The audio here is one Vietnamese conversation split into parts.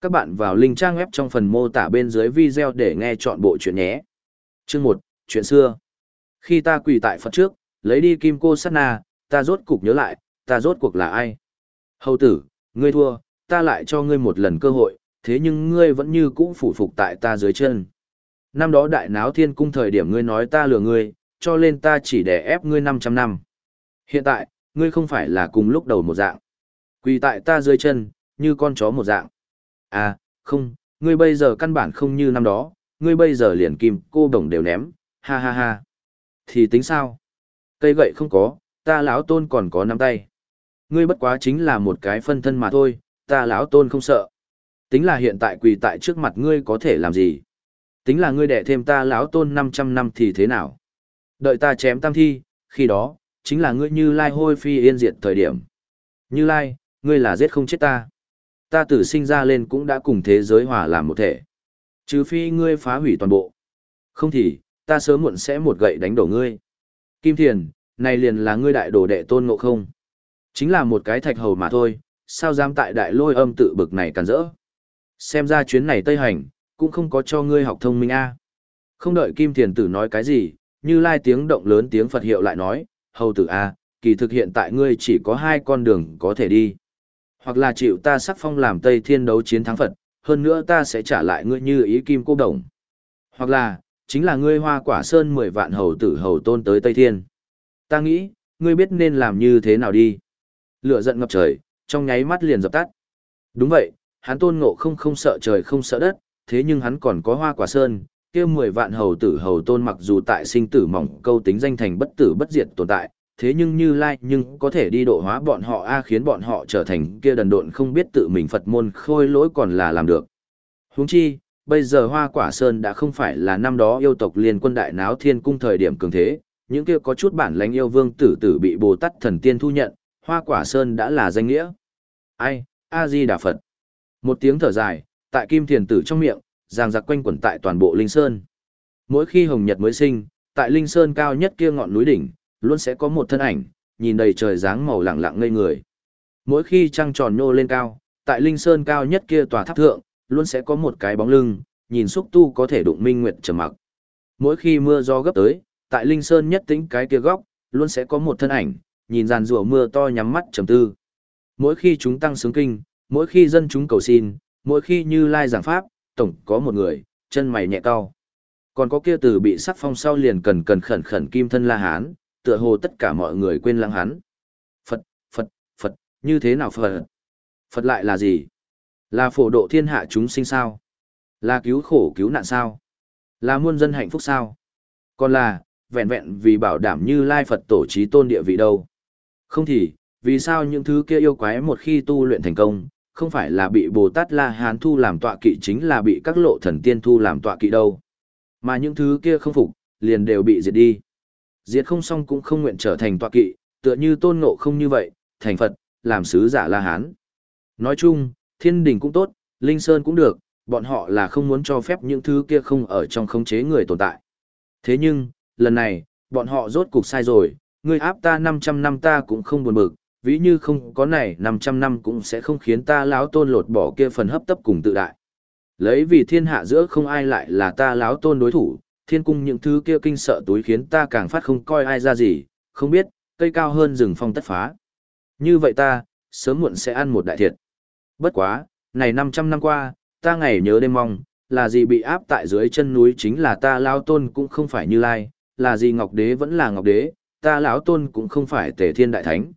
Các bạn vào link trang web trong phần mô tả bên dưới video để nghe chọn bộ chuyện nhé. Chương 1, chuyện xưa. Khi ta quỳ tại Phật trước, lấy đi kim cô sát na, ta rốt cục nhớ lại, ta rốt cuộc là ai. Hầu tử, ngươi thua, ta lại cho ngươi một lần cơ hội, thế nhưng ngươi vẫn như cũ phủ phục tại ta dưới chân. Năm đó đại náo thiên cung thời điểm ngươi nói ta lừa ngươi, cho nên ta chỉ để ép ngươi 500 năm. Hiện tại, ngươi không phải là cùng lúc đầu một dạng. Quỳ tại ta dưới chân, như con chó một dạng. À, không, ngươi bây giờ căn bản không như năm đó, ngươi bây giờ liền kim cô đồng đều ném, ha ha ha. Thì tính sao? Cây gậy không có, ta lão tôn còn có nắm tay. Ngươi bất quá chính là một cái phân thân mà thôi, ta lão tôn không sợ. Tính là hiện tại quỳ tại trước mặt ngươi có thể làm gì? Tính là ngươi đẻ thêm ta lão tôn 500 năm thì thế nào? Đợi ta chém tam thi, khi đó, chính là ngươi như lai hôi phi yên diệt thời điểm. Như lai, ngươi là giết không chết ta. Ta tử sinh ra lên cũng đã cùng thế giới hòa làm một thể. Trừ phi ngươi phá hủy toàn bộ. Không thì, ta sớm muộn sẽ một gậy đánh đổ ngươi. Kim Thiền, này liền là ngươi đại đồ đệ tôn ngộ không. Chính là một cái thạch hầu mà thôi, sao dám tại đại lôi âm tự bực này càn rỡ. Xem ra chuyến này Tây Hành, cũng không có cho ngươi học thông minh a. Không đợi Kim Thiền tử nói cái gì, như lai tiếng động lớn tiếng Phật hiệu lại nói, hầu tử a, kỳ thực hiện tại ngươi chỉ có hai con đường có thể đi. Hoặc là chịu ta sắc phong làm Tây Thiên đấu chiến thắng Phật, hơn nữa ta sẽ trả lại ngươi như ý kim cô đồng. Hoặc là, chính là ngươi hoa quả sơn mười vạn hầu tử hầu tôn tới Tây Thiên. Ta nghĩ, ngươi biết nên làm như thế nào đi. Lửa giận ngập trời, trong nháy mắt liền dập tắt. Đúng vậy, hắn tôn ngộ không không sợ trời không sợ đất, thế nhưng hắn còn có hoa quả sơn, kia mười vạn hầu tử hầu tôn mặc dù tại sinh tử mỏng câu tính danh thành bất tử bất diệt tồn tại, thế nhưng như lai nhưng có thể đi độ hóa bọn họ a khiến bọn họ trở thành kia đần độn không biết tự mình Phật môn khôi lỗi còn là làm được. Huống chi, bây giờ hoa quả sơn đã không phải là năm đó yêu tộc liên quân đại náo thiên cung thời điểm cường thế, những kia có chút bản lãnh yêu vương tử tử bị Bồ Tát thần tiên thu nhận, hoa quả sơn đã là danh nghĩa. Ai, A-di Đà Phật. Một tiếng thở dài, tại kim thiền tử trong miệng, ràng giặc quanh quẩn tại toàn bộ Linh Sơn. Mỗi khi Hồng Nhật mới sinh, tại Linh Sơn cao nhất kia ngọn núi đỉnh, luôn sẽ có một thân ảnh, nhìn đầy trời dáng màu lặng lặng ngây người. Mỗi khi trăng tròn nhô lên cao, tại Linh Sơn cao nhất kia tòa tháp thượng, luôn sẽ có một cái bóng lưng, nhìn xúc tu có thể đụng minh nguyệt trầm mặc. Mỗi khi mưa gió gấp tới, tại Linh Sơn nhất tính cái kia góc, luôn sẽ có một thân ảnh, nhìn giàn rủa mưa to nhắm mắt trầm tư. Mỗi khi chúng tăng sướng kinh, mỗi khi dân chúng cầu xin, mỗi khi như lai giảng pháp, tổng có một người, chân mày nhẹ cau. Còn có kia từ bị sắc phong sau liền cần cần khẩn khẩn kim thân la hán, tựa hồ tất cả mọi người quên lăng hắn. Phật, Phật, Phật, như thế nào Phật? Phật lại là gì? Là phổ độ thiên hạ chúng sinh sao? Là cứu khổ cứu nạn sao? Là muôn dân hạnh phúc sao? Còn là, vẹn vẹn vì bảo đảm như lai Phật tổ trí tôn địa vị đâu? Không thì, vì sao những thứ kia yêu quái một khi tu luyện thành công, không phải là bị Bồ Tát La Hán thu làm tọa kỵ chính là bị các lộ thần tiên thu làm tọa kỵ đâu? Mà những thứ kia không phục, liền đều bị diệt đi. Diệt không xong cũng không nguyện trở thành tọa kỵ, tựa như tôn ngộ không như vậy, thành Phật, làm sứ giả La Hán. Nói chung, thiên đình cũng tốt, linh sơn cũng được, bọn họ là không muốn cho phép những thứ kia không ở trong khống chế người tồn tại. Thế nhưng, lần này, bọn họ rốt cục sai rồi, người áp ta 500 năm ta cũng không buồn bực, ví như không có này 500 năm cũng sẽ không khiến ta lão tôn lột bỏ kia phần hấp tấp cùng tự đại. Lấy vì thiên hạ giữa không ai lại là ta lão tôn đối thủ, thiên cung những thứ kia kinh sợ túi khiến ta càng phát không coi ai ra gì, không biết, cây cao hơn rừng phong tất phá. Như vậy ta, sớm muộn sẽ ăn một đại thiệt. Bất quá, này 500 năm qua, ta ngày nhớ đêm mong, là gì bị áp tại dưới chân núi chính là ta lão tôn cũng không phải như lai, là gì ngọc đế vẫn là ngọc đế, ta lão tôn cũng không phải tề thiên đại thánh.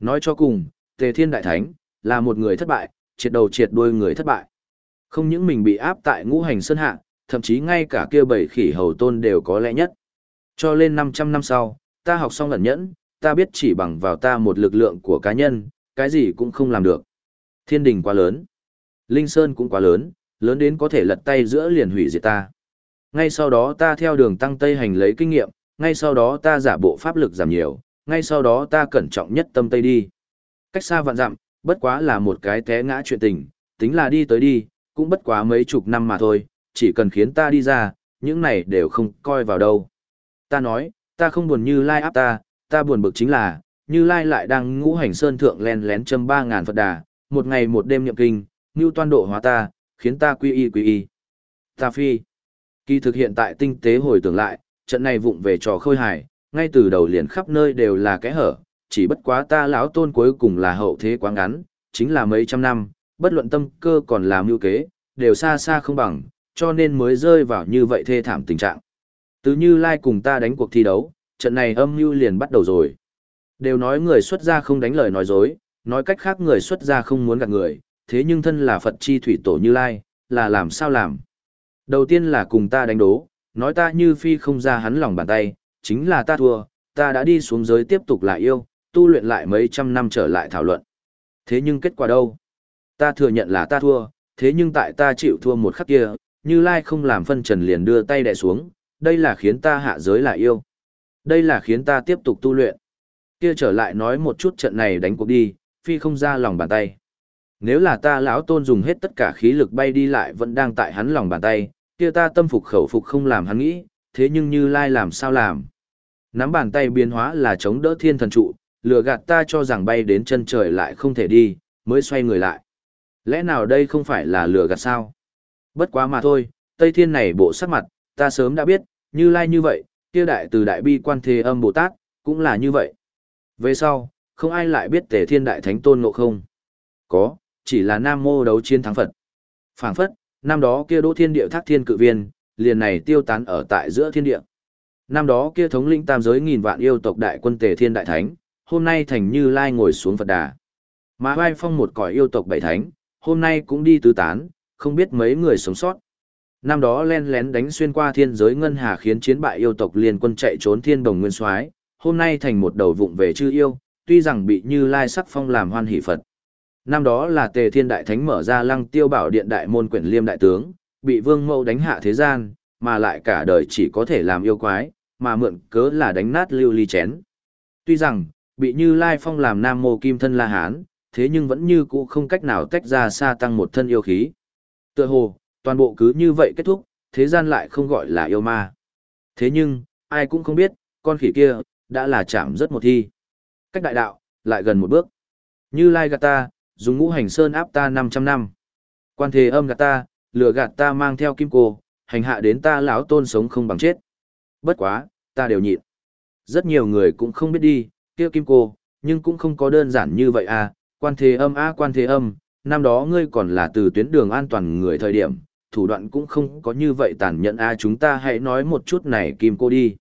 Nói cho cùng, tề thiên đại thánh, là một người thất bại, triệt đầu triệt đuôi người thất bại. Không những mình bị áp tại ngũ hành sơn hạ, thậm chí ngay cả kia bảy khỉ hầu tôn đều có lẽ nhất. Cho lên 500 năm sau, ta học xong lần nhẫn, ta biết chỉ bằng vào ta một lực lượng của cá nhân, cái gì cũng không làm được. Thiên đình quá lớn, Linh Sơn cũng quá lớn, lớn đến có thể lật tay giữa liền hủy diệt ta. Ngay sau đó ta theo đường tăng Tây hành lấy kinh nghiệm, ngay sau đó ta giả bộ pháp lực giảm nhiều, ngay sau đó ta cẩn trọng nhất tâm Tây đi. Cách xa vạn dặm, bất quá là một cái té ngã chuyện tình, tính là đi tới đi, cũng bất quá mấy chục năm mà thôi, chỉ cần khiến ta đi ra, những này đều không coi vào đâu. Ta nói, ta không buồn như lai áp ta, ta buồn bực chính là, như lai lại đang ngũ hành sơn thượng len lén châm 3.000 Phật đà, một ngày một đêm nhậm kinh, như toan độ hóa ta, khiến ta quy y quy y. Ta phi. Kỳ thực hiện tại tinh tế hồi tưởng lại, trận này vụng về trò khôi hài, ngay từ đầu liền khắp nơi đều là cái hở, chỉ bất quá ta lão tôn cuối cùng là hậu thế quá ngắn, chính là mấy trăm năm, bất luận tâm cơ còn làm mưu kế, đều xa xa không bằng, cho nên mới rơi vào như vậy thê thảm tình trạng. Từ như lai cùng ta đánh cuộc thi đấu, trận này âm mưu liền bắt đầu rồi. Đều nói người xuất gia không đánh lời nói dối, nói cách khác người xuất gia không muốn gạt người, thế nhưng thân là Phật chi thủy tổ như lai, là làm sao làm? Đầu tiên là cùng ta đánh đố, nói ta như phi không ra hắn lòng bàn tay, chính là ta thua, ta đã đi xuống giới tiếp tục lại yêu, tu luyện lại mấy trăm năm trở lại thảo luận. Thế nhưng kết quả đâu? Ta thừa nhận là ta thua, thế nhưng tại ta chịu thua một khắc kia, như lai không làm phân trần liền đưa tay đè xuống, đây là khiến ta hạ giới là yêu. Đây là khiến ta tiếp tục tu luyện. Kia trở lại nói một chút trận này đánh cuộc đi, phi không ra lòng bàn tay. Nếu là ta lão tôn dùng hết tất cả khí lực bay đi lại vẫn đang tại hắn lòng bàn tay, kia ta tâm phục khẩu phục không làm hắn nghĩ, thế nhưng như lai làm sao làm. Nắm bàn tay biến hóa là chống đỡ thiên thần trụ, lừa gạt ta cho rằng bay đến chân trời lại không thể đi, mới xoay người lại. Lẽ nào đây không phải là lừa gạt sao? Bất quá mà thôi, Tây Thiên này bộ sắc mặt, ta sớm đã biết, như lai như vậy, kia đại từ đại bi quan thế âm Bồ Tát, cũng là như vậy. Về sau, không ai lại biết tề thiên đại thánh tôn ngộ không. Có, chỉ là nam mô đấu chiến thắng Phật. phảng phất, năm đó kia đỗ thiên địa thác thiên cự viên, liền này tiêu tán ở tại giữa thiên địa. Năm đó kia thống lĩnh tam giới nghìn vạn yêu tộc đại quân tề thiên đại thánh, hôm nay thành như lai ngồi xuống Phật đà. Mà vai phong một cõi yêu tộc bảy thánh, hôm nay cũng đi tứ tán, không biết mấy người sống sót. Năm đó len lén đánh xuyên qua thiên giới ngân hà khiến chiến bại yêu tộc liên quân chạy trốn thiên đồng nguyên soái, hôm nay thành một đầu vụng về chư yêu, tuy rằng bị Như Lai sắc phong làm hoan hỷ Phật. Năm đó là Tề Thiên Đại Thánh mở ra Lăng Tiêu Bảo Điện đại môn quyển liêm đại tướng, bị Vương Mẫu đánh hạ thế gian, mà lại cả đời chỉ có thể làm yêu quái, mà mượn cớ là đánh nát lưu ly chén. Tuy rằng, bị Như Lai phong làm Nam Mô Kim Thân La Hán, thế nhưng vẫn như cũ không cách nào tách ra xa tăng một thân yêu khí. Tựa hồ, toàn bộ cứ như vậy kết thúc, thế gian lại không gọi là yêu ma. Thế nhưng, ai cũng không biết, con khỉ kia, đã là chạm rất một thi. Cách đại đạo, lại gần một bước. Như Lai gạt ta, dùng ngũ hành sơn áp ta 500 năm. Quan thế âm gạt ta, lừa gạt ta mang theo kim cô, hành hạ đến ta lão tôn sống không bằng chết. Bất quá, ta đều nhịn. Rất nhiều người cũng không biết đi, kia kim cô, nhưng cũng không có đơn giản như vậy à, quan thế âm à quan thế âm, năm đó ngươi còn là từ tuyến đường an toàn người thời điểm, thủ đoạn cũng không có như vậy tàn nhẫn a chúng ta hãy nói một chút này kim cô đi.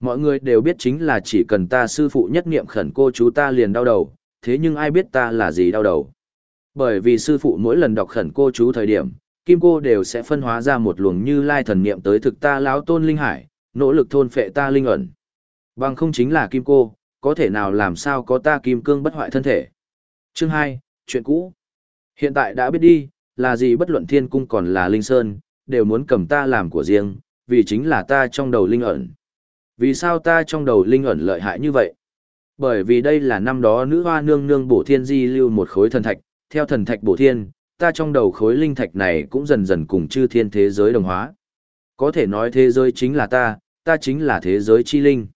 Mọi người đều biết chính là chỉ cần ta sư phụ nhất niệm khẩn cô chú ta liền đau đầu, thế nhưng ai biết ta là gì đau đầu. Bởi vì sư phụ mỗi lần đọc khẩn cô chú thời điểm, kim cô đều sẽ phân hóa ra một luồng như lai thần niệm tới thực ta lão tôn linh hải, nỗ lực thôn phệ ta linh ẩn. Bằng không chính là kim cô, có thể nào làm sao có ta kim cương bất hoại thân thể. Chương 2, chuyện cũ. Hiện tại đã biết đi, là gì bất luận thiên cung còn là linh sơn, đều muốn cầm ta làm của riêng, vì chính là ta trong đầu linh ẩn. Vì sao ta trong đầu linh ẩn lợi hại như vậy? Bởi vì đây là năm đó nữ hoa nương nương bổ thiên di lưu một khối thần thạch, theo thần thạch bổ thiên, ta trong đầu khối linh thạch này cũng dần dần cùng chư thiên thế giới đồng hóa. Có thể nói thế giới chính là ta, ta chính là thế giới chi linh.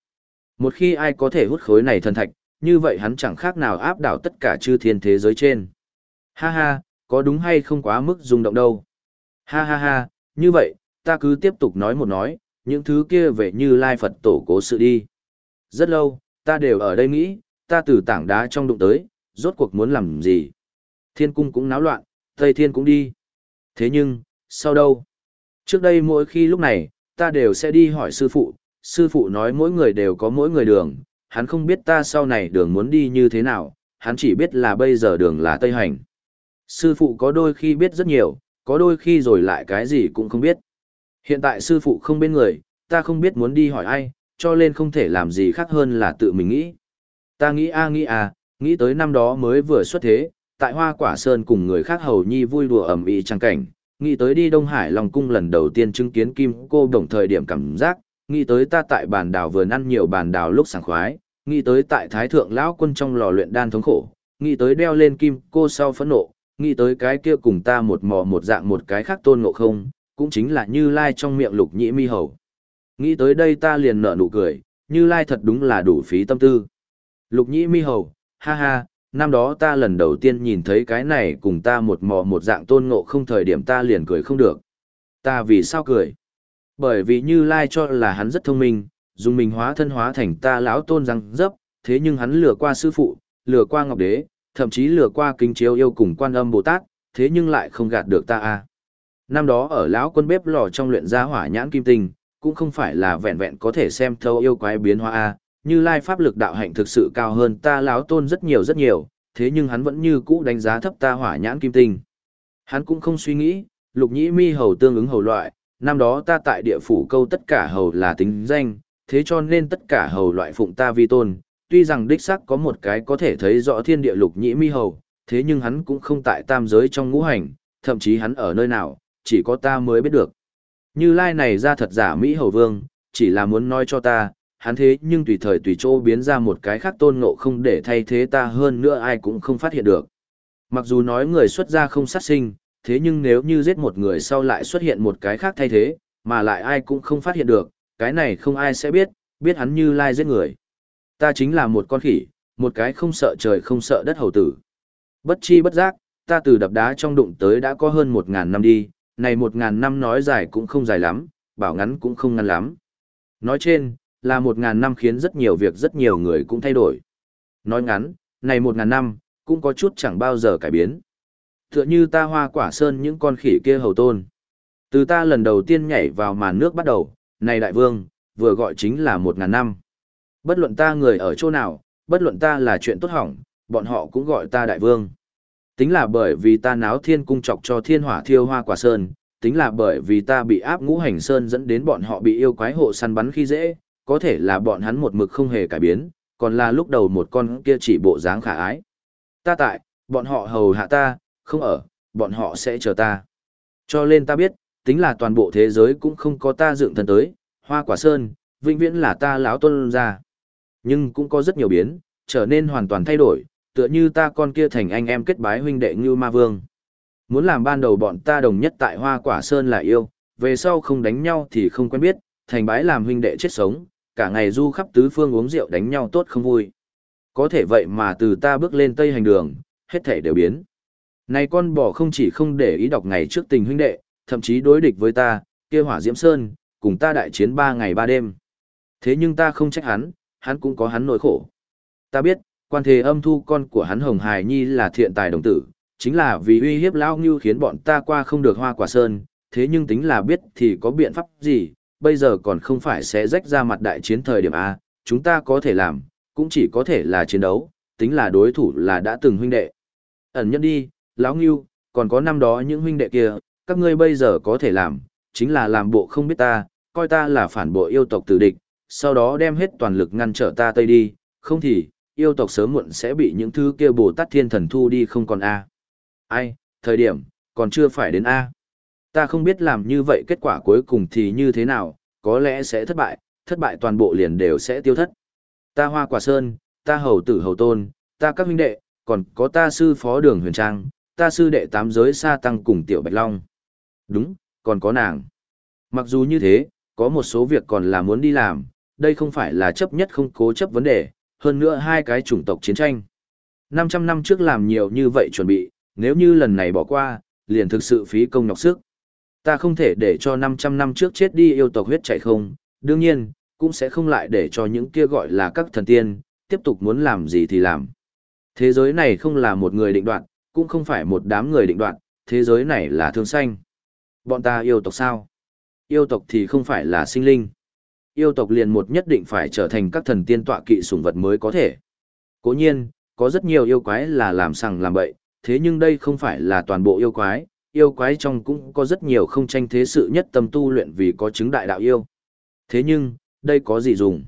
Một khi ai có thể hút khối này thần thạch, như vậy hắn chẳng khác nào áp đảo tất cả chư thiên thế giới trên. Ha ha, có đúng hay không quá mức rung động đâu. Ha ha ha, như vậy, ta cứ tiếp tục nói một nói, những thứ kia về như lai Phật tổ cố sự đi. Rất lâu, ta đều ở đây nghĩ, ta từ tảng đá trong đụng tới, rốt cuộc muốn làm gì. Thiên cung cũng náo loạn, Tây Thiên cũng đi. Thế nhưng, sau đâu? Trước đây mỗi khi lúc này, ta đều sẽ đi hỏi sư phụ, sư phụ nói mỗi người đều có mỗi người đường, hắn không biết ta sau này đường muốn đi như thế nào, hắn chỉ biết là bây giờ đường là Tây Hành. Sư phụ có đôi khi biết rất nhiều, có đôi khi rồi lại cái gì cũng không biết. Hiện tại sư phụ không bên người, ta không biết muốn đi hỏi ai, cho nên không thể làm gì khác hơn là tự mình nghĩ. Ta nghĩ a nghĩ à, nghĩ tới năm đó mới vừa xuất thế, tại Hoa Quả Sơn cùng người khác hầu nhi vui đùa ẩm ý trang cảnh, nghĩ tới đi Đông Hải Long Cung lần đầu tiên chứng kiến Kim cô đồng thời điểm cảm giác, nghĩ tới ta tại bàn đảo vườn ăn nhiều bàn đảo lúc sảng khoái, nghĩ tới tại Thái Thượng Lão Quân trong lò luyện đan thống khổ, nghĩ tới đeo lên Kim cô sau phẫn nộ, nghĩ tới cái kia cùng ta một mò một dạng một cái khác tôn ngộ không, cũng chính là Như Lai trong miệng lục nhĩ mi hầu. Nghĩ tới đây ta liền nở nụ cười, Như Lai thật đúng là đủ phí tâm tư. Lục nhĩ mi hầu, ha ha, năm đó ta lần đầu tiên nhìn thấy cái này cùng ta một mò một dạng tôn ngộ không thời điểm ta liền cười không được. Ta vì sao cười? Bởi vì Như Lai cho là hắn rất thông minh, dùng mình hóa thân hóa thành ta lão tôn răng dấp, thế nhưng hắn lừa qua sư phụ, lừa qua ngọc đế, thậm chí lừa qua kính chiếu yêu cùng quan âm Bồ Tát, thế nhưng lại không gạt được ta a. Năm đó ở lão quân bếp lò trong luyện ra hỏa nhãn kim tinh, cũng không phải là vẹn vẹn có thể xem thấu yêu quái biến hóa a, như lai pháp lực đạo hạnh thực sự cao hơn ta lão tôn rất nhiều rất nhiều, thế nhưng hắn vẫn như cũ đánh giá thấp ta hỏa nhãn kim tinh. Hắn cũng không suy nghĩ, lục nhĩ mi hầu tương ứng hầu loại, năm đó ta tại địa phủ câu tất cả hầu là tính danh, thế cho nên tất cả hầu loại phụng ta vi tôn, tuy rằng đích xác có một cái có thể thấy rõ thiên địa lục nhĩ mi hầu, thế nhưng hắn cũng không tại tam giới trong ngũ hành, thậm chí hắn ở nơi nào, chỉ có ta mới biết được. Như Lai này ra thật giả Mỹ hầu vương, chỉ là muốn nói cho ta, hắn thế nhưng tùy thời tùy chỗ biến ra một cái khác tôn ngộ không để thay thế ta hơn nữa ai cũng không phát hiện được. Mặc dù nói người xuất gia không sát sinh, thế nhưng nếu như giết một người sau lại xuất hiện một cái khác thay thế, mà lại ai cũng không phát hiện được, cái này không ai sẽ biết, biết hắn như lai giết người. Ta chính là một con khỉ, một cái không sợ trời không sợ đất hầu tử. Bất chi bất giác, ta từ đập đá trong đụng tới đã có hơn một ngàn năm đi, này một ngàn năm nói dài cũng không dài lắm, bảo ngắn cũng không ngắn lắm. Nói trên, là một ngàn năm khiến rất nhiều việc rất nhiều người cũng thay đổi. Nói ngắn, này một ngàn năm, cũng có chút chẳng bao giờ cải biến. Tựa như ta hoa quả sơn những con khỉ kia hầu tôn. Từ ta lần đầu tiên nhảy vào màn nước bắt đầu, này đại vương, vừa gọi chính là một ngàn năm. Bất luận ta người ở chỗ nào, bất luận ta là chuyện tốt hỏng, bọn họ cũng gọi ta đại vương. Tính là bởi vì ta náo thiên cung chọc cho thiên hỏa thiêu hoa quả sơn, tính là bởi vì ta bị áp ngũ hành sơn dẫn đến bọn họ bị yêu quái hộ săn bắn khi dễ, có thể là bọn hắn một mực không hề cải biến, còn là lúc đầu một con kia chỉ bộ dáng khả ái. Ta tại, bọn họ hầu hạ ta, không ở, bọn họ sẽ chờ ta. Cho nên ta biết, tính là toàn bộ thế giới cũng không có ta dựng thân tới, hoa quả sơn, vĩnh viễn là ta lão tôn ra. Nhưng cũng có rất nhiều biến, trở nên hoàn toàn thay đổi, tựa như ta con kia thành anh em kết bái huynh đệ như ma vương. Muốn làm ban đầu bọn ta đồng nhất tại hoa quả sơn là yêu, về sau không đánh nhau thì không quen biết, thành bái làm huynh đệ chết sống, cả ngày du khắp tứ phương uống rượu đánh nhau tốt không vui. Có thể vậy mà từ ta bước lên tây hành đường, hết thể đều biến. Này con bò không chỉ không để ý đọc ngày trước tình huynh đệ, thậm chí đối địch với ta, kia hỏa diễm sơn, cùng ta đại chiến ba ngày ba đêm. Thế nhưng ta không trách hắn, hắn cũng có hắn nỗi khổ. Ta biết, quan thế âm thu con của hắn Hồng Hải Nhi là thiện tài đồng tử, chính là vì uy hiếp lão ngưu khiến bọn ta qua không được hoa quả sơn, thế nhưng tính là biết thì có biện pháp gì, bây giờ còn không phải sẽ rách ra mặt đại chiến thời điểm A, chúng ta có thể làm, cũng chỉ có thể là chiến đấu, tính là đối thủ là đã từng huynh đệ. Ẩn nhất đi, lão ngưu, còn có năm đó những huynh đệ kia, các ngươi bây giờ có thể làm, chính là làm bộ không biết ta, coi ta là phản bộ yêu tộc tử địch, sau đó đem hết toàn lực ngăn trở ta tây đi, không thì, yêu tộc sớm muộn sẽ bị những thứ kia bồ tát thiên thần thu đi không còn A. Ai, thời điểm, còn chưa phải đến A. Ta không biết làm như vậy kết quả cuối cùng thì như thế nào, có lẽ sẽ thất bại, thất bại toàn bộ liền đều sẽ tiêu thất. Ta hoa quả sơn, ta hầu tử hầu tôn, ta các huynh đệ, còn có ta sư phó đường huyền trang, ta sư đệ tám giới sa tăng cùng tiểu bạch long. Đúng, còn có nàng. Mặc dù như thế, có một số việc còn là muốn đi làm, đây không phải là chấp nhất không cố chấp vấn đề, hơn nữa hai cái chủng tộc chiến tranh. 500 năm trước làm nhiều như vậy chuẩn bị, nếu như lần này bỏ qua, liền thực sự phí công nhọc sức. Ta không thể để cho 500 năm trước chết đi yêu tộc huyết chảy không, đương nhiên, cũng sẽ không lại để cho những kia gọi là các thần tiên, tiếp tục muốn làm gì thì làm. Thế giới này không là một người định đoạt, cũng không phải một đám người định đoạt, thế giới này là thương xanh. Bọn ta yêu tộc sao? Yêu tộc thì không phải là sinh linh. Yêu tộc liền một nhất định phải trở thành các thần tiên tọa kỵ sủng vật mới có thể. Cố nhiên, có rất nhiều yêu quái là làm sằng làm bậy, thế nhưng đây không phải là toàn bộ yêu quái, yêu quái trong cũng có rất nhiều không tranh thế sự nhất tâm tu luyện vì có chứng đại đạo yêu. Thế nhưng, đây có gì dùng?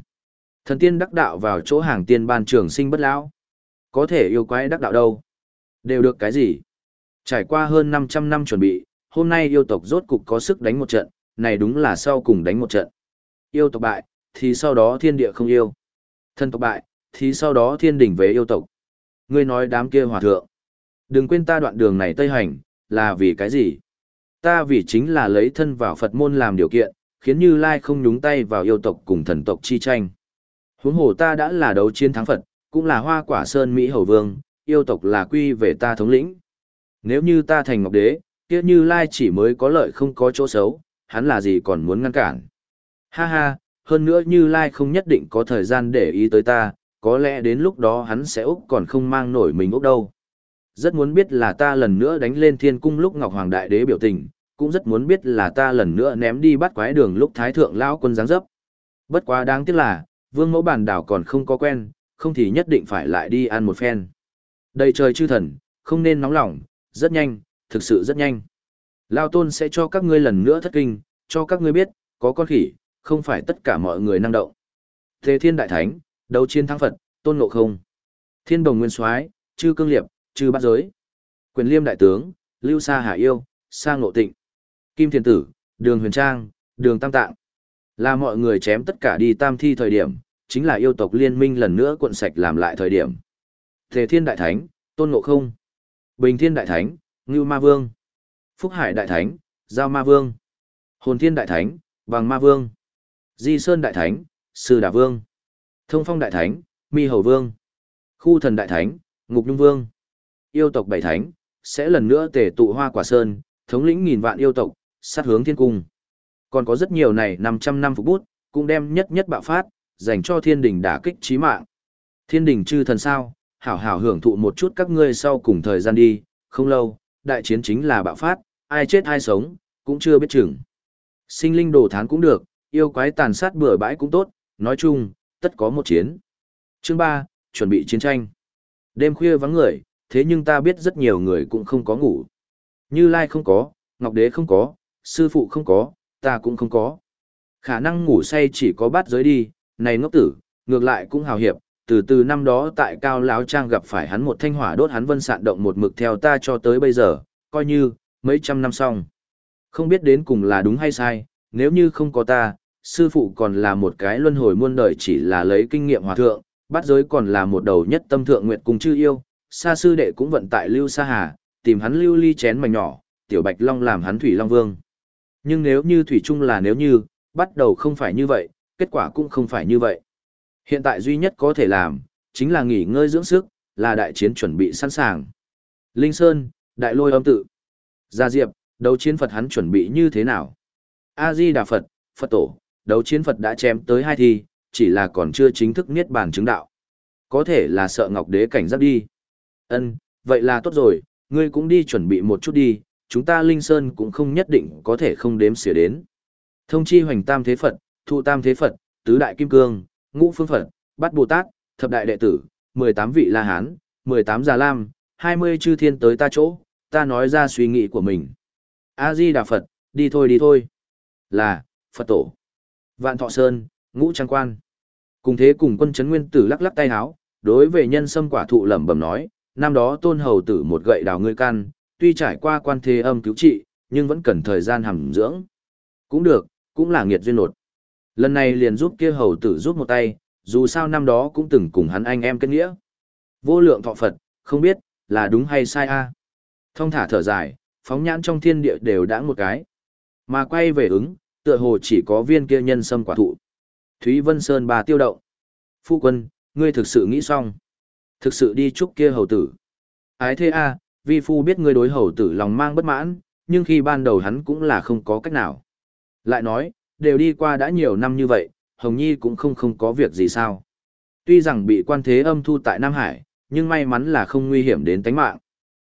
Thần tiên đắc đạo vào chỗ hàng tiên ban trường sinh bất lão. Có thể yêu quái đắc đạo đâu? Đều được cái gì? Trải qua hơn 500 năm chuẩn bị, hôm nay yêu tộc rốt cục có sức đánh một trận, này đúng là sau cùng đánh một trận. Yêu tộc bại, thì sau đó thiên địa không yêu. Thân tộc bại, thì sau đó thiên đỉnh về yêu tộc. Ngươi nói đám kia hòa thượng. Đừng quên ta đoạn đường này tây hành, là vì cái gì? Ta vì chính là lấy thân vào Phật môn làm điều kiện, khiến Như Lai không nhúng tay vào yêu tộc cùng thần tộc chi tranh. Huống hồ ta đã là đấu chiến thắng Phật, cũng là hoa quả sơn Mỹ hầu vương, yêu tộc là quy về ta thống lĩnh. Nếu như ta thành ngọc đế, kia như lai chỉ mới có lợi không có chỗ xấu, hắn là gì còn muốn ngăn cản. Ha ha, hơn nữa như lai không nhất định có thời gian để ý tới ta, có lẽ đến lúc đó hắn sẽ úc còn không mang nổi mình úc đâu. Rất muốn biết là ta lần nữa đánh lên thiên cung lúc Ngọc Hoàng Đại Đế biểu tình, cũng rất muốn biết là ta lần nữa ném đi bắt quái đường lúc Thái Thượng Lão quân giáng dấp. Bất quá đáng tiếc là, vương mẫu bản đảo còn không có quen, không thì nhất định phải lại đi ăn một phen. Đầy trời chư thần, không nên nóng lòng, rất nhanh, thực sự rất nhanh. Lao tôn sẽ cho các ngươi lần nữa thất kinh, cho các ngươi biết, có con khỉ, không phải tất cả mọi người năng động. Thế thiên đại thánh, đấu chiến thắng Phật, tôn ngộ không. Thiên đồng nguyên soái chư cương liệp, chư bát giới. Quyền liêm đại tướng, lưu sa hà yêu, sa ngộ tịnh. Kim thiền tử, đường huyền trang, đường tam tạng. Là mọi người chém tất cả đi tam thi thời điểm, chính là yêu tộc liên minh lần nữa cuộn sạch làm lại thời điểm. Thế thiên đại thánh, tôn ngộ không. Bình thiên đại thánh, ngưu ma vương. Phúc hải đại thánh, giao ma vương. Hồn thiên đại thánh, bằng ma vương. Di sơn đại thánh, sư đà vương. Thông phong đại thánh, mi hầu vương. Khu thần đại thánh, ngục nhung vương. Yêu tộc bảy thánh, sẽ lần nữa tề tụ hoa quả sơn, thống lĩnh nghìn vạn yêu tộc, sát hướng thiên cung. Còn có rất nhiều này 500 năm phục bút, cũng đem nhất nhất bạo phát, dành cho thiên đình đả kích chí mạng. Thiên đình chư thần sao, hảo hảo hưởng thụ một chút các ngươi sau cùng thời gian đi, không lâu, đại chiến chính là bạo phát, ai chết ai sống, cũng chưa biết chừng. Sinh linh đồ thán cũng được, yêu quái tàn sát bừa bãi cũng tốt, nói chung, tất có một chiến. Chương 3, chuẩn bị chiến tranh. Đêm khuya vắng người, thế nhưng ta biết rất nhiều người cũng không có ngủ. Như Lai không có, Ngọc Đế không có, Sư Phụ không có, ta cũng không có. Khả năng ngủ say chỉ có bát giới đi, này ngốc tử, ngược lại cũng hào hiệp, từ từ năm đó tại Cao Lão Trang gặp phải hắn một thanh hỏa đốt hắn vân sạn động một mực theo ta cho tới bây giờ, coi như, mấy trăm năm xong. Không biết đến cùng là đúng hay sai, nếu như không có ta, sư phụ còn là một cái luân hồi muôn đời chỉ là lấy kinh nghiệm hòa thượng, bát giới còn là một đầu nhất tâm thượng nguyện cùng chư yêu, xa sư đệ cũng vận tại lưu xa hà, tìm hắn lưu ly chén mảnh nhỏ, tiểu bạch long làm hắn thủy long vương. Nhưng nếu như thủy chung là nếu như, bắt đầu không phải như vậy, kết quả cũng không phải như vậy. Hiện tại duy nhất có thể làm, chính là nghỉ ngơi dưỡng sức, là đại chiến chuẩn bị sẵn sàng. Linh Sơn, đại lôi âm tự. Gia Diệp, đấu chiến Phật hắn chuẩn bị như thế nào? A-di-đà Phật, Phật tổ, đấu chiến Phật đã chém tới hai thi, chỉ là còn chưa chính thức niết bàn chứng đạo. Có thể là sợ Ngọc Đế cảnh giác đi. Ân, vậy là tốt rồi, ngươi cũng đi chuẩn bị một chút đi, chúng ta Linh Sơn cũng không nhất định có thể không đếm xỉa đến. Thông chi hoành tam thế Phật, thụ tam thế Phật, tứ đại kim cương, ngũ phương Phật, bát Bồ Tát, thập đại đệ tử, 18 vị La Hán, 18 Già Lam, 20 chư thiên tới ta chỗ, ta nói ra suy nghĩ của mình. A-di-đà Phật, đi thôi đi thôi. Là, Phật tổ. Vạn Thọ Sơn, ngũ trang quan. Cùng thế cùng quân chấn nguyên tử lắc lắc tay háo, đối về nhân sâm quả thụ lẩm bẩm nói, năm đó tôn hầu tử một gậy đào ngươi căn, tuy trải qua quan thế âm cứu trị, nhưng vẫn cần thời gian hầm dưỡng. Cũng được, cũng là nghiệt duyên nột. Lần này liền giúp kia hầu tử giúp một tay, dù sao năm đó cũng từng cùng hắn anh em kết nghĩa. Vô lượng thọ Phật, không biết, là đúng hay sai a Thông thả thở dài, phóng nhãn trong thiên địa đều đã một cái. Mà quay về ứng, tựa hồ chỉ có viên kia nhân sâm quả thụ. Thúy Vân Sơn bà tiêu động. Phu quân, ngươi thực sự nghĩ xong. Thực sự đi chúc kia hầu tử. Ái thế a, vi phu biết ngươi đối hầu tử lòng mang bất mãn, nhưng khi ban đầu hắn cũng là không có cách nào. Lại nói, đều đi qua đã nhiều năm như vậy, Hồng Nhi cũng không không có việc gì sao. Tuy rằng bị quan thế âm thu tại Nam Hải, nhưng may mắn là không nguy hiểm đến tính mạng.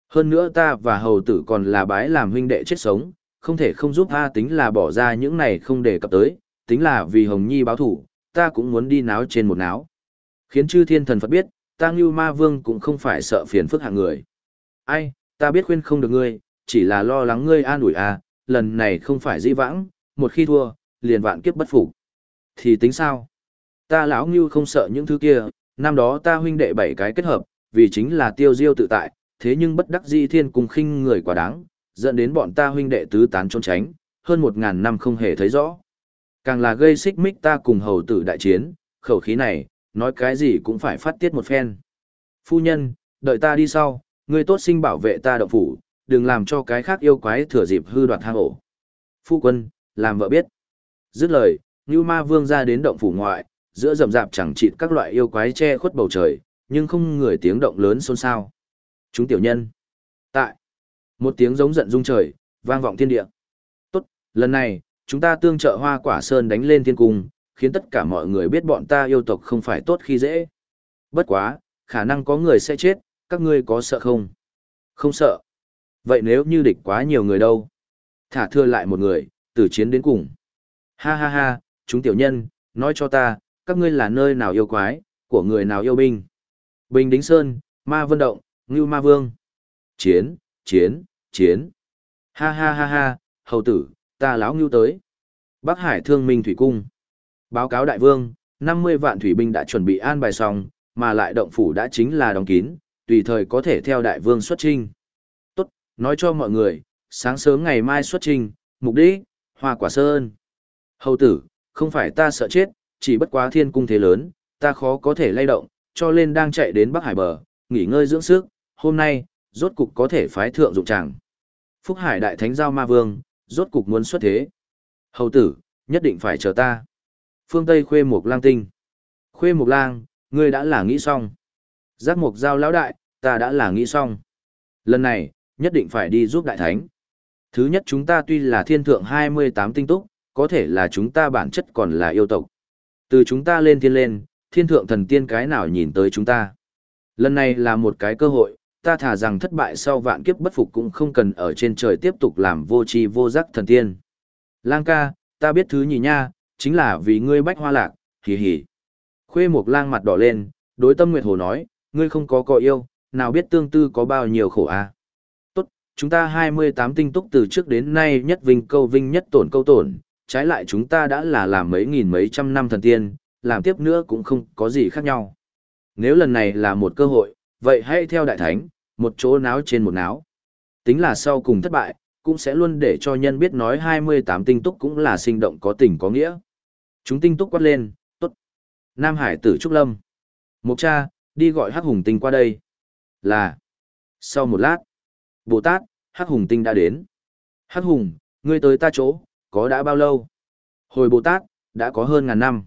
Hơn nữa ta và hầu tử còn là bái làm huynh đệ chết sống, không thể không giúp A tính là bỏ ra những này không để cập tới, tính là vì Hồng Nhi báo thủ, ta cũng muốn đi náo trên một náo. Khiến chư thiên thần Phật biết, ta Ngưu Ma Vương cũng không phải sợ phiền phức hạng người. Ai, ta biết khuyên không được ngươi, chỉ là lo lắng ngươi an ủi à, lần này không phải di vãng, một khi thua, liền vạn kiếp bất phục. Thì tính sao? Ta lão Ngưu không sợ những thứ kia, năm đó ta huynh đệ bảy cái kết hợp, vì chính là tiêu diêu tự tại, thế nhưng bất đắc dĩ thiên cùng khinh người quá đáng, dẫn đến bọn ta huynh đệ tứ tán trốn tránh, hơn một ngàn năm không hề thấy rõ. Càng là gây xích mích ta cùng hầu tử đại chiến, khẩu khí này, nói cái gì cũng phải phát tiết một phen. Phu nhân, đợi ta đi sau, ngươi tốt sinh bảo vệ ta động phủ, đừng làm cho cái khác yêu quái thừa dịp hư đoạt hang ổ. Phu quân, làm vợ biết. Dứt lời, Như Ma Vương ra đến động phủ ngoại, giữa rầm rạp chẳng chịt các loại yêu quái che khuất bầu trời, nhưng không người tiếng động lớn xôn xao. Chúng tiểu nhân. Một tiếng giống giận rung trời, vang vọng thiên địa. Tốt, lần này, chúng ta tương trợ hoa quả sơn đánh lên thiên cung, khiến tất cả mọi người biết bọn ta yêu tộc không phải tốt khi dễ. Bất quá, khả năng có người sẽ chết, các ngươi có sợ không? Không sợ. Vậy nếu như địch quá nhiều người đâu? Thả thưa lại một người, từ chiến đến cùng. Ha ha ha, chúng tiểu nhân, nói cho ta, các ngươi là nơi nào yêu quái, của người nào yêu binh. Bình Đính Sơn, Ma Vân Động, Ngưu Ma Vương. Chiến, chiến, chiến. Ha ha ha ha, hầu tử, ta lão Ngưu tới. Bắc Hải Thương Minh Thủy Cung. Báo cáo đại vương, 50 vạn thủy binh đã chuẩn bị an bài xong, mà lại động phủ đã chính là đóng kín, tùy thời có thể theo đại vương xuất trinh. Tốt, nói cho mọi người, sáng sớm ngày mai xuất trinh, mục đích, hoa quả sơn. Hầu tử, không phải ta sợ chết, chỉ bất quá thiên cung thế lớn, ta khó có thể lay động, cho nên đang chạy đến Bắc Hải bờ, nghỉ ngơi dưỡng sức, hôm nay, rốt cục có thể phái thượng dụng tràng. Phúc Hải đại thánh giao ma vương, rốt cục muốn xuất thế. Hầu tử, nhất định phải chờ ta. Phương Tây khuê Mục lang tinh. Khuê Mục lang, ngươi đã là nghĩ xong. Giác mục giao lão đại, ta đã là nghĩ xong. Lần này, nhất định phải đi giúp đại thánh. Thứ nhất chúng ta tuy là thiên thượng 28 tinh túc, có thể là chúng ta bản chất còn là yêu tộc. Từ chúng ta lên thiên lên, thiên thượng thần tiên cái nào nhìn tới chúng ta. Lần này là một cái cơ hội, ta thả rằng thất bại sau vạn kiếp bất phục cũng không cần ở trên trời tiếp tục làm vô tri vô giác thần tiên. Lang ca, ta biết thứ nhì nha, chính là vì ngươi bách hoa lạc, hì hì. Khuê một lang mặt đỏ lên, đối tâm Nguyệt Hồ nói, ngươi không có cò yêu, nào biết tương tư có bao nhiêu khổ a à? Tốt, chúng ta 28 tinh túc từ trước đến nay nhất vinh câu vinh nhất tổn câu tổn, trái lại chúng ta đã là làm mấy nghìn mấy trăm năm thần tiên, làm tiếp nữa cũng không có gì khác nhau. Nếu lần này là một cơ hội, vậy hãy theo đại thánh, một chỗ náo trên một náo. Tính là sau cùng thất bại, cũng sẽ luôn để cho nhân biết nói 28 tinh túc cũng là sinh động có tình có nghĩa. Chúng tinh túc quát lên, tốt. Nam Hải tử Trúc Lâm. Mục cha, đi gọi Hắc Hùng Tinh qua đây. Là. Sau một lát, Bồ Tát, Hắc Hùng Tinh đã đến. Hắc Hùng, ngươi tới ta chỗ, có đã bao lâu? Hồi Bồ Tát, đã có hơn ngàn năm.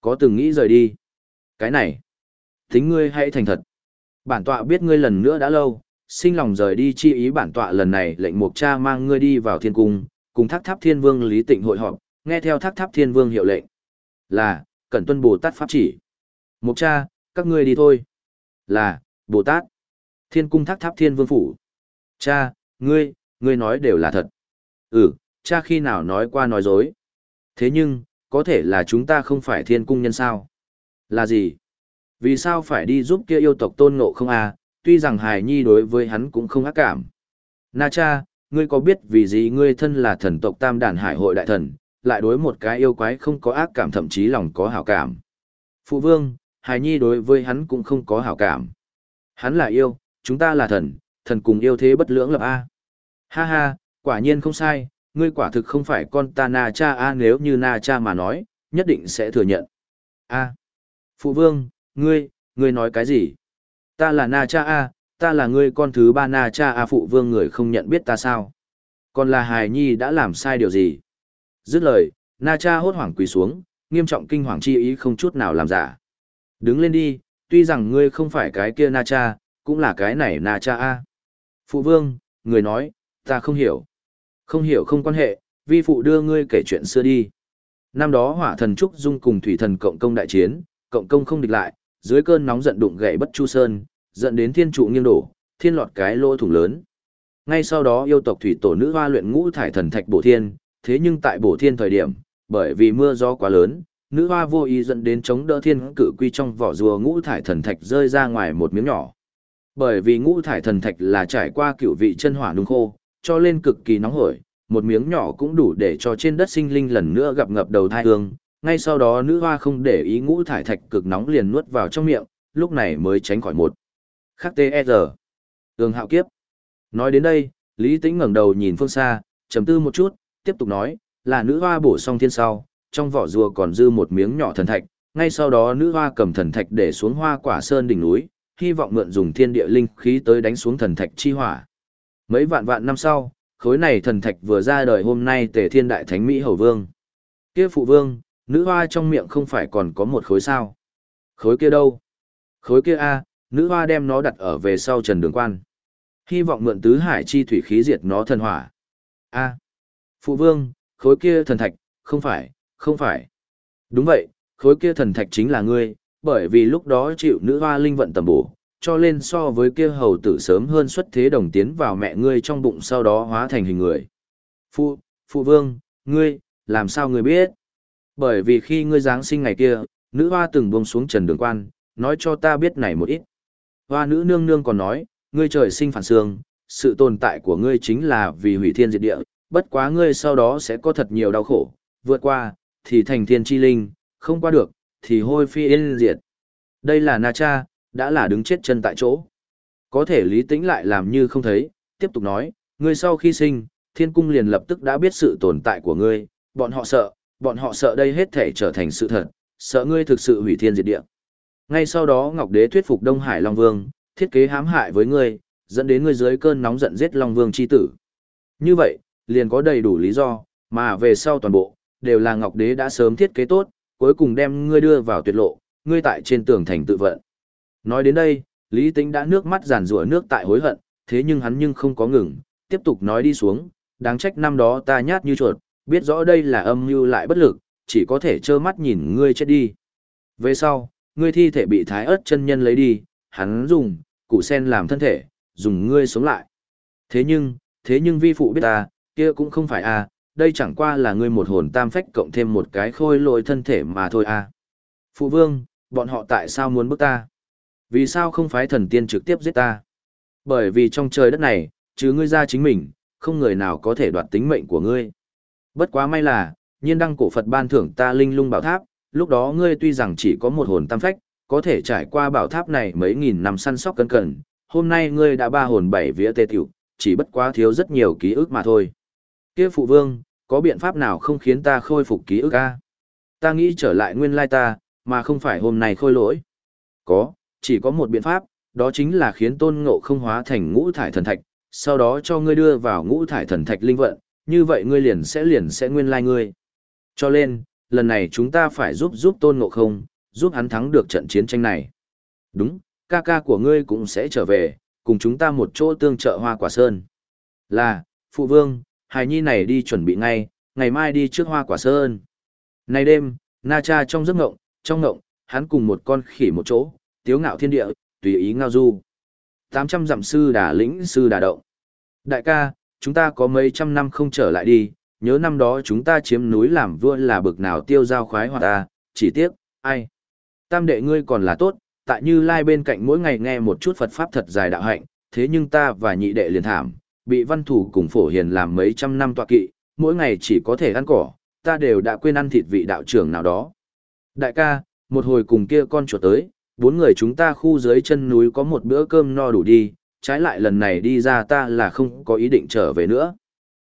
Có từng nghĩ rời đi? Cái này, tính ngươi hãy thành thật. Bản tọa biết ngươi lần nữa đã lâu, sinh lòng rời đi chi ý bản tọa lần này lệnh mục cha mang ngươi đi vào thiên cung, cùng thác tháp thiên vương lý tịnh hội họp, nghe theo thác tháp thiên vương hiệu lệnh. Là, cẩn tuân Bồ Tát pháp chỉ. Mục cha, các ngươi đi thôi. Là, Bồ Tát. Thiên cung thác tháp thiên vương phủ. Cha, ngươi, ngươi nói đều là thật. Ừ, cha khi nào nói qua nói dối. Thế nhưng, có thể là chúng ta không phải thiên cung nhân sao? Là gì? Vì sao phải đi giúp kia yêu tộc tôn ngộ không à, tuy rằng hài nhi đối với hắn cũng không ác cảm. Na cha, ngươi có biết vì gì ngươi thân là thần tộc tam đàn hải hội đại thần, lại đối một cái yêu quái không có ác cảm thậm chí lòng có hảo cảm. Phụ vương, hài nhi đối với hắn cũng không có hảo cảm. Hắn là yêu, chúng ta là thần, thần cùng yêu thế bất lưỡng lập A. Ha ha, quả nhiên không sai, ngươi quả thực không phải con ta na cha A nếu như na cha mà nói, nhất định sẽ thừa nhận. A. Phụ vương, ngươi, ngươi nói cái gì? Ta là na cha A, ta là ngươi con thứ ba na cha A phụ vương người không nhận biết ta sao? Còn là hài nhi đã làm sai điều gì? Dứt lời, na cha hốt hoảng quỳ xuống, nghiêm trọng kinh hoàng chi ý không chút nào làm giả. Đứng lên đi, tuy rằng ngươi không phải cái kia na cha, cũng là cái này na cha A. Phụ vương, người nói, ta không hiểu. Không hiểu không quan hệ, vi phụ đưa ngươi kể chuyện xưa đi. Năm đó hỏa thần Trúc Dung cùng thủy thần cộng công đại chiến, cộng công không địch lại, dưới cơn nóng giận đụng gậy bất chu sơn, dẫn đến thiên trụ nghiêng đổ, thiên lọt cái lỗ thủng lớn. Ngay sau đó yêu tộc thủy tổ nữ hoa luyện ngũ thải thần thạch bổ thiên, thế nhưng tại bổ thiên thời điểm, bởi vì mưa gió quá lớn, nữ hoa vô ý dẫn đến chống đỡ thiên cự quy trong vỏ rùa ngũ thải thần thạch rơi ra ngoài một miếng nhỏ. Bởi vì ngũ thải thần thạch là trải qua cựu vị chân hỏa nung khô, cho lên cực kỳ nóng hổi, một miếng nhỏ cũng đủ để cho trên đất sinh linh lần nữa gặp ngập đầu thai hương. Ngay sau đó nữ hoa không để ý ngũ thải thạch cực nóng liền nuốt vào trong miệng, lúc này mới tránh khỏi một. Khắc tê e giờ tương Tường hạo kiếp. Nói đến đây, Lý Tĩnh ngẩng đầu nhìn phương xa, trầm tư một chút, tiếp tục nói, là nữ hoa bổ xong thiên sau, trong vỏ rùa còn dư một miếng nhỏ thần thạch, ngay sau đó nữ hoa cầm thần thạch để xuống hoa quả sơn đỉnh núi, hy vọng mượn dùng thiên địa linh khí tới đánh xuống thần thạch chi hỏa. Mấy vạn vạn năm sau, khối này thần thạch vừa ra đời hôm nay tề thiên đại thánh Mỹ hầu vương. Kia phụ vương, nữ hoa trong miệng không phải còn có một khối sao. Khối kia đâu? Khối kia A, nữ hoa đem nó đặt ở về sau trần đường quan. Hy vọng mượn tứ hải chi thủy khí diệt nó thần hỏa. A. Phụ vương, khối kia thần thạch, không phải, không phải. Đúng vậy, khối kia thần thạch chính là ngươi, bởi vì lúc đó chịu nữ hoa linh vận tầm bổ, cho nên so với kia hầu tử sớm hơn xuất thế đồng tiến vào mẹ ngươi trong bụng sau đó hóa thành hình người. Phụ, phụ vương, ngươi, làm sao ngươi biết? Bởi vì khi ngươi Giáng sinh ngày kia, nữ hoa từng buông xuống trần đường quan, nói cho ta biết này một ít. Hoa nữ nương nương còn nói, ngươi trời sinh phản xương, sự tồn tại của ngươi chính là vì hủy thiên diệt địa, bất quá ngươi sau đó sẽ có thật nhiều đau khổ, vượt qua, thì thành thiên chi linh, không qua được, thì hôi phi yên diệt. Đây là Na Cha, đã là đứng chết chân tại chỗ. Có thể lý tĩnh lại làm như không thấy, tiếp tục nói, ngươi sau khi sinh, thiên cung liền lập tức đã biết sự tồn tại của ngươi, bọn họ sợ, bọn họ sợ đây hết thể trở thành sự thật, sợ ngươi thực sự hủy thiên diệt địa. Ngay sau đó Ngọc Đế thuyết phục Đông Hải Long Vương, thiết kế hãm hại với ngươi, dẫn đến ngươi dưới cơn nóng giận giết Long Vương chi tử. Như vậy, liền có đầy đủ lý do, mà về sau toàn bộ, đều là Ngọc Đế đã sớm thiết kế tốt, cuối cùng đem ngươi đưa vào tuyệt lộ, ngươi tại trên tường thành tự vận. Nói đến đây, Lý Tĩnh đã nước mắt giàn rủa nước tại hối hận, thế nhưng hắn nhưng không có ngừng, tiếp tục nói đi xuống, đáng trách năm đó ta nhát như chuột, biết rõ đây là âm mưu lại bất lực, chỉ có thể trơ mắt nhìn ngươi chết đi. Về sau, ngươi thi thể bị thái ớt chân nhân lấy đi, hắn dùng, củ sen làm thân thể, dùng ngươi sống lại. Thế nhưng, thế nhưng vi phụ biết ta, kia cũng không phải a, đây chẳng qua là ngươi một hồn tam phách cộng thêm một cái khôi lỗi thân thể mà thôi a. Phụ vương, bọn họ tại sao muốn bức ta? Vì sao không phái thần tiên trực tiếp giết ta? Bởi vì trong trời đất này, chứ ngươi ra chính mình, không người nào có thể đoạt tính mệnh của ngươi. Bất quá may là, nhiên đăng cổ Phật ban thưởng ta linh lung bảo tháp, lúc đó ngươi tuy rằng chỉ có một hồn tam phách, có thể trải qua bảo tháp này mấy nghìn năm săn sóc cẩn cẩn, hôm nay ngươi đã ba hồn bảy vía tê tiểu, chỉ bất quá thiếu rất nhiều ký ức mà thôi. Kia phụ vương, có biện pháp nào không khiến ta khôi phục ký ức a? Ta nghĩ trở lại nguyên lai ta, mà không phải hôm nay khôi lỗi. Có, chỉ có một biện pháp, đó chính là khiến tôn ngộ không hóa thành ngũ thải thần thạch, sau đó cho ngươi đưa vào ngũ thải thần thạch linh vận, như vậy ngươi liền sẽ liền sẽ nguyên lai ngươi. Cho nên, lần này chúng ta phải giúp giúp tôn ngộ không, giúp hắn thắng được trận chiến tranh này. Đúng, ca ca của ngươi cũng sẽ trở về, cùng chúng ta một chỗ tương trợ hoa quả sơn. Là, phụ vương, hài nhi này đi chuẩn bị ngay, ngày mai đi trước hoa quả sơn. Nay đêm, Na Cha trong giấc ngộng, trong ngộng, hắn cùng một con khỉ một chỗ, tiếu ngạo thiên địa, tùy ý ngao du. 800 dặm sư đà lĩnh sư đà động. Đại ca, chúng ta có mấy trăm năm không trở lại đi, nhớ năm đó chúng ta chiếm núi làm vua là bực nào tiêu giao khoái hoạt ta, chỉ tiếc, ai. Tam đệ ngươi còn là tốt, tại như lai bên cạnh mỗi ngày nghe một chút Phật Pháp thật dài đạo hạnh, thế nhưng ta và nhị đệ liền thảm, bị văn thủ cùng phổ hiền làm mấy trăm năm tọa kỵ, mỗi ngày chỉ có thể ăn cỏ, ta đều đã quên ăn thịt vị đạo trưởng nào đó. Đại ca, một hồi cùng kia con chuột tới, bốn người chúng ta khu dưới chân núi có một bữa cơm no đủ đi, trái lại lần này đi ra ta là không có ý định trở về nữa.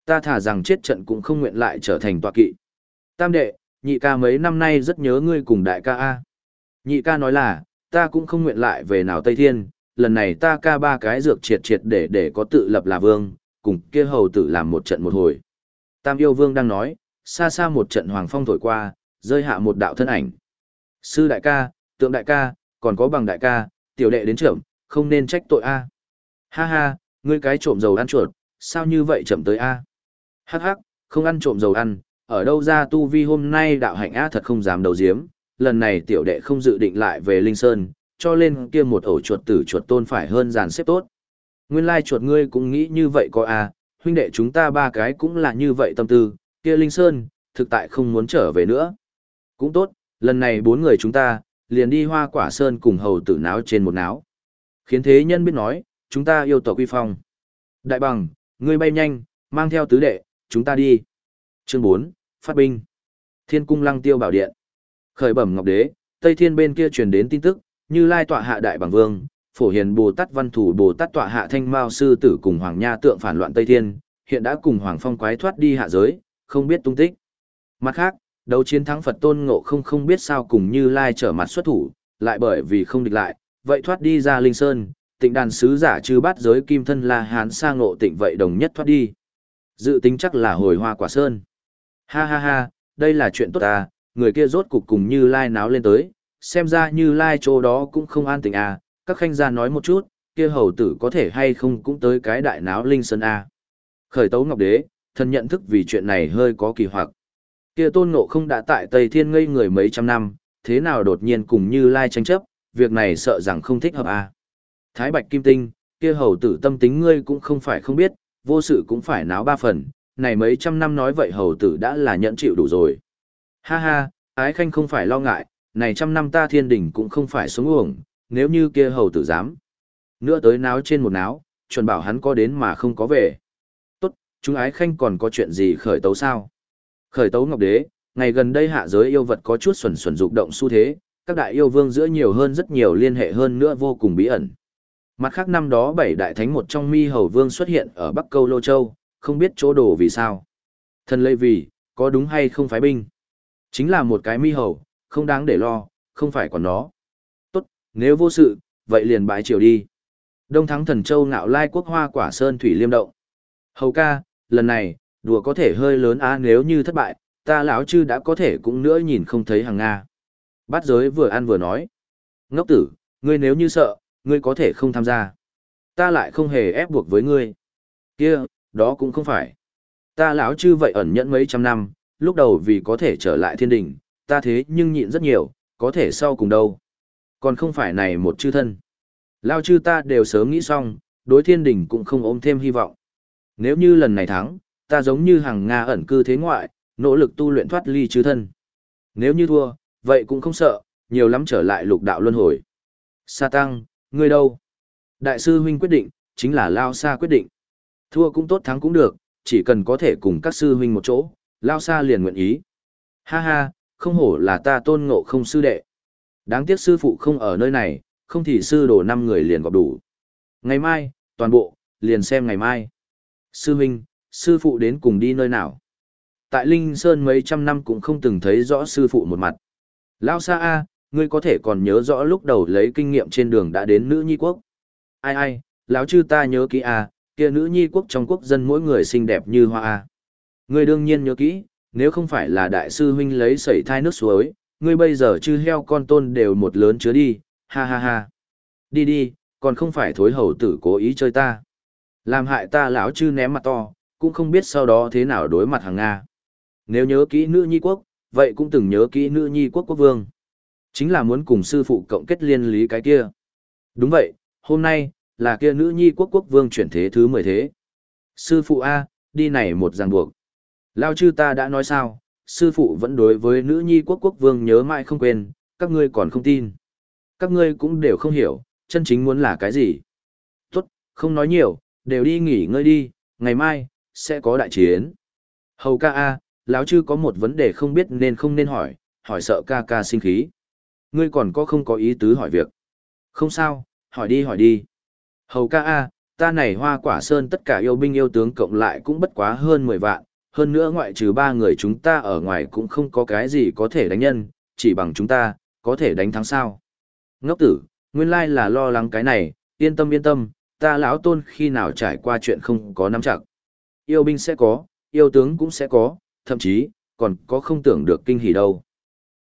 Ta thả rằng chết trận cũng không nguyện lại trở thành tọa kỵ. Tam đệ, nhị ca mấy năm nay rất nhớ ngươi cùng đại ca A. Nhị ca nói là, ta cũng không nguyện lại về nào Tây Thiên, lần này ta ca ba cái dược triệt triệt để để có tự lập là vương, cùng kia hầu tử làm một trận một hồi. Tam yêu vương đang nói, xa xa một trận hoàng phong thổi qua, rơi hạ một đạo thân ảnh. Sư đại ca, tượng đại ca, còn có bằng đại ca, tiểu đệ đến trưởng, không nên trách tội a. Ha ha, ngươi cái trộm dầu ăn chuột, sao như vậy chậm tới a? Hắc hắc, không ăn trộm dầu ăn, ở đâu ra tu vi hôm nay đạo hạnh a thật không dám đầu diếm, lần này tiểu đệ không dự định lại về Linh Sơn, cho lên kia một ổ chuột tử chuột tôn phải hơn dàn xếp tốt. Nguyên lai chuột ngươi cũng nghĩ như vậy có a, huynh đệ chúng ta ba cái cũng là như vậy tâm tư, kia Linh Sơn, thực tại không muốn trở về nữa. Cũng tốt, lần này bốn người chúng ta, liền đi hoa quả sơn cùng hầu tử náo trên một náo. Khiến thế nhân biết nói, chúng ta yêu tộc quy phong. Đại bằng, ngươi bay nhanh, mang theo tứ đệ, chúng ta đi. Chương 4, phát binh. Thiên cung lăng tiêu bảo điện. Khởi bẩm ngọc đế, Tây Thiên bên kia truyền đến tin tức, như lai tọa hạ đại bằng vương, phổ hiền Bồ Tát văn thủ Bồ Tát tọa hạ thanh mao sư tử cùng Hoàng Nha tượng phản loạn Tây Thiên, hiện đã cùng Hoàng Phong quái thoát đi hạ giới, không biết tung tích. Mặt khác, đấu chiến thắng Phật tôn ngộ không không biết sao cùng như lai trở mặt xuất thủ, lại bởi vì không địch lại, vậy thoát đi ra Linh Sơn, tịnh đàn sứ giả chư bát giới kim thân la hán sa ngộ tịnh vậy đồng nhất thoát đi. Dự tính chắc là hồi hoa quả sơn. Ha ha ha, đây là chuyện tốt ta, người kia rốt cục cùng như lai náo lên tới, xem ra như lai chỗ đó cũng không an tình à, các khanh gia nói một chút, kia hầu tử có thể hay không cũng tới cái đại náo linh sơn A. Khởi tấu ngọc đế, thần nhận thức vì chuyện này hơi có kỳ hoặc. Kia tôn ngộ không đã tại Tây Thiên ngây người mấy trăm năm, thế nào đột nhiên cùng như lai tranh chấp, việc này sợ rằng không thích hợp à Thái Bạch Kim Tinh, kia hầu tử tâm tính ngươi cũng không phải không biết, vô sự cũng phải náo ba phần, này mấy trăm năm nói vậy hầu tử đã là nhận chịu đủ rồi. Ha ha, ái khanh không phải lo ngại, này trăm năm ta thiên đỉnh cũng không phải xuống uổng, nếu như kia hầu tử dám. Nữa tới náo trên một náo, chuẩn bảo hắn có đến mà không có về. Tốt, chúng ái khanh còn có chuyện gì khởi tấu sao? Khởi tấu ngọc đế, ngày gần đây hạ giới yêu vật có chút xuẩn xuẩn dục động xu thế, các đại yêu vương giữa nhiều hơn rất nhiều liên hệ hơn nữa vô cùng bí ẩn. Mặt khác năm đó bảy đại thánh một trong mi hầu vương xuất hiện ở Bắc Câu Lô Châu, không biết chỗ đồ vì sao. Thần lây vì, có đúng hay không phái binh? Chính là một cái mi hầu, không đáng để lo, không phải còn nó. Tốt, nếu vô sự, vậy liền bãi triều đi. Đông thắng thần châu ngạo lai quốc hoa quả sơn thủy liêm động. Hầu ca, lần này, đùa có thể hơi lớn á nếu như thất bại, ta lão chư đã có thể cũng nữa nhìn không thấy hàng Nga. Bát giới vừa ăn vừa nói. Ngốc tử, ngươi nếu như sợ, ngươi có thể không tham gia. Ta lại không hề ép buộc với ngươi. Kia, đó cũng không phải. Ta lão chư vậy ẩn nhẫn mấy trăm năm, lúc đầu vì có thể trở lại thiên đình, ta thế nhưng nhịn rất nhiều, có thể sau cùng đâu. Còn không phải này một chư thân. Lao chư ta đều sớm nghĩ xong, đối thiên đình cũng không ôm thêm hy vọng. Nếu như lần này thắng, ta giống như hàng Nga ẩn cư thế ngoại, nỗ lực tu luyện thoát ly chư thân. Nếu như thua, vậy cũng không sợ, nhiều lắm trở lại lục đạo luân hồi. Sa tăng, ngươi đâu? Đại sư huynh quyết định, chính là Lao Sa quyết định. Thua cũng tốt thắng cũng được, chỉ cần có thể cùng các sư huynh một chỗ, Lao Sa liền nguyện ý. Ha ha, không hổ là ta tôn ngộ không sư đệ. Đáng tiếc sư phụ không ở nơi này, không thì sư đồ năm người liền gọp đủ. Ngày mai, toàn bộ, liền xem ngày mai. Sư huynh, sư phụ đến cùng đi nơi nào? Tại Linh Sơn mấy trăm năm cũng không từng thấy rõ sư phụ một mặt. Lao Sa A, ngươi có thể còn nhớ rõ lúc đầu lấy kinh nghiệm trên đường đã đến nữ nhi quốc. Ai ai, lão chư ta nhớ kỹ à? kia nữ nhi quốc trong quốc dân mỗi người xinh đẹp như hoa à? Ngươi đương nhiên nhớ kỹ, nếu không phải là đại sư huynh lấy sẩy thai nước suối, ngươi bây giờ chư heo con tôn đều một lớn chứa đi, ha ha ha. Đi đi, còn không phải thối hầu tử cố ý chơi ta. Làm hại ta lão chư ném mặt to, cũng không biết sau đó thế nào đối mặt hàng Nga. Nếu nhớ kỹ nữ nhi quốc, vậy cũng từng nhớ kỹ nữ nhi quốc quốc vương. Chính là muốn cùng sư phụ cộng kết liên lý cái kia. Đúng vậy, hôm nay, là kia nữ nhi quốc quốc vương chuyển thế thứ mười thế. Sư phụ A, đi này một ràng buộc. Lao chư ta đã nói sao, sư phụ vẫn đối với nữ nhi quốc quốc vương nhớ mãi không quên, các ngươi còn không tin. Các ngươi cũng đều không hiểu, chân chính muốn là cái gì. Tốt, không nói nhiều, đều đi nghỉ ngơi đi, ngày mai, sẽ có đại chiến. Hầu ca A, lão chư có một vấn đề không biết nên không nên hỏi, hỏi sợ ca ca sinh khí. Ngươi còn có không có ý tứ hỏi việc. Không sao, hỏi đi hỏi đi. Hầu ca A, ta này hoa quả sơn tất cả yêu binh yêu tướng cộng lại cũng bất quá hơn 10 vạn, hơn nữa ngoại trừ ba người chúng ta ở ngoài cũng không có cái gì có thể đánh nhân, chỉ bằng chúng ta, có thể đánh thắng sao. Ngốc tử, nguyên lai là lo lắng cái này, yên tâm yên tâm, ta lão tôn khi nào trải qua chuyện không có nắm chặt. Yêu binh sẽ có, yêu tướng cũng sẽ có, thậm chí, còn có không tưởng được kinh hỉ đâu.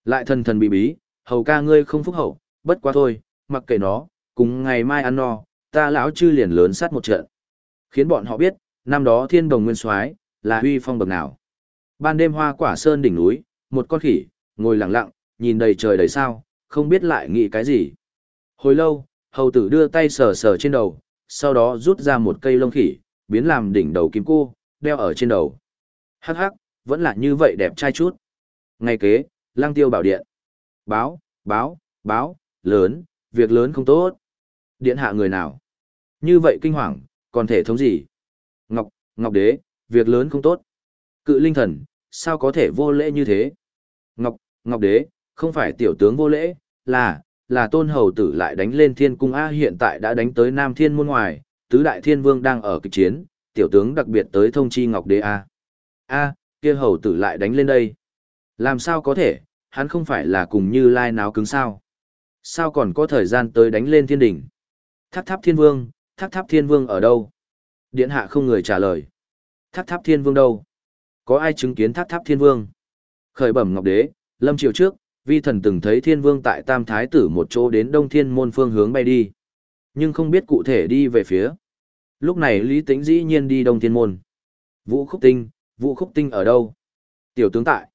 Lại thần thần bí bí, hầu ca ngươi không phúc hậu, bất quá thôi, mặc kệ nó, cùng ngày mai ăn no, ta lão chư liền lớn sát một trận. Khiến bọn họ biết, năm đó thiên đồng nguyên soái là huy phong bậc nào. Ban đêm hoa quả sơn đỉnh núi, một con khỉ, ngồi lặng lặng, nhìn đầy trời đầy sao, không biết lại nghĩ cái gì. Hồi lâu, hầu tử đưa tay sờ sờ trên đầu, sau đó rút ra một cây lông khỉ, biến làm đỉnh đầu kim cô, đeo ở trên đầu. Hắc hắc, vẫn là như vậy đẹp trai chút. Ngay kế, lang tiêu bảo điện. Báo, báo, báo, lớn, việc lớn không tốt. Điện hạ người nào? Như vậy kinh hoàng, còn thể thống gì? Ngọc, Ngọc đế, việc lớn không tốt. Cự linh thần, sao có thể vô lễ như thế? Ngọc, Ngọc đế, không phải tiểu tướng vô lễ, là, là tôn hầu tử lại đánh lên thiên cung A hiện tại đã đánh tới Nam Thiên môn ngoài, tứ đại thiên vương đang ở kịch chiến, tiểu tướng đặc biệt tới thông chi Ngọc đế A. A, kia hầu tử lại đánh lên đây. Làm sao có thể, hắn không phải là cùng như lai náo cứng sao. Sao còn có thời gian tới đánh lên thiên đỉnh? Tháp tháp thiên vương, tháp tháp thiên vương ở đâu? Điện hạ không người trả lời. Tháp tháp thiên vương đâu? Có ai chứng kiến tháp tháp thiên vương? Khởi bẩm ngọc đế, lâm triều trước, vi thần từng thấy thiên vương tại tam thái tử một chỗ đến đông thiên môn phương hướng bay đi. Nhưng không biết cụ thể đi về phía. Lúc này Lý Tĩnh dĩ nhiên đi Đông Thiên Môn. Vũ Khúc Tinh, Vũ Khúc Tinh ở đâu? Tiểu tướng tại.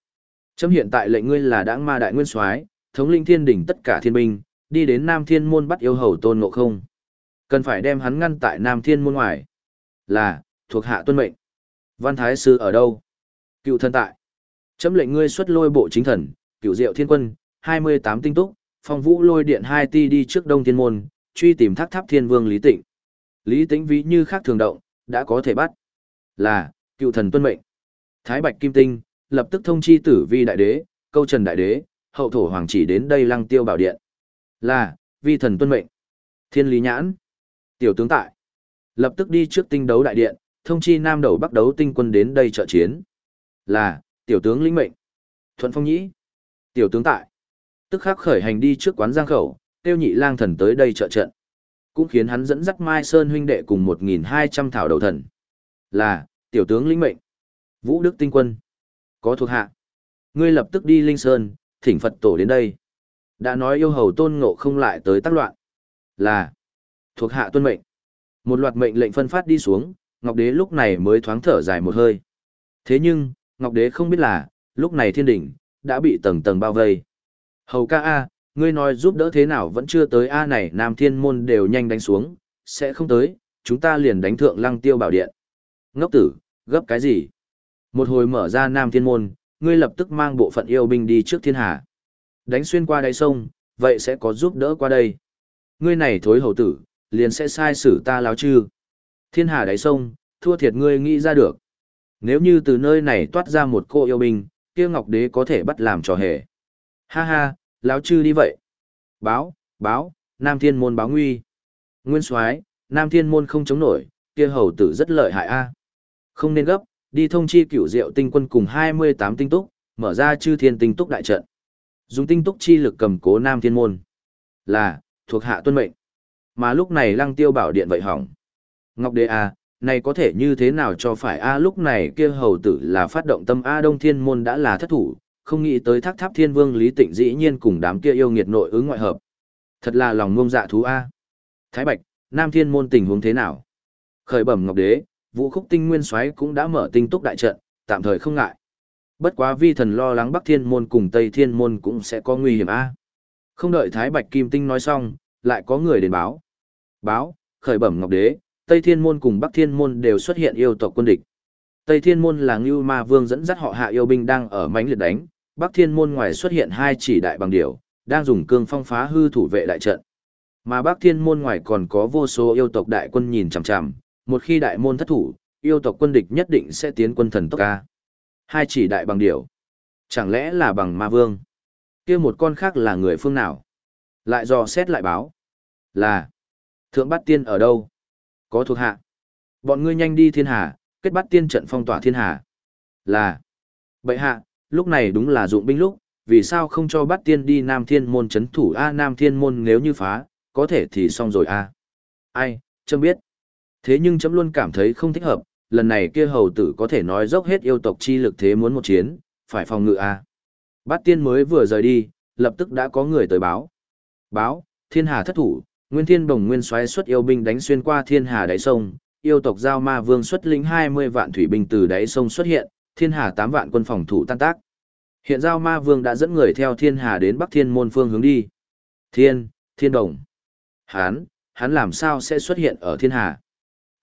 Chấm hiện tại lệnh ngươi là đãng ma đại nguyên soái, thống linh thiên đỉnh tất cả thiên binh, đi đến Nam Thiên Môn bắt yêu hầu tôn ngộ không. Cần phải đem hắn ngăn tại Nam Thiên Môn ngoài. Là, thuộc hạ tuân mệnh. Văn Thái Sư ở đâu? Cựu thân tại. Chấm lệnh ngươi xuất lôi bộ chính thần, cựu diệu thiên quân, 28 tinh túc, phong vũ lôi điện 2 ti đi trước đông thiên môn, truy tìm thác tháp thiên vương Lý Tịnh. Lý Tĩnh ví như khác thường động, đã có thể bắt. Là, cựu thần tuân mệnh. Thái Bạch Kim Tinh, lập tức thông chi tử vi đại đế, câu trần đại đế, hậu thổ hoàng chỉ đến đây lăng tiêu bảo điện. Là, vi thần tuân mệnh. Thiên lý nhãn. Tiểu tướng tại. Lập tức đi trước tinh đấu đại điện, thông chi nam đầu bắc đấu tinh quân đến đây trợ chiến. Là, tiểu tướng lĩnh mệnh. Thuận phong nhĩ. Tiểu tướng tại. Tức khắc khởi hành đi trước quán giang khẩu, tiêu nhị lang thần tới đây trợ trận. Cũng khiến hắn dẫn dắt Mai Sơn huynh đệ cùng 1.200 thảo đầu thần. Là, tiểu tướng lĩnh mệnh. Vũ Đức tinh quân. Có thuộc hạ. Ngươi lập tức đi Linh Sơn, thỉnh Phật tổ đến đây. Đã nói yêu hầu tôn ngộ không lại tới tác loạn. Là, thuộc hạ tuân mệnh. Một loạt mệnh lệnh phân phát đi xuống, Ngọc Đế lúc này mới thoáng thở dài một hơi. Thế nhưng, Ngọc Đế không biết là, lúc này thiên đỉnh, đã bị tầng tầng bao vây. Hầu ca A, ngươi nói giúp đỡ thế nào vẫn chưa tới A này Nam Thiên Môn đều nhanh đánh xuống, sẽ không tới, chúng ta liền đánh thượng lăng tiêu bảo điện. Ngốc tử, gấp cái gì? Một hồi mở ra Nam Thiên Môn, ngươi lập tức mang bộ phận yêu binh đi trước thiên hà. Đánh xuyên qua đáy sông, vậy sẽ có giúp đỡ qua đây. Ngươi này thối hầu tử, liền sẽ sai xử ta láo chư. Thiên hà đáy sông, thua thiệt ngươi nghĩ ra được. Nếu như từ nơi này toát ra một cô yêu binh, kia Ngọc Đế có thể bắt làm trò hề. Ha ha, láo chư đi vậy. Báo, báo, Nam Thiên Môn báo nguy. Nguyên soái Nam Thiên Môn không chống nổi, kia hầu tử rất lợi hại a. Không nên gấp, đi thông chi cửu diệu tinh quân cùng 28 tinh túc, mở ra chư thiên tinh túc đại trận. Dùng tinh túc chi lực cầm cố Nam Thiên Môn. Là, thuộc hạ tuân mệnh. Mà lúc này lăng tiêu bảo điện vậy hỏng. Ngọc Đế à này có thể như thế nào cho phải A lúc này kia hầu tử là phát động tâm A Đông Thiên Môn đã là thất thủ, không nghĩ tới thác tháp thiên vương Lý Tịnh dĩ nhiên cùng đám kia yêu nghiệt nội ứng ngoại hợp. Thật là lòng ngông dạ thú A. Thái Bạch, Nam Thiên Môn tình huống thế nào? Khởi bẩm Ngọc Đế, vũ khúc tinh nguyên soái cũng đã mở tinh túc đại trận, tạm thời không ngại. Bất quá vi thần lo lắng Bắc Thiên Môn cùng Tây Thiên Môn cũng sẽ có nguy hiểm A. Không đợi Thái Bạch Kim Tinh nói xong, lại có người đến báo. Báo, khởi bẩm Ngọc Đế, Tây Thiên Môn cùng Bắc Thiên Môn đều xuất hiện yêu tộc quân địch. Tây Thiên Môn là Ngưu Ma Vương dẫn dắt họ hạ yêu binh đang ở mãnh liệt đánh, Bắc Thiên Môn ngoài xuất hiện hai chỉ đại bằng điểu, đang dùng cương phong phá hư thủ vệ đại trận. Mà Bắc Thiên Môn ngoài còn có vô số yêu tộc đại quân nhìn chằm chằm, một khi đại môn thất thủ, yêu tộc quân địch nhất định sẽ tiến quân thần tốc ca. Hai chỉ đại bằng điểu. Chẳng lẽ là bằng ma vương? kia một con khác là người phương nào? Lại dò xét lại báo. Là. Thượng bát tiên ở đâu? Có thuộc hạ. Bọn ngươi nhanh đi thiên hà, kết bắt tiên trận phong tỏa thiên hà. Là. Bệ hạ, lúc này đúng là dụng binh lúc, vì sao không cho bắt tiên đi Nam Thiên Môn chấn thủ A Nam Thiên Môn nếu như phá, có thể thì xong rồi A. Ai, chấm biết. Thế nhưng chấm luôn cảm thấy không thích hợp, lần này kia hầu tử có thể nói dốc hết yêu tộc chi lực thế muốn một chiến, phải phòng ngự A. Bát tiên mới vừa rời đi, lập tức đã có người tới báo. Báo, thiên hà thất thủ, nguyên thiên bồng nguyên xoáy xuất yêu binh đánh xuyên qua thiên hà đáy sông, yêu tộc giao ma vương xuất lĩnh 20 vạn thủy binh từ đáy sông xuất hiện, thiên hà 8 vạn quân phòng thủ tan tác. Hiện giao ma vương đã dẫn người theo thiên hà đến bắc thiên môn phương hướng đi. Thiên, thiên đồng. Hán, hắn làm sao sẽ xuất hiện ở thiên hà?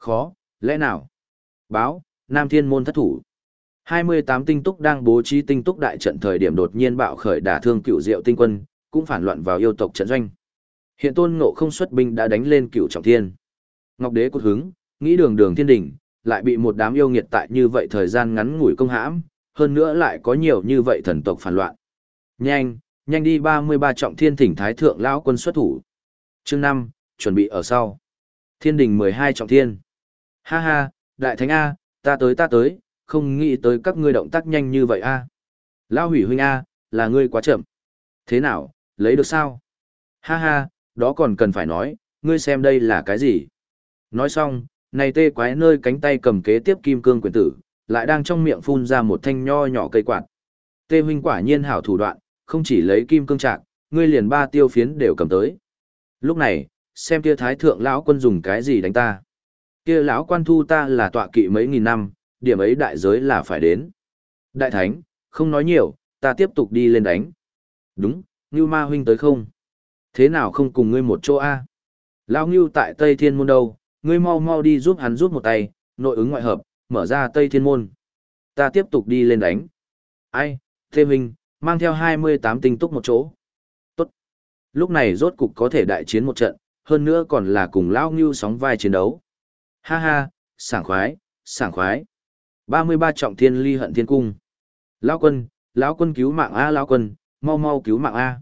Khó, lẽ nào? Báo, Nam Thiên Môn thất thủ. 28 tinh túc đang bố trí tinh túc đại trận thời điểm đột nhiên bạo khởi đả thương cựu diệu tinh quân, cũng phản loạn vào yêu tộc trận doanh. Hiện tôn ngộ không xuất binh đã đánh lên cựu trọng thiên. Ngọc đế cốt hứng, nghĩ đường đường thiên đỉnh, lại bị một đám yêu nghiệt tại như vậy thời gian ngắn ngủi công hãm, hơn nữa lại có nhiều như vậy thần tộc phản loạn. Nhanh, nhanh đi 33 trọng thiên thỉnh thái thượng lão quân xuất thủ. Chương 5, chuẩn bị ở sau. Thiên đình 12 trọng thiên. Ha ha, đại thánh A, ta tới ta tới, không nghĩ tới các ngươi động tác nhanh như vậy A. Lao hủy huynh A, là ngươi quá chậm. Thế nào, lấy được sao? Ha ha, đó còn cần phải nói, ngươi xem đây là cái gì? Nói xong, này tê quái nơi cánh tay cầm kế tiếp kim cương quyền tử, lại đang trong miệng phun ra một thanh nho nhỏ cây quạt. Tê huynh quả nhiên hảo thủ đoạn, không chỉ lấy kim cương trạng, ngươi liền ba tiêu phiến đều cầm tới. Lúc này, xem kia thái thượng lão quân dùng cái gì đánh ta. Kia lão quan thu ta là tọa kỵ mấy nghìn năm, điểm ấy đại giới là phải đến. Đại thánh, không nói nhiều, ta tiếp tục đi lên đánh. Đúng, Ngưu Ma huynh tới không? Thế nào không cùng ngươi một chỗ a? Lão Ngưu tại Tây Thiên môn đâu, ngươi mau mau đi giúp hắn giúp một tay, nội ứng ngoại hợp, mở ra Tây Thiên môn. Ta tiếp tục đi lên đánh. Ai, Thê Minh, mang theo 28 tinh túc một chỗ. Tốt. Lúc này rốt cục có thể đại chiến một trận, hơn nữa còn là cùng Lão Ngưu sóng vai chiến đấu. Ha ha, sảng khoái, sảng khoái. 33 trọng thiên ly hận thiên cung. Lão quân, lão quân cứu mạng A lão quân, mau mau cứu mạng A.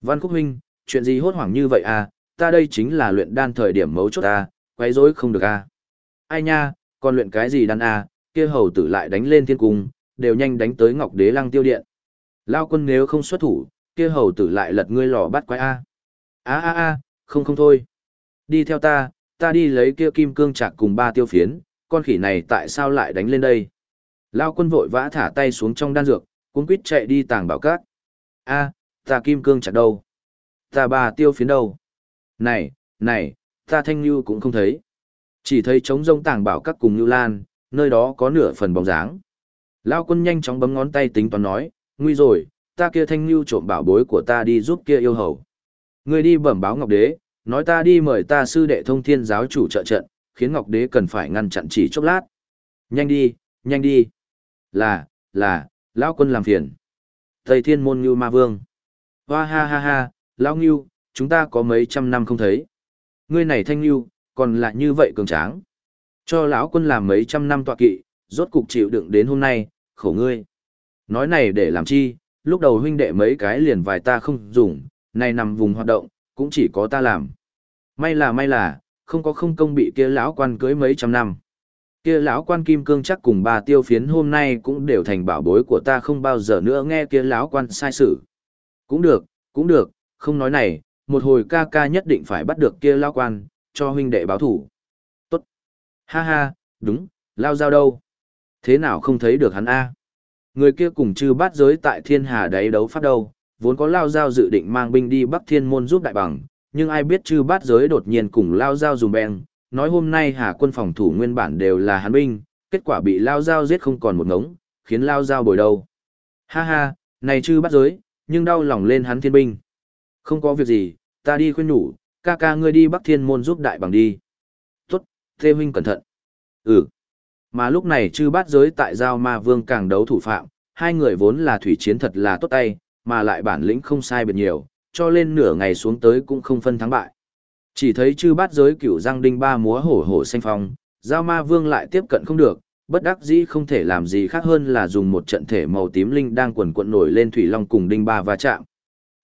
Văn Khúc Huynh, chuyện gì hốt hoảng như vậy a? ta đây chính là luyện đan thời điểm mấu chốt a, quấy rối không được a. Ai nha, còn luyện cái gì đan a, kia hầu tử lại đánh lên thiên cung, đều nhanh đánh tới Ngọc Đế Lăng Tiêu Điện. Lao quân nếu không xuất thủ, kia hầu tử lại lật ngươi lò bắt quái a. A a a, không không thôi. Đi theo ta, ta đi lấy kia kim cương chạc cùng ba tiêu phiến, con khỉ này tại sao lại đánh lên đây? Lao quân vội vã thả tay xuống trong đan dược, cuốn quýt chạy đi tàng bảo cát. A, ta kim cương chặt đâu? Ta ba tiêu phiến đâu? Này, này, ta thanh lưu cũng không thấy. Chỉ thấy trống rông tàng bảo các cùng lưu lan, nơi đó có nửa phần bóng dáng. Lao quân nhanh chóng bấm ngón tay tính toán nói, nguy rồi, ta kia thanh lưu trộm bảo bối của ta đi giúp kia yêu hầu. Người đi bẩm báo Ngọc Đế, nói ta đi mời ta sư đệ thông thiên giáo chủ trợ trận, khiến Ngọc Đế cần phải ngăn chặn chỉ chốc lát. Nhanh đi, nhanh đi. Là, là, Lão quân làm phiền. thầy thiên môn như ma vương. Hoa ha ha ha, lão ngưu, chúng ta có mấy trăm năm không thấy. Ngươi này thanh ngưu, còn lại như vậy cường tráng. Cho lão quân làm mấy trăm năm tọa kỵ, rốt cục chịu đựng đến hôm nay, khổ ngươi. Nói này để làm chi, lúc đầu huynh đệ mấy cái liền vài ta không dùng, này nằm vùng hoạt động, cũng chỉ có ta làm. May là may là, không có không công bị kia lão quan cưới mấy trăm năm. Kia lão quan kim cương chắc cùng bà tiêu phiến hôm nay cũng đều thành bảo bối của ta không bao giờ nữa nghe kia lão quan sai sự. Cũng được, cũng được, không nói này, một hồi ca ca nhất định phải bắt được kia lão quan, cho huynh đệ báo thủ. Tốt. Ha ha, đúng, lao giao đâu? Thế nào không thấy được hắn a? Người kia cùng chư bát giới tại thiên hà đáy đấu phát đâu, vốn có lao giao dự định mang binh đi bắc thiên môn giúp đại bằng, nhưng ai biết chư bát giới đột nhiên cùng lao giao dùng beng, nói hôm nay hà quân phòng thủ nguyên bản đều là hắn binh, kết quả bị lao giao giết không còn một ngống, khiến lao giao bồi đầu Ha ha, này chư bát giới, nhưng đau lòng lên hắn thiên binh. Không có việc gì, ta đi khuyên nhủ, ca ca ngươi đi Bắc Thiên Môn giúp đại bằng đi. Tốt, Thê huynh cẩn thận. Ừ. Mà lúc này chư bát giới tại giao ma vương càng đấu thủ phạm, hai người vốn là thủy chiến thật là tốt tay, mà lại bản lĩnh không sai biệt nhiều, cho lên nửa ngày xuống tới cũng không phân thắng bại. Chỉ thấy chư bát giới cửu răng đinh ba múa hổ hổ xanh phong, giao ma vương lại tiếp cận không được, bất đắc dĩ không thể làm gì khác hơn là dùng một trận thể màu tím linh đang quần quận nổi lên thủy long cùng đinh ba va chạm.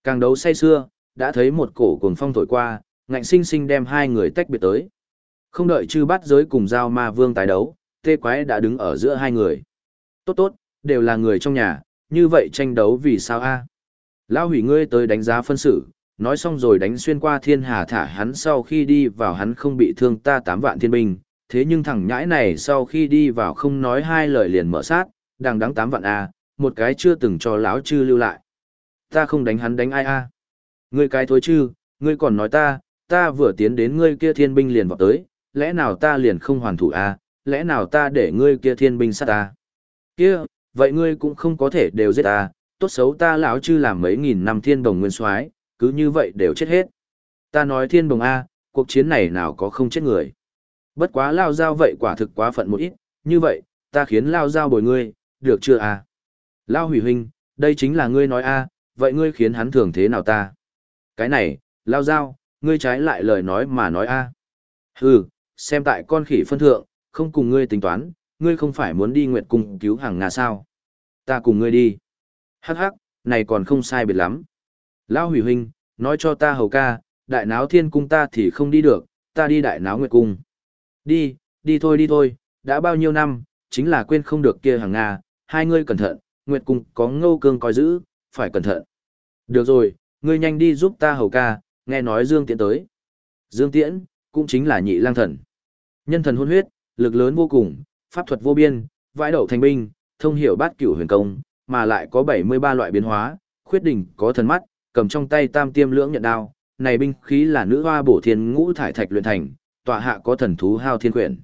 Càng đấu say xưa, đã thấy một cổ cuồng phong thổi qua, ngạnh sinh sinh đem hai người tách biệt tới. Không đợi chư Bát giới cùng giao ma vương tái đấu, tê quái đã đứng ở giữa hai người. Tốt tốt, đều là người trong nhà, như vậy tranh đấu vì sao a? Lão hủy ngươi tới đánh giá phân xử, nói xong rồi đánh xuyên qua thiên hà thả hắn sau khi đi vào hắn không bị thương ta tám vạn thiên binh, thế nhưng thằng nhãi này sau khi đi vào không nói hai lời liền mở sát, đang đắng tám vạn a, một cái chưa từng cho lão chư lưu lại. Ta không đánh hắn đánh ai a? Ngươi cái thối chư, ngươi còn nói ta, ta vừa tiến đến ngươi kia thiên binh liền vọt tới, lẽ nào ta liền không hoàn thủ a? Lẽ nào ta để ngươi kia thiên binh sát ta? Kia, vậy ngươi cũng không có thể đều giết ta, tốt xấu ta lão chư làm mấy nghìn năm thiên đồng nguyên soái, cứ như vậy đều chết hết. Ta nói thiên đồng a, cuộc chiến này nào có không chết người. Bất quá lao giao vậy quả thực quá phận một ít, như vậy, ta khiến lao giao bồi ngươi, được chưa à? Lao hủy huynh, đây chính là ngươi nói a, vậy ngươi khiến hắn thường thế nào ta? Cái này, lao giao, ngươi trái lại lời nói mà nói a. Hừ, xem tại con khỉ phân thượng, không cùng ngươi tính toán, ngươi không phải muốn đi nguyệt cung cứu hàng ngà sao? Ta cùng ngươi đi. Hắc hắc, này còn không sai biệt lắm. Lão hủy huynh, nói cho ta hầu ca, đại náo thiên cung ta thì không đi được, ta đi đại náo nguyệt cung. Đi, đi thôi đi thôi, đã bao nhiêu năm, chính là quên không được kia hàng Nga, hai ngươi cẩn thận, Nguyệt Cung có ngâu cương coi giữ, phải cẩn thận. Được rồi, ngươi nhanh đi giúp ta hầu ca, nghe nói Dương Tiễn tới. Dương Tiễn, cũng chính là nhị lang thần. Nhân thần hôn huyết, lực lớn vô cùng, pháp thuật vô biên, vãi đậu thành binh, thông hiểu bát cửu huyền công, mà lại có 73 loại biến hóa, khuyết đỉnh có thần mắt, cầm trong tay tam tiêm lưỡng nhận đao, này binh khí là nữ hoa bổ thiên ngũ thải thạch luyện thành, tọa hạ có thần thú hao thiên quyển.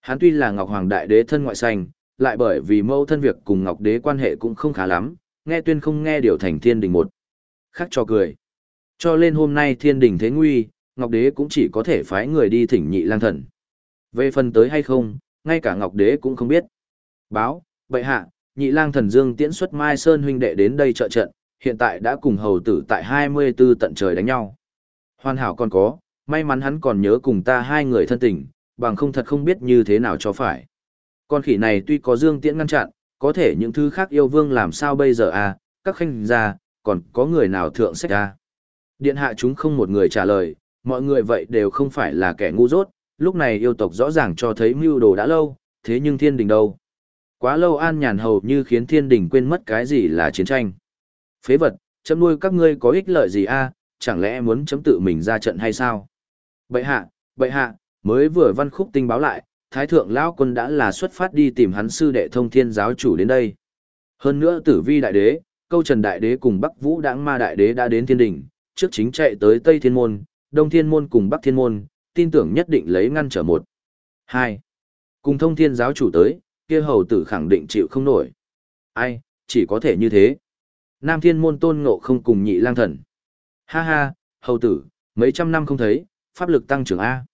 Hắn tuy là Ngọc Hoàng Đại Đế thân ngoại sanh, lại bởi vì mâu thân việc cùng Ngọc Đế quan hệ cũng không khá lắm, nghe tuyên không nghe điều thành thiên đình một. Khác cho cười. Cho lên hôm nay thiên đình thế nguy, Ngọc Đế cũng chỉ có thể phái người đi thỉnh nhị lang thần. Về phần tới hay không, ngay cả Ngọc Đế cũng không biết. Báo, bệ hạ, nhị lang thần Dương tiễn xuất Mai Sơn huynh đệ đến đây trợ trận, hiện tại đã cùng hầu tử tại 24 tận trời đánh nhau. Hoàn hảo còn có, may mắn hắn còn nhớ cùng ta hai người thân tình, bằng không thật không biết như thế nào cho phải. Con khỉ này tuy có Dương tiễn ngăn chặn, có thể những thứ khác yêu vương làm sao bây giờ à, các khanh gia, còn có người nào thượng sách à. Điện hạ chúng không một người trả lời, mọi người vậy đều không phải là kẻ ngu dốt, lúc này yêu tộc rõ ràng cho thấy mưu đồ đã lâu, thế nhưng thiên đình đâu. Quá lâu an nhàn hầu như khiến thiên đình quên mất cái gì là chiến tranh. Phế vật, chấm nuôi các ngươi có ích lợi gì a? chẳng lẽ muốn chấm tự mình ra trận hay sao? Bệ hạ, bệ hạ, mới vừa văn khúc tinh báo lại, Thái thượng lão quân đã là xuất phát đi tìm hắn sư đệ thông thiên giáo chủ đến đây. Hơn nữa tử vi đại đế, câu trần đại đế cùng bắc vũ đãng ma đại đế đã đến thiên đình, trước chính chạy tới Tây Thiên Môn, Đông Thiên Môn cùng Bắc Thiên Môn, tin tưởng nhất định lấy ngăn trở một. hai Cùng thông thiên giáo chủ tới, kia hầu tử khẳng định chịu không nổi. Ai, chỉ có thể như thế. Nam Thiên Môn tôn ngộ không cùng nhị lang thần. Ha ha, hầu tử, mấy trăm năm không thấy, pháp lực tăng trưởng A.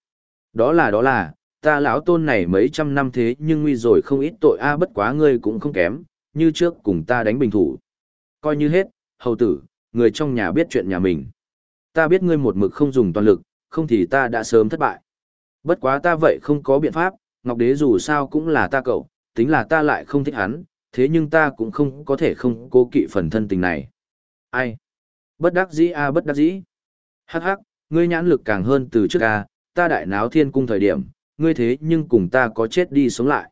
Đó là đó là, ta lão tôn này mấy trăm năm thế nhưng nguy rồi không ít tội A bất quá ngươi cũng không kém, như trước cùng ta đánh bình thủ. Coi như hết, hầu tử, người trong nhà biết chuyện nhà mình. Ta biết ngươi một mực không dùng toàn lực, không thì ta đã sớm thất bại. Bất quá ta vậy không có biện pháp, Ngọc Đế dù sao cũng là ta cậu, tính là ta lại không thích hắn, thế nhưng ta cũng không có thể không cố kỵ phần thân tình này. Ai? Bất đắc dĩ a bất đắc dĩ. Hắc hắc, ngươi nhãn lực càng hơn từ trước a, ta đại náo thiên cung thời điểm, ngươi thế nhưng cùng ta có chết đi sống lại.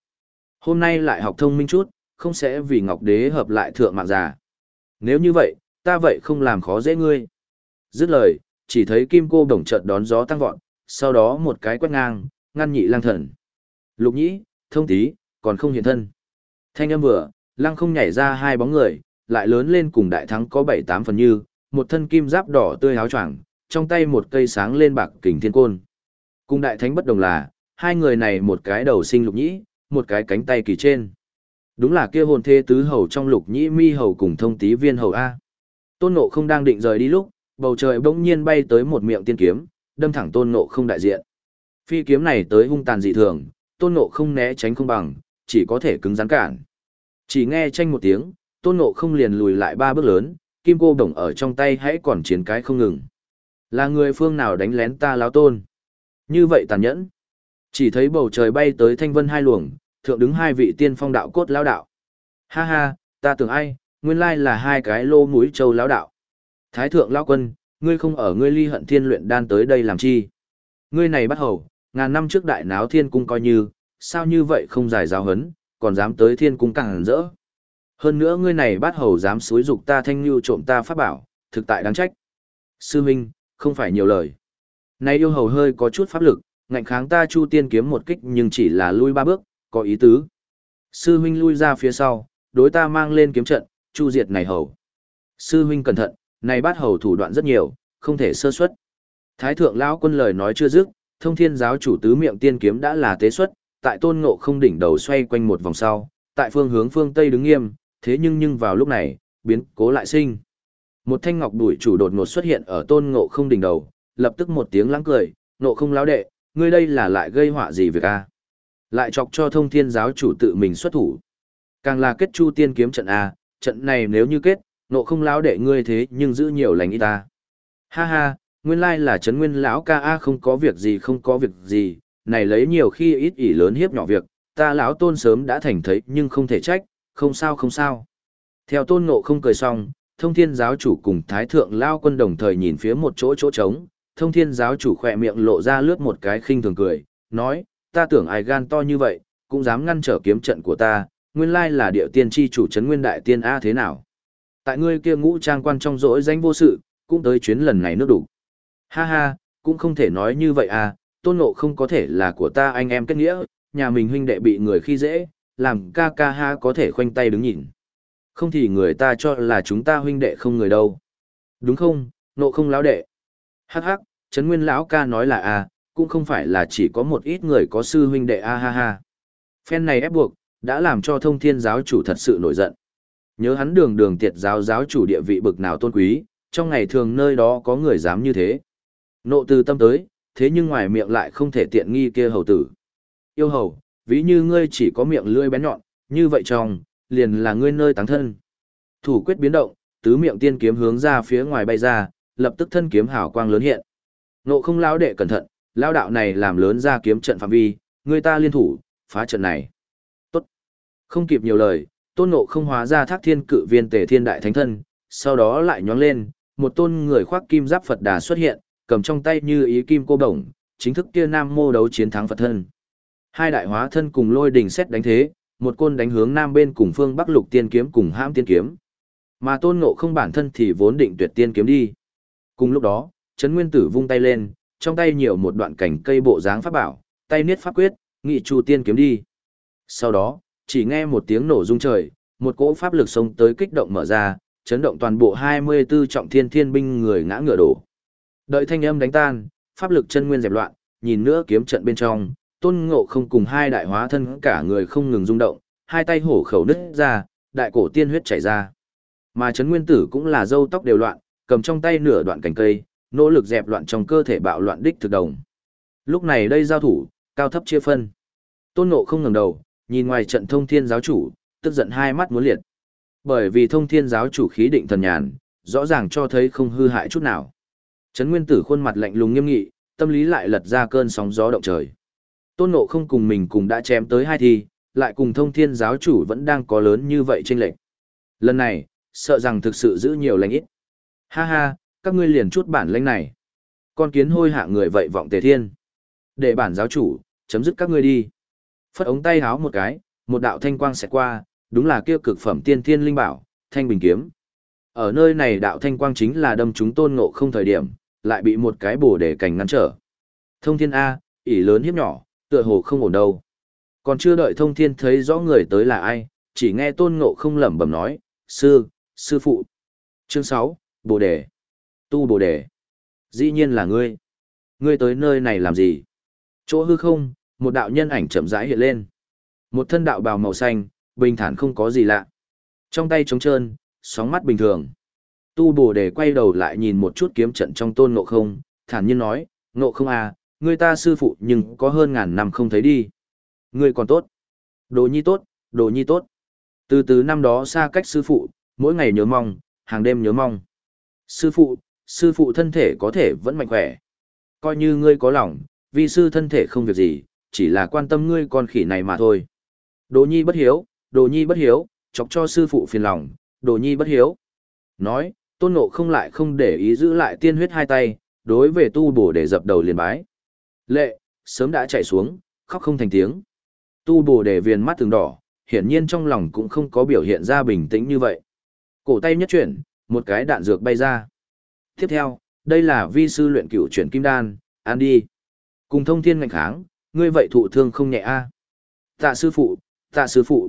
Hôm nay lại học thông minh chút, không sẽ vì Ngọc Đế hợp lại thượng mạng già. Nếu như vậy, ta vậy không làm khó dễ ngươi. Dứt lời, chỉ thấy kim cô đồng chợt đón gió tăng vọt, sau đó một cái quét ngang, ngăn nhị lang thần. Lục nhĩ, thông tí, còn không hiện thân. Thanh âm vừa, lăng không nhảy ra hai bóng người, lại lớn lên cùng đại thắng có bảy tám phần như, một thân kim giáp đỏ tươi áo choàng, trong tay một cây sáng lên bạc kình thiên côn. Cùng đại thánh bất đồng là, hai người này một cái đầu sinh lục nhĩ, một cái cánh tay kỳ trên. Đúng là kia hồn thế tứ hầu trong lục nhĩ mi hầu cùng thông tí viên hầu A. Tôn nộ không đang định rời đi lúc, bầu trời bỗng nhiên bay tới một miệng tiên kiếm, đâm thẳng tôn nộ không đại diện. Phi kiếm này tới hung tàn dị thường, tôn nộ không né tránh không bằng, chỉ có thể cứng rắn cản. Chỉ nghe tranh một tiếng, tôn nộ không liền lùi lại ba bước lớn, kim cô đồng ở trong tay hãy còn chiến cái không ngừng. Là người phương nào đánh lén ta láo tôn? Như vậy tàn nhẫn. Chỉ thấy bầu trời bay tới thanh vân hai luồng, thượng đứng hai vị tiên phong đạo cốt lão đạo. Ha ha, ta tưởng ai, nguyên lai là hai cái lô mũi châu lão đạo. Thái thượng lão quân, ngươi không ở ngươi ly hận thiên luyện đan tới đây làm chi? Ngươi này bắt hầu, ngàn năm trước đại náo thiên cung coi như, sao như vậy không giải giáo hấn, còn dám tới thiên cung càng rỡ. Hơn nữa ngươi này bắt hầu dám xúi dục ta thanh lưu trộm ta pháp bảo, thực tại đáng trách. Sư Minh, không phải nhiều lời. Này yêu hầu hơi có chút pháp lực, ngạnh kháng ta chu tiên kiếm một kích nhưng chỉ là lui ba bước, có ý tứ. Sư huynh lui ra phía sau, đối ta mang lên kiếm trận, chu diệt này hầu. Sư huynh cẩn thận, này bát hầu thủ đoạn rất nhiều, không thể sơ suất. Thái thượng lão quân lời nói chưa dứt, thông thiên giáo chủ tứ miệng tiên kiếm đã là tế xuất, tại tôn ngộ không đỉnh đầu xoay quanh một vòng sau, tại phương hướng phương Tây đứng nghiêm, thế nhưng nhưng vào lúc này, biến cố lại sinh. Một thanh ngọc đuổi chủ đột ngột xuất hiện ở tôn ngộ không đỉnh đầu, lập tức một tiếng lãng cười, ngộ không lão đệ, ngươi đây là lại gây họa gì việc a? Lại chọc cho thông thiên giáo chủ tự mình xuất thủ. Càng là kết chu tiên kiếm trận a, trận này nếu như kết, ngộ không lão đệ ngươi thế nhưng giữ nhiều lành ít ta. Ha ha, nguyên lai là trấn nguyên lão ca a không có việc gì không có việc gì, này lấy nhiều khi ít ỉ lớn hiếp nhỏ việc, ta lão tôn sớm đã thành thấy nhưng không thể trách, không sao không sao. Theo tôn ngộ không cười xong, thông thiên giáo chủ cùng thái thượng lao quân đồng thời nhìn phía một chỗ chỗ trống, thông thiên giáo chủ khỏe miệng lộ ra lướt một cái khinh thường cười, nói, ta tưởng ai gan to như vậy, cũng dám ngăn trở kiếm trận của ta, nguyên lai là điệu tiên tri chủ trấn nguyên đại tiên A thế nào. Tại ngươi kia ngũ trang quan trong rỗi danh vô sự, cũng tới chuyến lần này nước đủ. Ha ha, cũng không thể nói như vậy à, tôn ngộ không có thể là của ta anh em kết nghĩa, nhà mình huynh đệ bị người khi dễ, làm ca ca ha có thể khoanh tay đứng nhìn. Không thì người ta cho là chúng ta huynh đệ không người đâu. Đúng không, ngộ không láo đệ. Hắc hắc, Trấn Nguyên lão ca nói là a, cũng không phải là chỉ có một ít người có sư huynh đệ a ha ha. Phen này ép buộc, đã làm cho thông thiên giáo chủ thật sự nổi giận. Nhớ hắn đường đường tiệt giáo giáo chủ địa vị bực nào tôn quý, trong ngày thường nơi đó có người dám như thế. Nộ từ tâm tới, thế nhưng ngoài miệng lại không thể tiện nghi kia hầu tử. Yêu hầu, ví như ngươi chỉ có miệng lưỡi bén nhọn, như vậy trong, liền là ngươi nơi táng thân. Thủ quyết biến động, tứ miệng tiên kiếm hướng ra phía ngoài bay ra, lập tức thân kiếm hào quang lớn hiện. Nộ không lão đệ cẩn thận, lão đạo này làm lớn ra kiếm trận phạm vi, người ta liên thủ, phá trận này. Tốt. Không kịp nhiều lời, tôn nộ không hóa ra thác thiên cự viên tề thiên đại thánh thân, sau đó lại nhóng lên, một tôn người khoác kim giáp Phật đà xuất hiện, cầm trong tay như ý kim cô đồng, chính thức kia nam mô đấu chiến thắng Phật thân. Hai đại hóa thân cùng lôi đỉnh xét đánh thế, một côn đánh hướng nam bên cùng phương bắc lục tiên kiếm cùng hãm tiên kiếm. Mà tôn ngộ không bản thân thì vốn định tuyệt tiên kiếm đi. Cùng lúc đó, Trấn Nguyên Tử vung tay lên, trong tay nhiều một đoạn cảnh cây bộ dáng pháp bảo, tay niết pháp quyết, nghị chu tiên kiếm đi. Sau đó, chỉ nghe một tiếng nổ rung trời, một cỗ pháp lực xông tới kích động mở ra, chấn động toàn bộ 24 trọng thiên thiên binh người ngã ngựa đổ. Đợi thanh âm đánh tan, pháp lực chân nguyên dẹp loạn, nhìn nữa kiếm trận bên trong, tôn ngộ không cùng hai đại hóa thân cả người không ngừng rung động, hai tay hổ khẩu nứt ra, đại cổ tiên huyết chảy ra. Mà chấn nguyên tử cũng là dâu tóc đều loạn, cầm trong tay nửa đoạn cành cây, nỗ lực dẹp loạn trong cơ thể bạo loạn đích thực đồng. Lúc này đây giao thủ, cao thấp chia phân. Tôn ngộ không ngẩng đầu, nhìn ngoài trận thông thiên giáo chủ, tức giận hai mắt muốn liệt. Bởi vì thông thiên giáo chủ khí định thần nhàn, rõ ràng cho thấy không hư hại chút nào. Trấn Nguyên Tử khuôn mặt lạnh lùng nghiêm nghị, tâm lý lại lật ra cơn sóng gió động trời. Tôn Ngộ không cùng mình cùng đã chém tới hai thi, lại cùng thông thiên giáo chủ vẫn đang có lớn như vậy trên lệnh. Lần này, sợ rằng thực sự giữ nhiều lãnh ít. Ha ha, các ngươi liền chút bản lãnh này. Con kiến hôi hạ người vậy vọng tề thiên. Để bản giáo chủ, chấm dứt các ngươi đi. Phất ống tay háo một cái, một đạo thanh quang sẽ qua, đúng là kia cực phẩm tiên thiên linh bảo, thanh bình kiếm. Ở nơi này đạo thanh quang chính là đâm chúng tôn ngộ không thời điểm, lại bị một cái bổ để cảnh ngăn trở. Thông thiên A, ỉ lớn hiếp nhỏ, tựa hồ không ổn đâu. Còn chưa đợi thông thiên thấy rõ người tới là ai, chỉ nghe tôn ngộ không lẩm bẩm nói, sư, sư phụ. Chương 6, Bồ Đề. Tu Bồ Đề. Dĩ nhiên là ngươi. Ngươi tới nơi này làm gì? Chỗ hư không, một đạo nhân ảnh chậm rãi hiện lên. Một thân đạo bào màu xanh, bình thản không có gì lạ. Trong tay trống trơn, sóng mắt bình thường. Tu Bồ Đề quay đầu lại nhìn một chút kiếm trận trong tôn ngộ không, thản nhiên nói, ngộ không à, người ta sư phụ nhưng có hơn ngàn năm không thấy đi. Ngươi còn tốt. Đồ nhi tốt, đồ nhi tốt. Từ từ năm đó xa cách sư phụ, mỗi ngày nhớ mong, hàng đêm nhớ mong. Sư phụ, sư phụ thân thể có thể vẫn mạnh khỏe. Coi như ngươi có lòng, vì sư thân thể không việc gì, chỉ là quan tâm ngươi con khỉ này mà thôi. Đồ nhi bất hiếu, đồ nhi bất hiếu, chọc cho sư phụ phiền lòng, đồ nhi bất hiếu. Nói, tôn ngộ không lại không để ý giữ lại tiên huyết hai tay, đối về tu bổ để dập đầu liền bái. Lệ, sớm đã chạy xuống, khóc không thành tiếng. Tu bổ để viền mắt từng đỏ, hiển nhiên trong lòng cũng không có biểu hiện ra bình tĩnh như vậy. Cổ tay nhất chuyển, một cái đạn dược bay ra. Tiếp theo, đây là vi sư luyện cửu chuyển kim đan, ăn đi. Cùng thông thiên ngành kháng, ngươi vậy thụ thương không nhẹ a Tạ sư phụ, tạ sư phụ.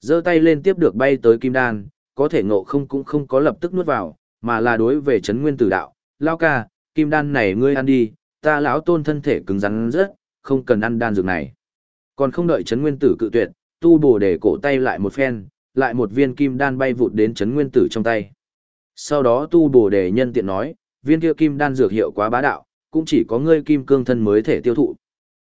giơ tay lên tiếp được bay tới kim đan, có thể ngộ không cũng không có lập tức nuốt vào, mà là đối về chấn nguyên tử đạo. Lao ca, kim đan này ngươi ăn đi, ta lão tôn thân thể cứng rắn rất, không cần ăn đan dược này. Còn không đợi chấn nguyên tử cự tuyệt, tu bổ để cổ tay lại một phen, lại một viên kim đan bay vụt đến chấn nguyên tử trong tay. Sau đó tu bổ để nhân tiện nói, viên kia kim đan dược hiệu quá bá đạo, cũng chỉ có ngươi kim cương thân mới thể tiêu thụ.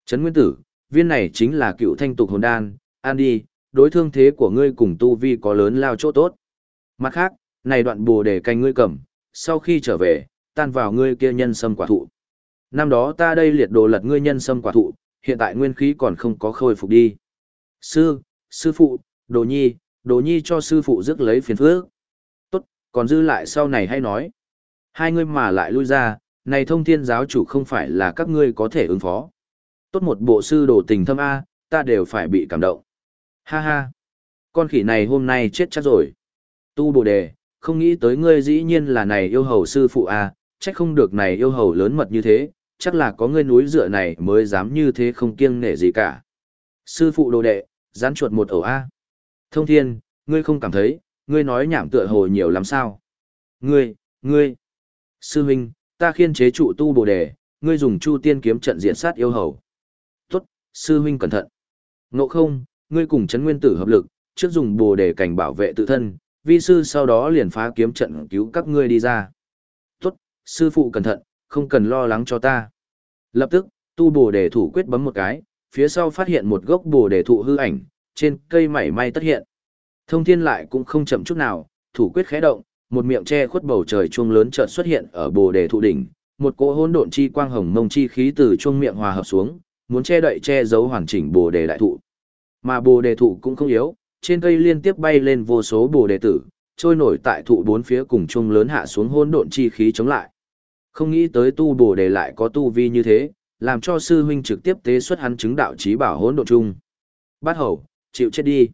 Chấn nguyên tử, viên này chính là cựu thanh tục hồn đan, ăn đi, đối thương thế của ngươi cùng tu vi có lớn lao chỗ tốt. Mặt khác, này đoạn bồ đề canh ngươi cầm, sau khi trở về, tan vào ngươi kia nhân sâm quả thụ. Năm đó ta đây liệt đồ lật ngươi nhân sâm quả thụ, hiện tại nguyên khí còn không có khôi phục đi. Sư, sư phụ, đồ nhi, đồ nhi cho sư phụ rước lấy phiền phước. Tốt, còn dư lại sau này hay nói. Hai ngươi mà lại lui ra, này thông thiên giáo chủ không phải là các ngươi có thể ứng phó. Tốt một bộ sư đồ tình thâm A, ta đều phải bị cảm động. Ha ha, con khỉ này hôm nay chết chắc rồi. Tu bồ đề, không nghĩ tới ngươi dĩ nhiên là này yêu hầu sư phụ à, A, trách không được này yêu hầu lớn mật như thế, chắc là có ngươi núi dựa này mới dám như thế không kiêng nể gì cả. Sư phụ đồ đệ, rán chuột một ổ A. Thông thiên, ngươi không cảm thấy, ngươi nói nhảm tựa hồ nhiều lắm sao. Ngươi, ngươi. Sư huynh, ta khiên chế trụ tu bồ đề, ngươi dùng chu tiên kiếm trận diện sát yêu hầu. Tốt, sư huynh cẩn thận. Ngộ không, ngươi cùng chấn nguyên tử hợp lực, trước dùng bồ đề cảnh bảo vệ tự thân, vi sư sau đó liền phá kiếm trận cứu các ngươi đi ra. Tốt, sư phụ cẩn thận, không cần lo lắng cho ta. Lập tức, tu bồ đề thủ quyết bấm một cái, phía sau phát hiện một gốc bồ đề thụ hư ảnh, trên cây mảy may tất hiện. Thông thiên lại cũng không chậm chút nào, thủ quyết khẽ động, một miệng che khuất bầu trời chuông lớn chợt xuất hiện ở bồ đề thụ đỉnh, một cỗ hỗn độn chi quang hồng mông chi khí từ chuông miệng hòa hợp xuống, muốn che đậy che giấu hoàn chỉnh bồ đề đại thụ. Mà bồ đề thụ cũng không yếu, trên cây liên tiếp bay lên vô số bồ đề tử, trôi nổi tại thụ bốn phía cùng chung lớn hạ xuống hỗn độn chi khí chống lại. Không nghĩ tới tu bồ đề lại có tu vi như thế, làm cho sư huynh trực tiếp tế xuất hắn chứng đạo trí bảo hỗn độn chung. Bát hầu, chịu chết đi.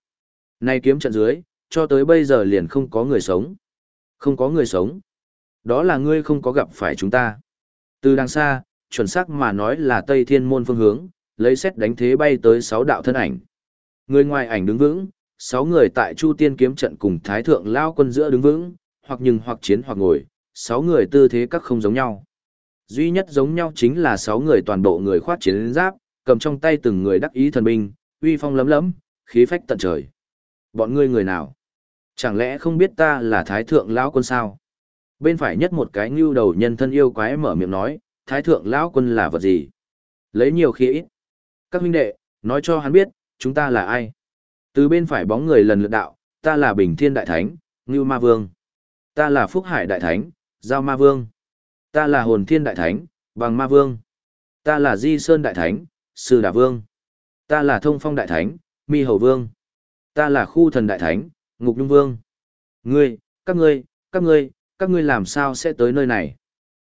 Nay kiếm trận dưới, cho tới bây giờ liền không có người sống. Không có người sống. Đó là ngươi không có gặp phải chúng ta. Từ đằng xa, chuẩn xác mà nói là Tây Thiên môn phương hướng, lấy xét đánh thế bay tới sáu đạo thân ảnh. Người ngoài ảnh đứng vững, sáu người tại Chu Tiên kiếm trận cùng Thái thượng lao quân giữa đứng vững, hoặc nhừng hoặc chiến hoặc ngồi, sáu người tư thế các không giống nhau. Duy nhất giống nhau chính là sáu người toàn bộ người khoát chiến giáp, cầm trong tay từng người đắc ý thần binh, uy phong lấm lấm, khí phách tận trời. Bọn ngươi người nào? Chẳng lẽ không biết ta là Thái thượng lão quân sao? Bên phải nhất một cái ngưu đầu nhân thân yêu quái mở miệng nói, Thái thượng lão quân là vật gì? Lấy nhiều khí ít. Các huynh đệ, nói cho hắn biết, chúng ta là ai? Từ bên phải bóng người lần lượt đạo, ta là Bình Thiên Đại Thánh, Ngưu Ma Vương. Ta là Phúc Hải Đại Thánh, Giao Ma Vương. Ta là Hồn Thiên Đại Thánh, Bằng Ma Vương. Ta là Di Sơn Đại Thánh, Sư Đà Vương. Ta là Thông Phong Đại Thánh, Mi Hầu Vương. Ta là Khu Thần Đại Thánh, Ngục Nhung Vương. Ngươi, các ngươi, các ngươi, các ngươi làm sao sẽ tới nơi này?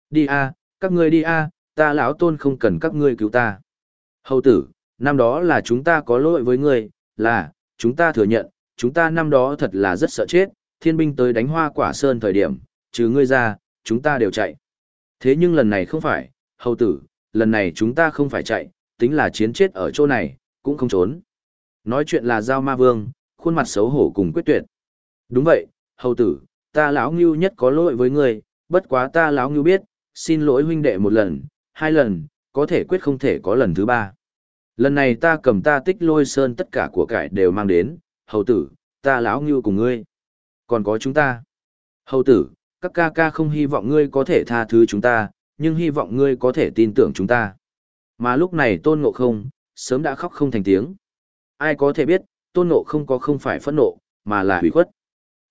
Đi a, các ngươi đi a, ta lão tôn không cần các ngươi cứu ta. Hầu tử, năm đó là chúng ta có lỗi với ngươi, là, chúng ta thừa nhận, chúng ta năm đó thật là rất sợ chết, thiên binh tới đánh hoa quả sơn thời điểm, trừ ngươi ra, chúng ta đều chạy. Thế nhưng lần này không phải, hầu tử, lần này chúng ta không phải chạy, tính là chiến chết ở chỗ này, cũng không trốn. Nói chuyện là giao ma vương, khuôn mặt xấu hổ cùng quyết tuyệt. Đúng vậy, hầu tử, ta lão ngưu nhất có lỗi với ngươi, bất quá ta lão ngưu biết, xin lỗi huynh đệ một lần, hai lần, có thể quyết không thể có lần thứ ba. Lần này ta cầm ta tích lôi sơn tất cả của cải đều mang đến, hầu tử, ta lão ngưu cùng ngươi. Còn có chúng ta. Hầu tử, các ca ca không hy vọng ngươi có thể tha thứ chúng ta, nhưng hy vọng ngươi có thể tin tưởng chúng ta. Mà lúc này tôn ngộ không, sớm đã khóc không thành tiếng. Ai có thể biết, tôn ngộ không có không phải phẫn nộ, mà là hủy khuất.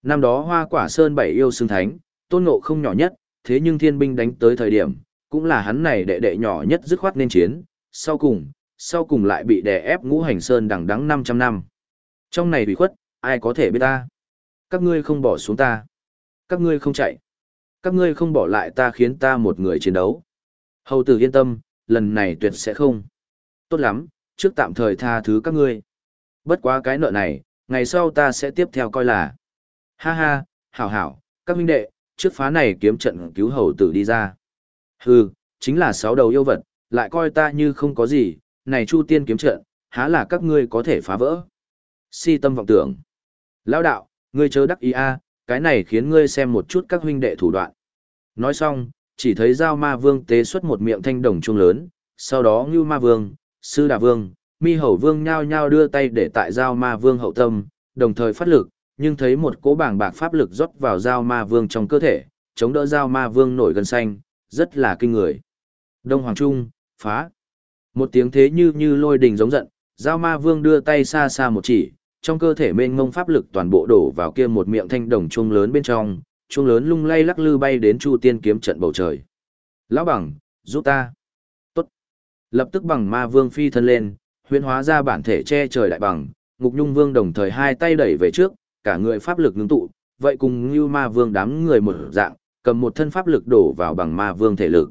Năm đó hoa quả sơn bảy yêu xương thánh, tôn ngộ không nhỏ nhất, thế nhưng thiên binh đánh tới thời điểm, cũng là hắn này đệ đệ nhỏ nhất dứt khoát nên chiến, sau cùng, sau cùng lại bị đè ép ngũ hành sơn đằng đắng 500 năm. Trong này bị khuất, ai có thể biết ta? Các ngươi không bỏ xuống ta. Các ngươi không chạy. Các ngươi không bỏ lại ta khiến ta một người chiến đấu. Hầu tử yên tâm, lần này tuyệt sẽ không. Tốt lắm, trước tạm thời tha thứ các ngươi. Bất quá cái nợ này, ngày sau ta sẽ tiếp theo coi là. Ha ha, hảo hảo, các huynh đệ, trước phá này kiếm trận cứu hầu tử đi ra. Hừ, chính là sáu đầu yêu vật, lại coi ta như không có gì, này chu tiên kiếm trận, há là các ngươi có thể phá vỡ. Si tâm vọng tưởng. Lão đạo, ngươi chớ đắc ý a, cái này khiến ngươi xem một chút các huynh đệ thủ đoạn. Nói xong, chỉ thấy giao ma vương tế xuất một miệng thanh đồng trung lớn, sau đó ngưu ma vương, sư đà vương, mi hầu vương nhao nhao đưa tay để tại giao ma vương hậu tâm, đồng thời phát lực, nhưng thấy một cỗ bảng bạc pháp lực rót vào giao ma vương trong cơ thể, chống đỡ giao ma vương nổi gần xanh, rất là kinh người. Đông Hoàng Trung, phá. Một tiếng thế như như lôi đình giống giận, giao ma vương đưa tay xa xa một chỉ, trong cơ thể mênh mông pháp lực toàn bộ đổ vào kia một miệng thanh đồng chuông lớn bên trong, chuông lớn lung lay lắc lư bay đến Chu Tiên kiếm trận bầu trời. Lão bằng, giúp ta. Tốt. Lập tức bằng ma vương phi thân lên, huyễn hóa ra bản thể che trời đại bằng, ngục nhung vương đồng thời hai tay đẩy về trước, cả người pháp lực ngưng tụ, vậy cùng như ma vương đám người một dạng, cầm một thân pháp lực đổ vào bằng ma vương thể lực.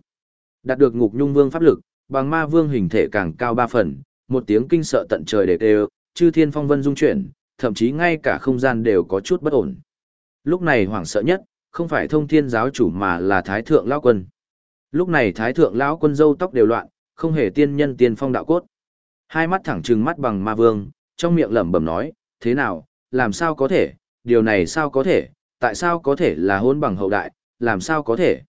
Đạt được ngục nhung vương pháp lực, bằng ma vương hình thể càng cao ba phần, một tiếng kinh sợ tận trời để đều, chư thiên phong vân dung chuyển, thậm chí ngay cả không gian đều có chút bất ổn. Lúc này hoảng sợ nhất, không phải thông thiên giáo chủ mà là thái thượng lão quân. Lúc này thái thượng lão quân dâu tóc đều loạn, không hề tiên nhân tiên phong đạo cốt. Hai mắt thẳng trừng mắt bằng ma vương, trong miệng lẩm bẩm nói, thế nào, làm sao có thể, điều này sao có thể, tại sao có thể là hôn bằng hậu đại, làm sao có thể.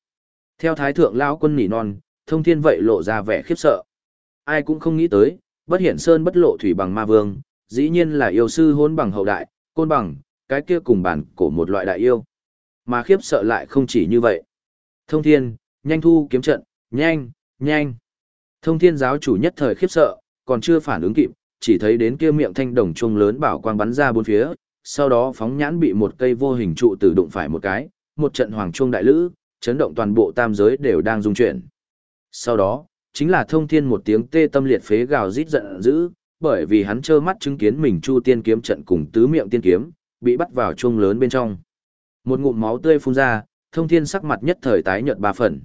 Theo thái thượng lão quân nỉ non, thông thiên vậy lộ ra vẻ khiếp sợ. Ai cũng không nghĩ tới, bất hiển sơn bất lộ thủy bằng ma vương, dĩ nhiên là yêu sư hôn bằng hậu đại, côn bằng, cái kia cùng bản cổ một loại đại yêu. Mà khiếp sợ lại không chỉ như vậy. Thông thiên, nhanh thu kiếm trận, nhanh, nhanh. Thông thiên giáo chủ nhất thời khiếp sợ, còn chưa phản ứng kịp, chỉ thấy đến kia miệng thanh đồng chuông lớn bảo quang bắn ra bốn phía, sau đó phóng nhãn bị một cây vô hình trụ tử đụng phải một cái, một trận hoàng chuông đại lữ, chấn động toàn bộ tam giới đều đang rung chuyển. Sau đó, chính là thông thiên một tiếng tê tâm liệt phế gào rít giận dữ, bởi vì hắn trơ mắt chứng kiến mình Chu Tiên kiếm trận cùng tứ miệng tiên kiếm, bị bắt vào chuông lớn bên trong. Một ngụm máu tươi phun ra, thông thiên sắc mặt nhất thời tái nhợt ba phần.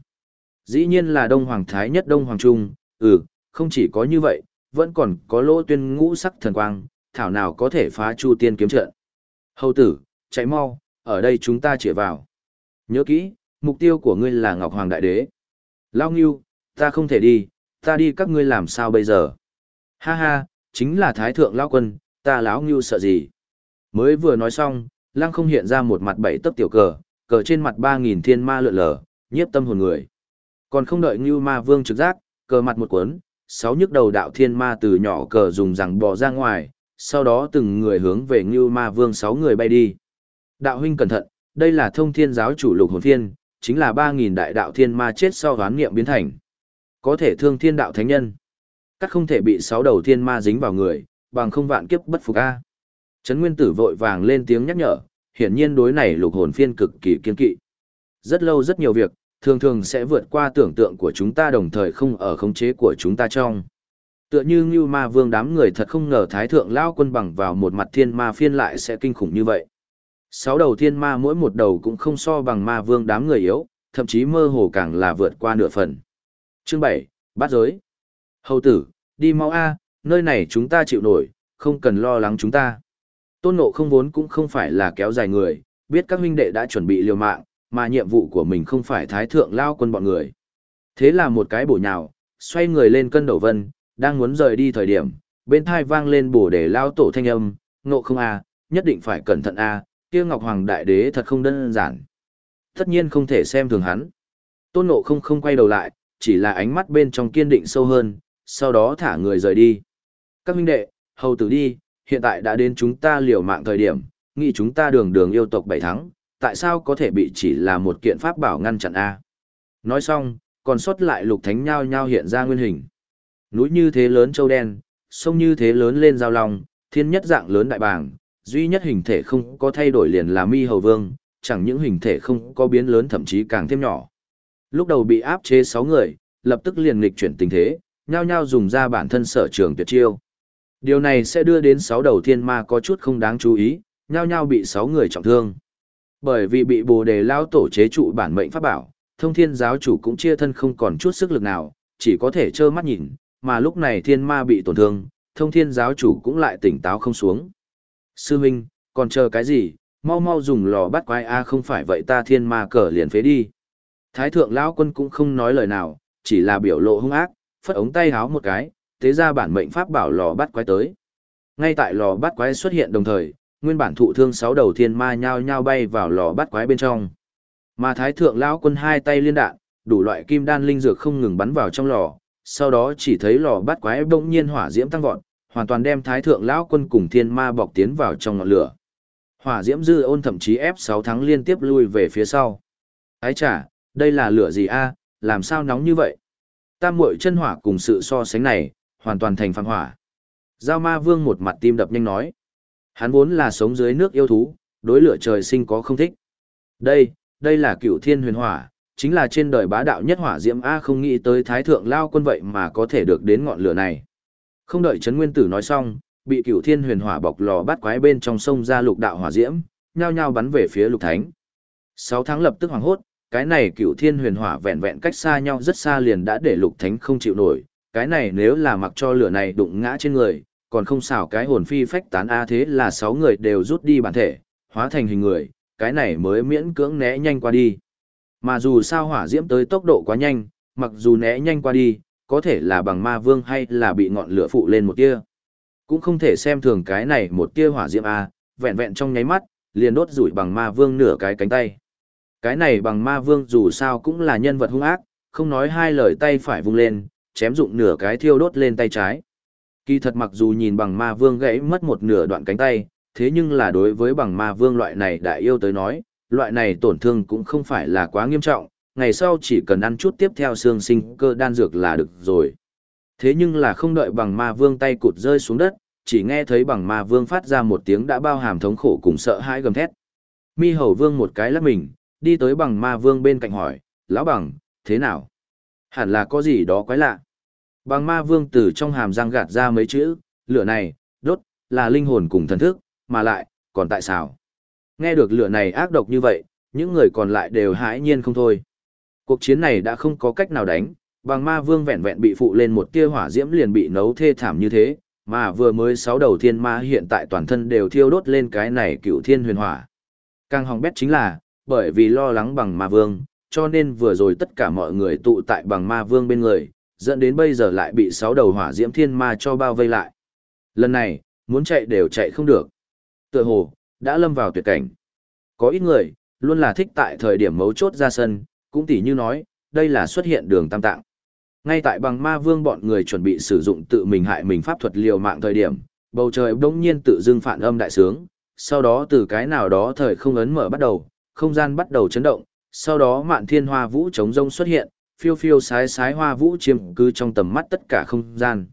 Dĩ nhiên là Đông Hoàng Thái nhất Đông Hoàng Trung, ừ, không chỉ có như vậy, vẫn còn có lỗ tuyên ngũ sắc thần quang, thảo nào có thể phá Chu Tiên kiếm trận. Hầu tử, chạy mau, ở đây chúng ta chỉ vào. Nhớ kỹ, mục tiêu của ngươi là Ngọc Hoàng Đại Đế. Lao Ngưu, ta không thể đi, ta đi các ngươi làm sao bây giờ? Ha ha, chính là Thái Thượng lão Quân, ta lão Ngưu sợ gì? Mới vừa nói xong, lăng không hiện ra một mặt bảy tấc tiểu cờ, cờ trên mặt ba nghìn thiên ma lượn lờ, nhiếp tâm hồn người. Còn không đợi Ngưu Ma Vương trực giác, cờ mặt một cuốn, sáu nhức đầu đạo thiên ma từ nhỏ cờ dùng rằng bò ra ngoài, sau đó từng người hướng về Ngưu Ma Vương sáu người bay đi. Đạo huynh cẩn thận, đây là thông thiên giáo chủ lục hồn thiên, chính là ba nghìn đại đạo thiên ma chết sau hoán niệm biến thành. Có thể thương thiên đạo thánh nhân. Các không thể bị sáu đầu thiên ma dính vào người, bằng không vạn kiếp bất phục a. Trấn Nguyên Tử vội vàng lên tiếng nhắc nhở, hiển nhiên đối này lục hồn phiên cực kỳ kiên kỵ. Rất lâu rất nhiều việc, thường thường sẽ vượt qua tưởng tượng của chúng ta đồng thời không ở khống chế của chúng ta trong. Tựa như Ngưu Ma Vương đám người thật không ngờ Thái Thượng Lao quân bằng vào một mặt thiên ma phiên lại sẽ kinh khủng như vậy. Sáu đầu thiên ma mỗi một đầu cũng không so bằng ma vương đám người yếu, thậm chí mơ hồ càng là vượt qua nửa phần. Chương 7, Bát Giới Hầu tử, đi mau A, nơi này chúng ta chịu nổi, không cần lo lắng chúng ta. Tôn nộ không vốn cũng không phải là kéo dài người, biết các huynh đệ đã chuẩn bị liều mạng, mà nhiệm vụ của mình không phải thái thượng lao quân bọn người. Thế là một cái bổ nhào, xoay người lên cân đầu vân, đang muốn rời đi thời điểm, bên thai vang lên bổ để lao tổ thanh âm, nộ không a, nhất định phải cẩn thận a, kia Ngọc Hoàng Đại Đế thật không đơn giản. Tất nhiên không thể xem thường hắn. Tôn nộ không không quay đầu lại, chỉ là ánh mắt bên trong kiên định sâu hơn, sau đó thả người rời đi. Các huynh đệ, hầu tử đi, hiện tại đã đến chúng ta liều mạng thời điểm, nghĩ chúng ta đường đường yêu tộc bảy thắng, tại sao có thể bị chỉ là một kiện pháp bảo ngăn chặn A. Nói xong, còn sót lại lục thánh nhao nhao hiện ra nguyên hình. Núi như thế lớn châu đen, sông như thế lớn lên giao long, thiên nhất dạng lớn đại bàng, duy nhất hình thể không có thay đổi liền là mi hầu vương, chẳng những hình thể không có biến lớn thậm chí càng thêm nhỏ. Lúc đầu bị áp chế 6 người, lập tức liền nghịch chuyển tình thế, nhao nhao dùng ra bản thân sở trường tuyệt chiêu. Điều này sẽ đưa đến 6 đầu thiên ma có chút không đáng chú ý, nhao nhao bị 6 người trọng thương. Bởi vì bị bồ đề lao tổ chế trụ bản mệnh pháp bảo, thông thiên giáo chủ cũng chia thân không còn chút sức lực nào, chỉ có thể trơ mắt nhìn, mà lúc này thiên ma bị tổn thương, thông thiên giáo chủ cũng lại tỉnh táo không xuống. Sư Minh, còn chờ cái gì, mau mau dùng lò bắt quái A không phải vậy ta thiên ma cờ liền phế đi. Thái thượng lão quân cũng không nói lời nào, chỉ là biểu lộ hung ác, phất ống tay háo một cái, tế ra bản mệnh pháp bảo lò bắt quái tới. Ngay tại lò bắt quái xuất hiện đồng thời, nguyên bản thụ thương sáu đầu thiên ma nhao nhao bay vào lò bắt quái bên trong. Mà thái thượng lão quân hai tay liên đạn, đủ loại kim đan linh dược không ngừng bắn vào trong lò, sau đó chỉ thấy lò bắt quái bỗng nhiên hỏa diễm tăng vọt, hoàn toàn đem thái thượng lão quân cùng thiên ma bọc tiến vào trong ngọn lửa. Hỏa diễm dư ôn thậm chí ép 6 tháng liên tiếp lui về phía sau. Ái trả, đây là lửa gì a? làm sao nóng như vậy? Tam muội chân hỏa cùng sự so sánh này, hoàn toàn thành phàm hỏa. Giao ma vương một mặt tim đập nhanh nói. Hắn vốn là sống dưới nước yêu thú, đối lửa trời sinh có không thích. Đây, đây là cựu thiên huyền hỏa, chính là trên đời bá đạo nhất hỏa diễm A không nghĩ tới thái thượng lao quân vậy mà có thể được đến ngọn lửa này. Không đợi Trấn Nguyên Tử nói xong, bị Cựu Thiên Huyền Hỏa bọc lò bắt quái bên trong sông ra lục đạo hỏa diễm, nhao nhao bắn về phía Lục Thánh. Sáu tháng lập tức hoảng hốt, cái này cựu Thiên Huyền Hỏa vẹn vẹn cách xa nhau rất xa liền đã để Lục Thánh không chịu nổi, cái này nếu là mặc cho lửa này đụng ngã trên người, còn không xảo cái hồn phi phách tán a thế là sáu người đều rút đi bản thể, hóa thành hình người, cái này mới miễn cưỡng né nhanh qua đi. Mà dù sao hỏa diễm tới tốc độ quá nhanh, mặc dù né nhanh qua đi, có thể là bằng ma vương hay là bị ngọn lửa phụ lên một tia. Cũng không thể xem thường cái này một tia hỏa diễm A, vẹn vẹn trong nháy mắt, liền đốt rủi bằng ma vương nửa cái cánh tay. Cái này bằng ma vương dù sao cũng là nhân vật hung ác, không nói hai lời tay phải vung lên, chém dụng nửa cái thiêu đốt lên tay trái. Kỳ thật mặc dù nhìn bằng ma vương gãy mất một nửa đoạn cánh tay, thế nhưng là đối với bằng ma vương loại này đại yêu tới nói, loại này tổn thương cũng không phải là quá nghiêm trọng, ngày sau chỉ cần ăn chút tiếp theo xương sinh cơ đan dược là được rồi. Thế nhưng là không đợi bằng ma vương tay cụt rơi xuống đất, chỉ nghe thấy bằng ma vương phát ra một tiếng đã bao hàm thống khổ cùng sợ hãi gầm thét. Mi hầu vương một cái lắc mình, đi tới bằng ma vương bên cạnh hỏi, lão bằng, thế nào? Hẳn là có gì đó quái lạ. Bằng ma vương từ trong hàm răng gạt ra mấy chữ, lửa này, đốt, là linh hồn cùng thần thức, mà lại, còn tại sao? Nghe được lửa này ác độc như vậy, những người còn lại đều hãi nhiên không thôi. Cuộc chiến này đã không có cách nào đánh, bằng ma vương vẹn vẹn bị phụ lên một tia hỏa diễm liền bị nấu thê thảm như thế, mà vừa mới sáu đầu thiên ma hiện tại toàn thân đều thiêu đốt lên cái này cựu thiên huyền hỏa. Càng hỏng bét chính là, bởi vì lo lắng bằng ma vương, cho nên vừa rồi tất cả mọi người tụ tại bằng ma vương bên người, dẫn đến bây giờ lại bị sáu đầu hỏa diễm thiên ma cho bao vây lại. Lần này, muốn chạy đều chạy không được. Tựa hồ, đã lâm vào tuyệt cảnh. Có ít người, luôn là thích tại thời điểm mấu chốt ra sân, cũng tỉ như nói, đây là xuất hiện đường tam tạng. Ngay tại bằng ma vương bọn người chuẩn bị sử dụng tự mình hại mình pháp thuật liều mạng thời điểm, bầu trời bỗng nhiên tự dưng phản âm đại sướng, sau đó từ cái nào đó thời không ấn mở bắt đầu, không gian bắt đầu chấn động, sau đó mạn thiên hoa vũ chống rông xuất hiện, phiêu phiêu sái sái hoa vũ chiếm cứ trong tầm mắt tất cả không gian.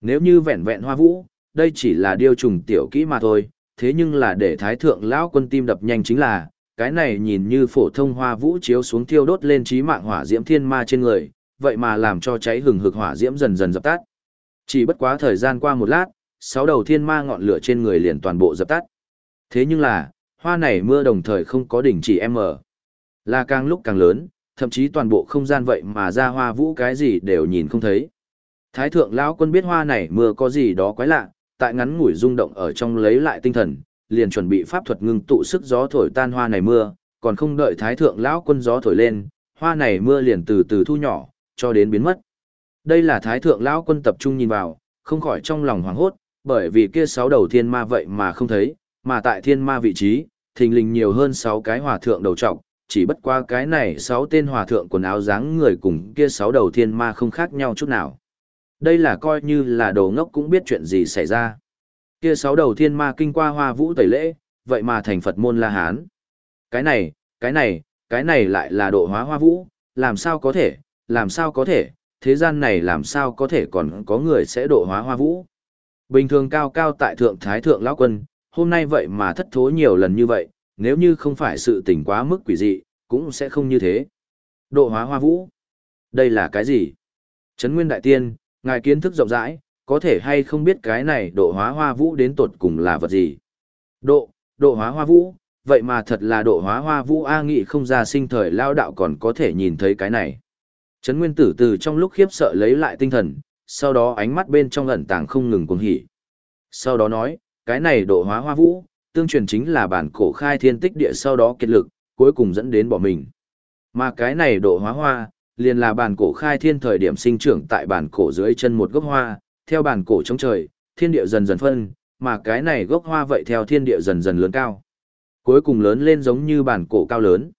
Nếu như vẹn vẹn hoa vũ, đây chỉ là điều trùng tiểu kỹ mà thôi, thế nhưng là để thái thượng lão quân tim đập nhanh chính là, cái này nhìn như phổ thông hoa vũ chiếu xuống thiêu đốt lên trí mạng hỏa diễm thiên ma trên người, vậy mà làm cho cháy hừng hực hỏa diễm dần dần dập tắt. Chỉ bất quá thời gian qua một lát, sáu đầu thiên ma ngọn lửa trên người liền toàn bộ dập tắt. Thế nhưng là, hoa này mưa đồng thời không có đỉnh chỉ em ở. Là càng lúc càng lớn, thậm chí toàn bộ không gian vậy mà ra hoa vũ cái gì đều nhìn không thấy. Thái thượng lão quân biết hoa này mưa có gì đó quái lạ, tại ngắn ngủi rung động ở trong lấy lại tinh thần, liền chuẩn bị pháp thuật ngưng tụ sức gió thổi tan hoa này mưa, còn không đợi thái thượng lão quân gió thổi lên, hoa này mưa liền từ từ thu nhỏ, cho đến biến mất. Đây là thái thượng lão quân tập trung nhìn vào, không khỏi trong lòng hoảng hốt, bởi vì kia sáu đầu thiên ma vậy mà không thấy, mà tại thiên ma vị trí, thình lình nhiều hơn sáu cái hòa thượng đầu trọc, chỉ bất qua cái này sáu tên hòa thượng quần áo dáng người cùng kia sáu đầu thiên ma không khác nhau chút nào. Đây là coi như là đồ ngốc cũng biết chuyện gì xảy ra. Kia sáu đầu thiên ma kinh qua hoa vũ tẩy lễ, vậy mà thành Phật môn La Hán. Cái này, cái này, cái này lại là độ hóa hoa vũ, làm sao có thể, làm sao có thể, thế gian này làm sao có thể còn có người sẽ độ hóa hoa vũ. Bình thường cao cao tại thượng thái thượng lão quân, hôm nay vậy mà thất thố nhiều lần như vậy, nếu như không phải sự tình quá mức quỷ dị, cũng sẽ không như thế. Độ hóa hoa vũ. Đây là cái gì? Trấn Nguyên Đại Tiên, ngài kiến thức rộng rãi, có thể hay không biết cái này độ hóa hoa vũ đến tột cùng là vật gì? Độ, độ hóa hoa vũ, vậy mà thật là độ hóa hoa vũ A nghị không ra sinh thời lao đạo còn có thể nhìn thấy cái này. Trấn Nguyên Tử từ trong lúc khiếp sợ lấy lại tinh thần, sau đó ánh mắt bên trong ẩn tàng không ngừng cuồng hỉ. Sau đó nói, cái này độ hóa hoa vũ, tương truyền chính là bản cổ khai thiên tích địa sau đó kiệt lực, cuối cùng dẫn đến bỏ mình. Mà cái này độ hóa hoa, liền là bản cổ khai thiên thời điểm sinh trưởng tại bản cổ dưới chân một gốc hoa, theo bản cổ trong trời, thiên địa dần dần phân, mà cái này gốc hoa vậy theo thiên địa dần dần lớn cao. Cuối cùng lớn lên giống như bản cổ cao lớn.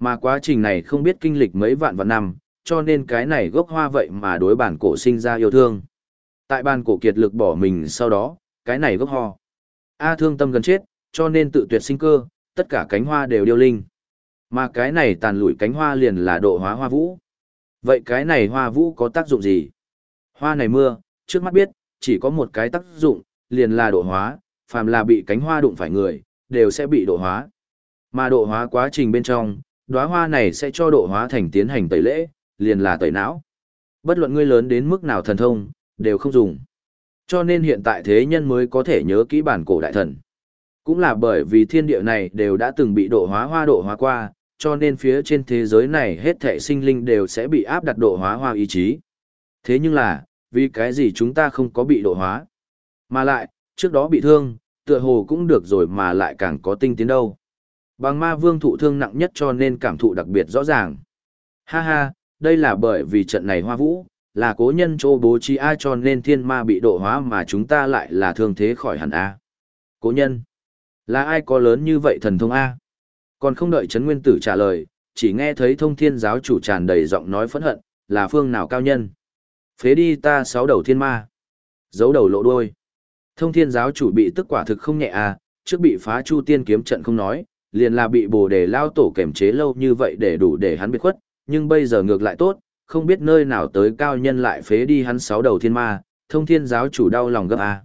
Mà quá trình này không biết kinh lịch mấy vạn vạn năm, cho nên cái này gốc hoa vậy mà đối bản cổ sinh ra yêu thương. Tại bản cổ kiệt lực bỏ mình sau đó, cái này gốc hoa. A thương tâm gần chết, cho nên tự tuyệt sinh cơ, tất cả cánh hoa đều điêu linh. Mà cái này tàn lụi cánh hoa liền là độ hóa hoa vũ. Vậy cái này hoa vũ có tác dụng gì? Hoa này mưa, trước mắt biết, chỉ có một cái tác dụng, liền là độ hóa, phàm là bị cánh hoa đụng phải người, đều sẽ bị độ hóa. Mà độ hóa quá trình bên trong, đóa hoa này sẽ cho độ hóa thành tiến hành tẩy lễ, liền là tẩy não. Bất luận ngươi lớn đến mức nào thần thông, đều không dùng. Cho nên hiện tại thế nhân mới có thể nhớ kỹ bản cổ đại thần. Cũng là bởi vì thiên địa này đều đã từng bị độ hóa hoa độ hóa qua, cho nên phía trên thế giới này hết thệ sinh linh đều sẽ bị áp đặt độ hóa hoa ý chí. Thế nhưng là, vì cái gì chúng ta không có bị độ hóa? Mà lại, trước đó bị thương, tựa hồ cũng được rồi mà lại càng có tinh tiến đâu. Bằng ma vương thụ thương nặng nhất cho nên cảm thụ đặc biệt rõ ràng. Ha ha, đây là bởi vì trận này hoa vũ, là cố nhân chỗ bố trí ai cho nên thiên ma bị độ hóa mà chúng ta lại là thương thế khỏi hẳn A. Cố nhân, là ai có lớn như vậy thần thông A? Còn không đợi Trấn Nguyên Tử trả lời, chỉ nghe thấy thông thiên giáo chủ tràn đầy giọng nói phẫn hận, là phương nào cao nhân. Phế đi ta sáu đầu thiên ma. Giấu đầu lộ đuôi. Thông thiên giáo chủ bị tức quả thực không nhẹ à, trước bị phá chu tiên kiếm trận không nói, liền là bị bồ đề lao tổ kềm chế lâu như vậy để đủ để hắn biệt khuất, nhưng bây giờ ngược lại tốt, không biết nơi nào tới cao nhân lại phế đi hắn sáu đầu thiên ma, thông thiên giáo chủ đau lòng gấp à.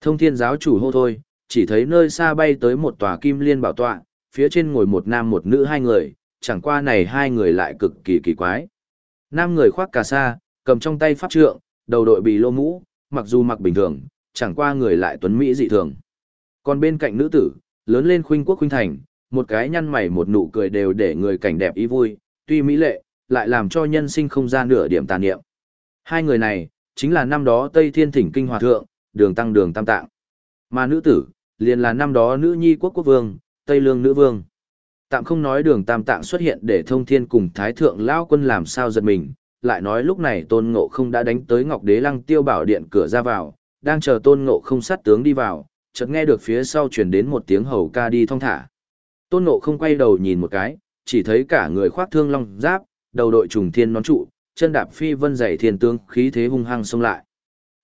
Thông thiên giáo chủ hô thôi, chỉ thấy nơi xa bay tới một tòa kim liên bảo tọa, phía trên ngồi một nam một nữ hai người, chẳng qua này hai người lại cực kỳ kỳ quái. Nam người khoác cà sa, cầm trong tay pháp trượng, đầu đội bì lô mũ, mặc dù mặc bình thường, chẳng qua người lại tuấn mỹ dị thường. Còn bên cạnh nữ tử, lớn lên khuynh quốc khuynh thành, một cái nhăn mày một nụ cười đều để người cảnh đẹp ý vui, tuy mỹ lệ, lại làm cho nhân sinh không ra nửa điểm tàn niệm. Hai người này, chính là năm đó Tây Thiên Thỉnh Kinh Hòa Thượng, đường tăng đường tam tạng. Mà nữ tử, liền là năm đó nữ nhi quốc quốc vương, Tây Lương nữ vương. Tạm không nói đường tam tạng xuất hiện để thông thiên cùng thái thượng lao quân làm sao giật mình, lại nói lúc này tôn ngộ không đã đánh tới ngọc đế lăng tiêu bảo điện cửa ra vào, đang chờ tôn ngộ không sát tướng đi vào, chợt nghe được phía sau truyền đến một tiếng hầu ca đi thong thả. Tôn ngộ không quay đầu nhìn một cái, chỉ thấy cả người khoác thương long giáp, đầu đội trùng thiên nón trụ, chân đạp phi vân dày thiên tướng khí thế hung hăng xông lại.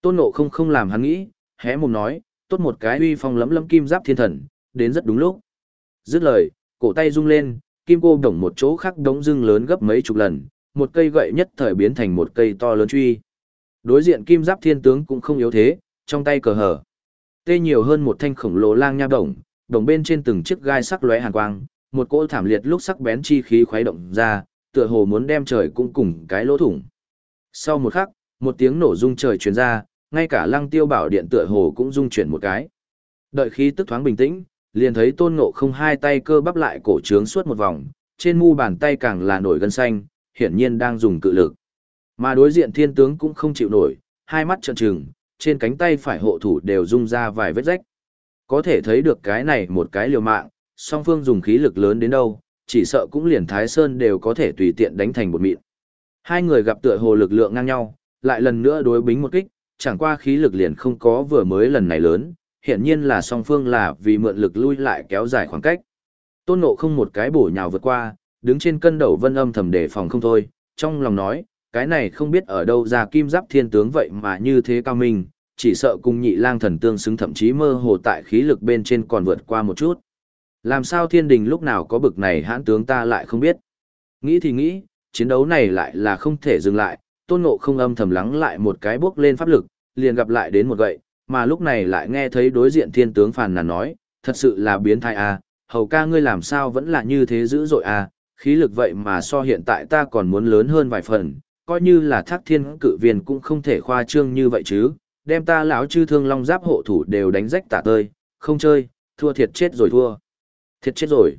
Tôn nộ không không làm hắn nghĩ, hé mồm nói, tốt một cái uy phong lấm lấm kim giáp thiên thần, đến rất đúng lúc. Dứt lời, cổ tay rung lên, kim cô đổng một chỗ khác đống dưng lớn gấp mấy chục lần, một cây gậy nhất thời biến thành một cây to lớn truy. Đối diện kim giáp thiên tướng cũng không yếu thế, trong tay cờ hở. Tê nhiều hơn một thanh khổng lồ lang nha đồng, đồng bên trên từng chiếc gai sắc lóe hàn quang, một cỗ thảm liệt lúc sắc bén chi khí khuấy động ra, tựa hồ muốn đem trời cũng cùng cái lỗ thủng. Sau một khắc, một tiếng nổ rung trời truyền ra, ngay cả lăng tiêu bảo điện tựa hồ cũng rung chuyển một cái. Đợi khí tức thoáng bình tĩnh, liền thấy tôn ngộ không hai tay cơ bắp lại cổ trướng suốt một vòng, trên mu bàn tay càng là nổi gân xanh, hiển nhiên đang dùng cự lực. Mà đối diện thiên tướng cũng không chịu nổi, hai mắt trợn trừng, trên cánh tay phải hộ thủ đều rung ra vài vết rách. Có thể thấy được cái này một cái liều mạng, song phương dùng khí lực lớn đến đâu, chỉ sợ cũng liền Thái Sơn đều có thể tùy tiện đánh thành một mịn. Hai người gặp tựa hồ lực lượng ngang nhau, lại lần nữa đối bính một kích, chẳng qua khí lực liền không có vừa mới lần này lớn, hiển nhiên là song phương là vì mượn lực lui lại kéo dài khoảng cách. Tôn Ngộ không một cái bổ nhào vượt qua, đứng trên cân đầu vân âm thầm đề phòng không thôi, trong lòng nói, cái này không biết ở đâu ra kim giáp thiên tướng vậy mà như thế cao minh, chỉ sợ cùng nhị lang thần tương xứng thậm chí mơ hồ tại khí lực bên trên còn vượt qua một chút. Làm sao thiên đình lúc nào có bực này hãn tướng ta lại không biết. Nghĩ thì nghĩ, chiến đấu này lại là không thể dừng lại, tôn ngộ không âm thầm lắng lại một cái bước lên pháp lực, liền gặp lại đến một gậy, mà lúc này lại nghe thấy đối diện thiên tướng phàn nàn nói, thật sự là biến thái à, hầu ca ngươi làm sao vẫn là như thế dữ dội à, khí lực vậy mà so hiện tại ta còn muốn lớn hơn vài phần, coi như là thác thiên cự viên cũng không thể khoa trương như vậy chứ, đem ta lão chư thương long giáp hộ thủ đều đánh rách tả tơi, không chơi, thua thiệt chết rồi thua. Thiệt chết rồi.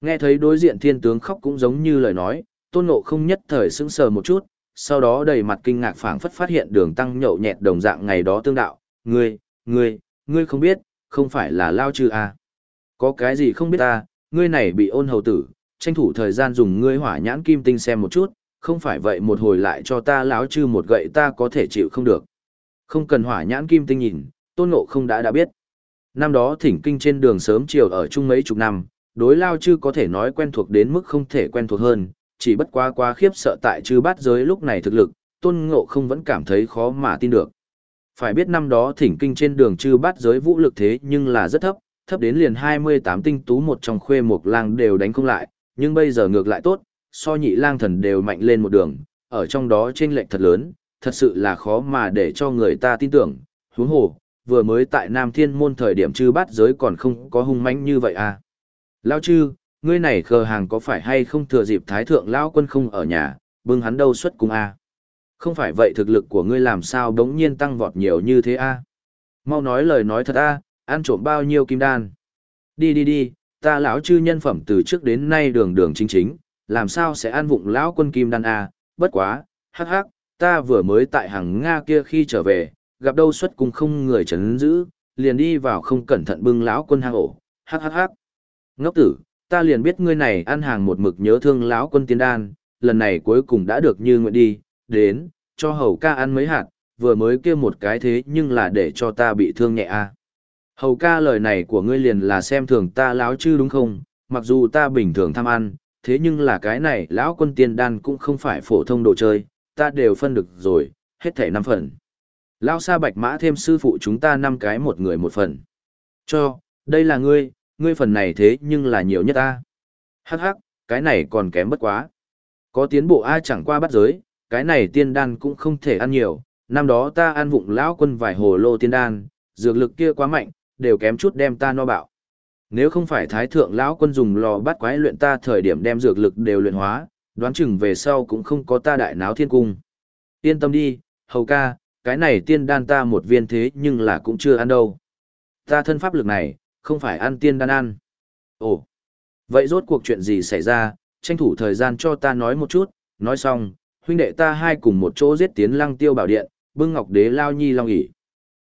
Nghe thấy đối diện thiên tướng khóc cũng giống như lời nói, tôn ngộ không nhất thời sững sờ một chút, sau đó đầy mặt kinh ngạc phảng phất phát hiện đường tăng nhậu nhẹt đồng dạng ngày đó tương đạo, ngươi, ngươi, ngươi không biết, không phải là lao chư à. Có cái gì không biết ta, ngươi này bị ôn hầu tử, tranh thủ thời gian dùng ngươi hỏa nhãn kim tinh xem một chút, không phải vậy một hồi lại cho ta láo chư một gậy ta có thể chịu không được. Không cần hỏa nhãn kim tinh nhìn, tôn ngộ không đã đã biết. Năm đó thỉnh kinh trên đường sớm chiều ở chung mấy chục năm, đối lao chư có thể nói quen thuộc đến mức không thể quen thuộc hơn, chỉ bất quá quá khiếp sợ tại chư bát giới lúc này thực lực, tôn ngộ không vẫn cảm thấy khó mà tin được. Phải biết năm đó thỉnh kinh trên đường chư bát giới vũ lực thế nhưng là rất thấp, thấp đến liền 28 tinh tú một trong khuê một lang đều đánh không lại, nhưng bây giờ ngược lại tốt, so nhị lang thần đều mạnh lên một đường, ở trong đó chênh lệch thật lớn, thật sự là khó mà để cho người ta tin tưởng, huống hồ, vừa mới tại Nam Thiên môn thời điểm chư bát giới còn không có hung mãnh như vậy à. Lao chư, ngươi này khờ hàng có phải hay không thừa dịp thái thượng lão quân không ở nhà, bưng hắn đâu xuất cung à. Không phải vậy thực lực của ngươi làm sao đống nhiên tăng vọt nhiều như thế à. Mau nói lời nói thật à, ăn trộm bao nhiêu kim đan. Đi đi đi, ta lão chư nhân phẩm từ trước đến nay đường đường chính chính, làm sao sẽ ăn vụng lão quân kim đan à, bất quá, hắc hắc, ta vừa mới tại hàng Nga kia khi trở về, gặp đâu xuất cung không người chấn giữ, liền đi vào không cẩn thận bưng lão quân hang ổ, hắc hắc hắc. Ngốc tử, ta liền biết ngươi này ăn hàng một mực nhớ thương lão quân tiên đan, lần này cuối cùng đã được như nguyện đi, đến, cho hầu ca ăn mấy hạt, vừa mới kia một cái thế nhưng là để cho ta bị thương nhẹ a. À. Hầu ca lời này của ngươi liền là xem thường ta láo chứ đúng không, mặc dù ta bình thường tham ăn, thế nhưng là cái này lão quân tiên đan cũng không phải phổ thông đồ chơi, ta đều phân được rồi, hết thảy năm phần. Lão sa bạch mã thêm sư phụ chúng ta năm cái một người một phần. Cho, đây là ngươi, ngươi phần này thế nhưng là nhiều nhất ta. Hắc hắc, cái này còn kém bất quá. Có tiến bộ ai chẳng qua bắt giới, cái này tiên đan cũng không thể ăn nhiều, năm đó ta ăn vụng lão quân vài hồ lô tiên đan, dược lực kia quá mạnh, đều kém chút đem ta no bạo. Nếu không phải thái thượng lão quân dùng lò bắt quái luyện ta thời điểm đem dược lực đều luyện hóa, đoán chừng về sau cũng không có ta đại náo thiên cung. Yên tâm đi, hầu ca, cái này tiên đan ta một viên thế nhưng là cũng chưa ăn đâu. Ta thân pháp lực này, không phải ăn tiên đan ăn. Ồ, vậy rốt cuộc chuyện gì xảy ra, tranh thủ thời gian cho ta nói một chút, nói xong, huynh đệ ta hai cùng một chỗ giết tiến lăng tiêu bảo điện, bưng ngọc đế lao nhi long ỉ.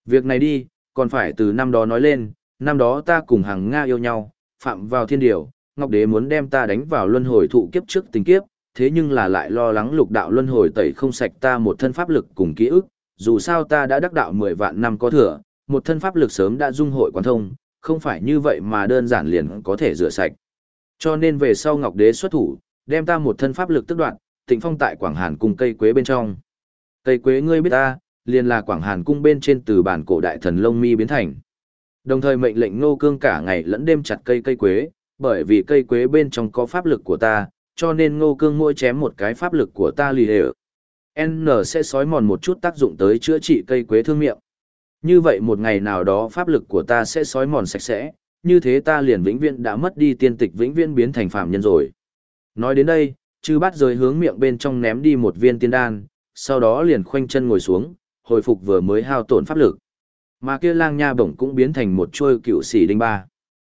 Việc này đi, còn phải từ năm đó nói lên, năm đó ta cùng hàng Nga yêu nhau, phạm vào thiên điều, ngọc đế muốn đem ta đánh vào luân hồi thụ kiếp trước tình kiếp, thế nhưng là lại lo lắng lục đạo luân hồi tẩy không sạch ta một thân pháp lực cùng ký ức, dù sao ta đã đắc đạo 10 vạn năm có thừa, một thân pháp lực sớm đã dung hội quán thông, không phải như vậy mà đơn giản liền có thể rửa sạch. Cho nên về sau Ngọc Đế xuất thủ, đem ta một thân pháp lực tức đoạn, tịnh phong tại Quảng Hàn cung cây quế bên trong. Cây quế ngươi biết ta, liền là Quảng Hàn cung bên trên từ bản cổ đại thần long mi biến thành. Đồng thời mệnh lệnh Ngô Cương cả ngày lẫn đêm chặt cây cây quế, bởi vì cây quế bên trong có pháp lực của ta, cho nên Ngô Cương mỗi chém một cái pháp lực của ta lì đều. N sẽ sói mòn một chút tác dụng tới chữa trị cây quế thương miệng. Như vậy một ngày nào đó pháp lực của ta sẽ sói mòn sạch sẽ, như thế ta liền vĩnh viễn đã mất đi tiên tịch vĩnh viễn biến thành phạm nhân rồi. Nói đến đây, chư bát rời hướng miệng bên trong ném đi một viên tiên đan, sau đó liền khoanh chân ngồi xuống, hồi phục vừa mới hao tổn pháp lực. Mà kia lang nha bổng cũng biến thành một trôi cựu sĩ đinh ba.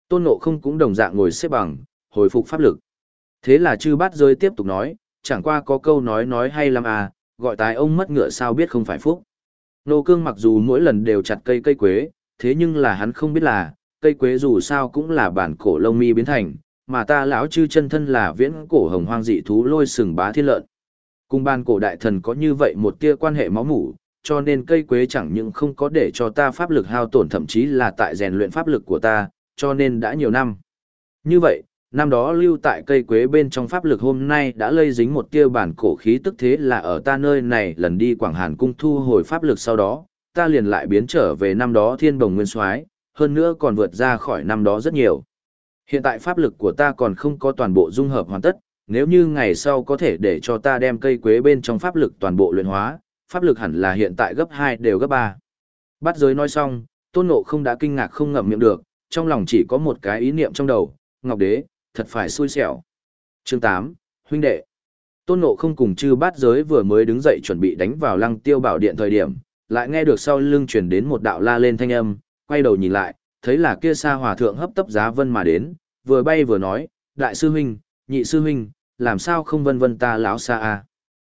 Tôn ngộ không cũng đồng dạng ngồi xếp bằng, hồi phục pháp lực. Thế là chư bát rơi tiếp tục nói, chẳng qua có câu nói nói hay lắm à, gọi tài ông mất ngựa sao biết không phải phúc. Nô cương mặc dù mỗi lần đều chặt cây cây quế, thế nhưng là hắn không biết là, cây quế dù sao cũng là bản cổ lông mi biến thành, mà ta lão chư chân thân là viễn cổ hồng hoang dị thú lôi sừng bá thiên lợn. Cùng ban cổ đại thần có như vậy một tia quan hệ máu mủ, cho nên cây quế chẳng những không có để cho ta pháp lực hao tổn thậm chí là tại rèn luyện pháp lực của ta, cho nên đã nhiều năm. Như vậy, năm đó lưu tại cây quế bên trong pháp lực hôm nay đã lây dính một tia bản cổ khí tức thế là ở ta nơi này lần đi Quảng Hàn cung thu hồi pháp lực sau đó, ta liền lại biến trở về năm đó thiên bồng nguyên soái hơn nữa còn vượt ra khỏi năm đó rất nhiều. Hiện tại pháp lực của ta còn không có toàn bộ dung hợp hoàn tất, nếu như ngày sau có thể để cho ta đem cây quế bên trong pháp lực toàn bộ luyện hóa, pháp lực hẳn là hiện tại gấp 2 đều gấp 3. Bắt giới nói xong, tôn ngộ không đã kinh ngạc không ngậm miệng được, trong lòng chỉ có một cái ý niệm trong đầu, Ngọc Đế, thật phải xui xẻo. Chương 8, huynh đệ. Tôn Ngộ không cùng chư bát giới vừa mới đứng dậy chuẩn bị đánh vào lăng tiêu bảo điện thời điểm, lại nghe được sau lưng truyền đến một đạo la lên thanh âm, quay đầu nhìn lại, thấy là kia xa hòa thượng hấp tấp giá vân mà đến, vừa bay vừa nói, đại sư huynh, nhị sư huynh, làm sao không vân vân ta láo xa a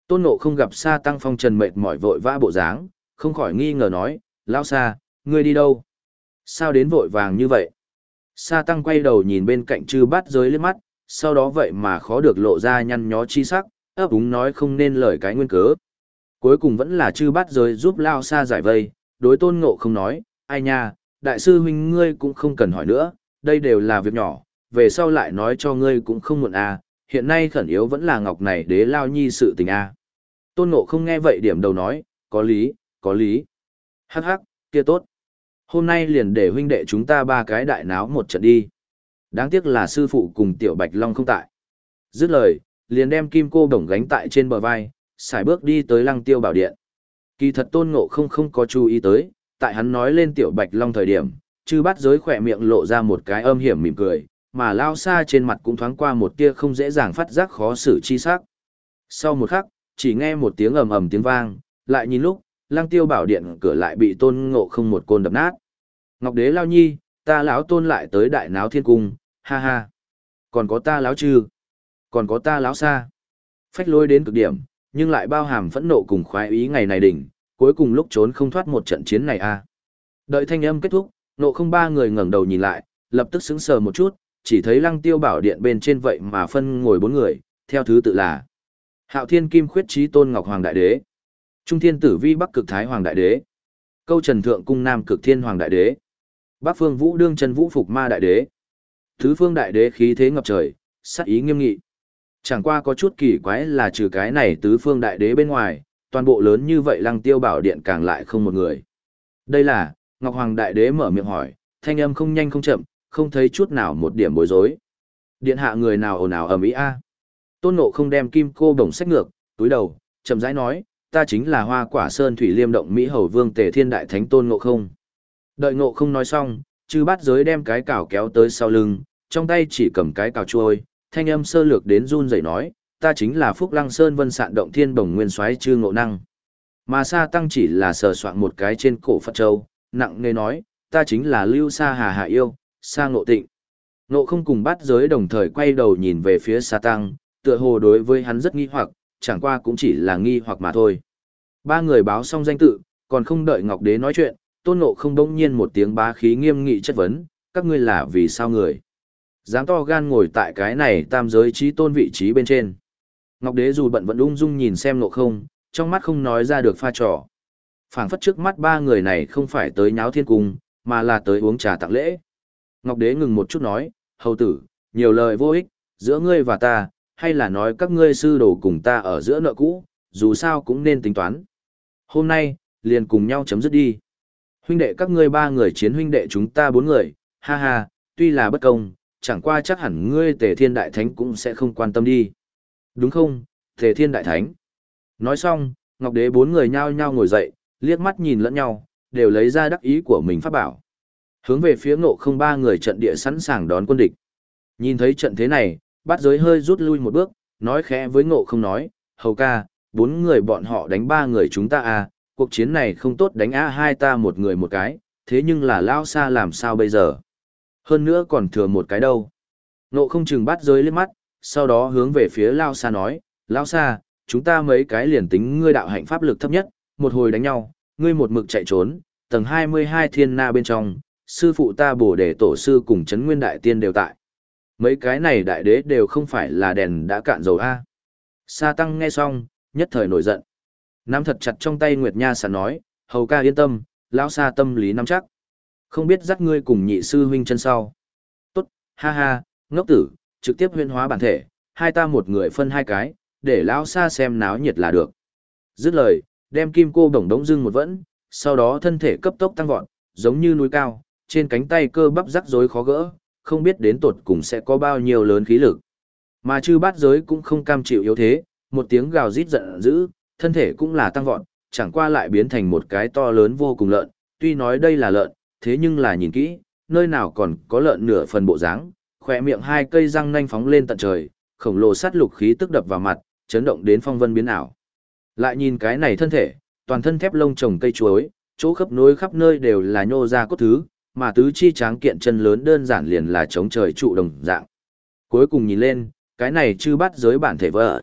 Tôn Ngộ không gặp xa tăng phong trần mệt mỏi vội vã bộ dáng, không khỏi nghi ngờ nói, lão xa, ngươi đi đâu? Sao đến vội vàng như vậy? Sa tăng quay đầu nhìn bên cạnh chư bát giới lên mắt, sau đó vậy mà khó được lộ ra nhăn nhó chi sắc, ấp úng nói không nên lời cái nguyên cớ. Cuối cùng vẫn là chư bát giới giúp lao xa giải vây, đối tôn ngộ không nói, ai nha, đại sư huynh ngươi cũng không cần hỏi nữa, đây đều là việc nhỏ, về sau lại nói cho ngươi cũng không muộn à, hiện nay khẩn yếu vẫn là ngọc này đế lao nhi sự tình à. Tôn ngộ không nghe vậy điểm đầu nói, có lý, có lý. Hắc hắc, kia tốt. Hôm nay liền để huynh đệ chúng ta ba cái đại náo một trận đi. Đáng tiếc là sư phụ cùng tiểu bạch long không tại. Dứt lời, liền đem kim cô đồng gánh tại trên bờ vai, xài bước đi tới lăng tiêu bảo điện. Kỳ thật tôn ngộ không không có chú ý tới, tại hắn nói lên tiểu bạch long thời điểm, chư bắt giới khỏe miệng lộ ra một cái âm hiểm mỉm cười, mà lao xa trên mặt cũng thoáng qua một tia không dễ dàng phát giác khó xử chi sắc. Sau một khắc, chỉ nghe một tiếng ầm ầm tiếng vang, lại nhìn lúc, lang tiêu bảo điện cửa lại bị tôn ngộ không một côn đập nát. Ngọc đế lao nhi, ta lão tôn lại tới đại náo thiên cung, ha ha. Còn có ta lão trừ, còn có ta lão xa. Phách lôi đến cực điểm, nhưng lại bao hàm phẫn nộ cùng khoái ý ngày này đỉnh, cuối cùng lúc trốn không thoát một trận chiến này a. Đợi thanh âm kết thúc, nộ không ba người ngẩng đầu nhìn lại, lập tức sững sờ một chút, chỉ thấy lăng tiêu bảo điện bên trên vậy mà phân ngồi bốn người, theo thứ tự là Hạo Thiên Kim Khuyết Trí Tôn Ngọc Hoàng Đại Đế, Trung Thiên Tử Vi Bắc Cực Thái Hoàng Đại Đế, Câu Trần Thượng Cung Nam Cực Thiên Hoàng Đại Đế, Bắc Phương Vũ Đương Trần Vũ Phục Ma Đại Đế, Thứ phương đại đế khí thế ngập trời, sắc ý nghiêm nghị. Chẳng qua có chút kỳ quái là trừ cái này tứ phương đại đế bên ngoài, toàn bộ lớn như vậy lăng tiêu bảo điện càng lại không một người. Đây là, Ngọc Hoàng đại đế mở miệng hỏi, thanh âm không nhanh không chậm, không thấy chút nào một điểm bối rối. Điện hạ người nào ồn ào ầm ĩ a? Tôn Ngộ không đem kim cô bổng sách ngược, túi đầu, chậm rãi nói, ta chính là Hoa Quả Sơn Thủy Liêm động Mỹ Hầu Vương Tề Thiên Đại Thánh Tôn Ngộ không. Đợi Ngộ không nói xong, chư bát giới đem cái cào kéo tới sau lưng, trong tay chỉ cầm cái cào chuôi, thanh âm sơ lược đến run rẩy nói, ta chính là Phúc Lăng Sơn Vân Sạn Động Thiên Bồng Nguyên Soái chư ngộ năng. Mà Sa Tăng chỉ là sờ soạn một cái trên cổ Phật Châu, nặng nề nói, ta chính là Lưu Sa Hà Hạ Yêu, Sa Ngộ Tịnh. Ngộ không cùng bát giới đồng thời quay đầu nhìn về phía Sa Tăng, tựa hồ đối với hắn rất nghi hoặc, chẳng qua cũng chỉ là nghi hoặc mà thôi. Ba người báo xong danh tự, còn không đợi Ngọc Đế nói chuyện, Tôn Ngộ không bỗng nhiên một tiếng bá khí nghiêm nghị chất vấn, các ngươi là vì sao người? Dám to gan ngồi tại cái này tam giới trí tôn vị trí bên trên. Ngọc Đế dù bận vẫn ung dung nhìn xem Ngộ không, trong mắt không nói ra được pha trò. phảng phất trước mắt ba người này không phải tới nháo thiên cung, mà là tới uống trà tặng lễ. Ngọc Đế ngừng một chút nói, hầu tử, nhiều lời vô ích, giữa ngươi và ta, hay là nói các ngươi sư đồ cùng ta ở giữa nợ cũ, dù sao cũng nên tính toán. Hôm nay, liền cùng nhau chấm dứt đi. Huynh đệ các ngươi ba người chiến huynh đệ chúng ta bốn người, ha ha, tuy là bất công, chẳng qua chắc hẳn ngươi tề thiên đại thánh cũng sẽ không quan tâm đi. Đúng không, tề thiên đại thánh? Nói xong, Ngọc Đế bốn người nhao nhao ngồi dậy, liếc mắt nhìn lẫn nhau, đều lấy ra đắc ý của mình phát bảo. Hướng về phía ngộ không ba người trận địa sẵn sàng đón quân địch. Nhìn thấy trận thế này, bát giới hơi rút lui một bước, nói khẽ với ngộ không nói, hầu ca, bốn người bọn họ đánh ba người chúng ta à, cuộc chiến này không tốt đánh a hai ta một người một cái, thế nhưng là lao xa làm sao bây giờ? Hơn nữa còn thừa một cái đâu. nộ không chừng bắt giới lên mắt, sau đó hướng về phía lao xa nói, lao xa, chúng ta mấy cái liền tính ngươi đạo hạnh pháp lực thấp nhất, một hồi đánh nhau, ngươi một mực chạy trốn, tầng 22 thiên na bên trong, sư phụ ta bổ để tổ sư cùng chấn nguyên đại tiên đều tại. Mấy cái này đại đế đều không phải là đèn đã cạn dầu A. Sa tăng nghe xong, nhất thời nổi giận. Nắm thật chặt trong tay Nguyệt Nha sẵn nói, hầu ca yên tâm, lão sa tâm lý nắm chắc. Không biết dắt ngươi cùng nhị sư huynh chân sau. Tốt, ha ha, ngốc tử, trực tiếp huyên hóa bản thể, hai ta một người phân hai cái, để lão sa xem náo nhiệt là được. Dứt lời, đem kim cô đồng đống dưng một vẫn, sau đó thân thể cấp tốc tăng vọt, giống như núi cao, trên cánh tay cơ bắp rắc rối khó gỡ, không biết đến tột cùng sẽ có bao nhiêu lớn khí lực. Mà chư bát giới cũng không cam chịu yếu thế, một tiếng gào rít giận dữ, thân thể cũng là tăng vọt, chẳng qua lại biến thành một cái to lớn vô cùng lợn, tuy nói đây là lợn, thế nhưng là nhìn kỹ, nơi nào còn có lợn nửa phần bộ dáng, khỏe miệng hai cây răng nanh phóng lên tận trời, khổng lồ sát lục khí tức đập vào mặt, chấn động đến phong vân biến ảo. Lại nhìn cái này thân thể, toàn thân thép lông trồng cây chuối, chỗ khắp nối khắp nơi đều là nhô ra cốt thứ, mà tứ chi tráng kiện chân lớn đơn giản liền là chống trời trụ đồng dạng. Cuối cùng nhìn lên, cái này chư bắt giới bản thể vợ.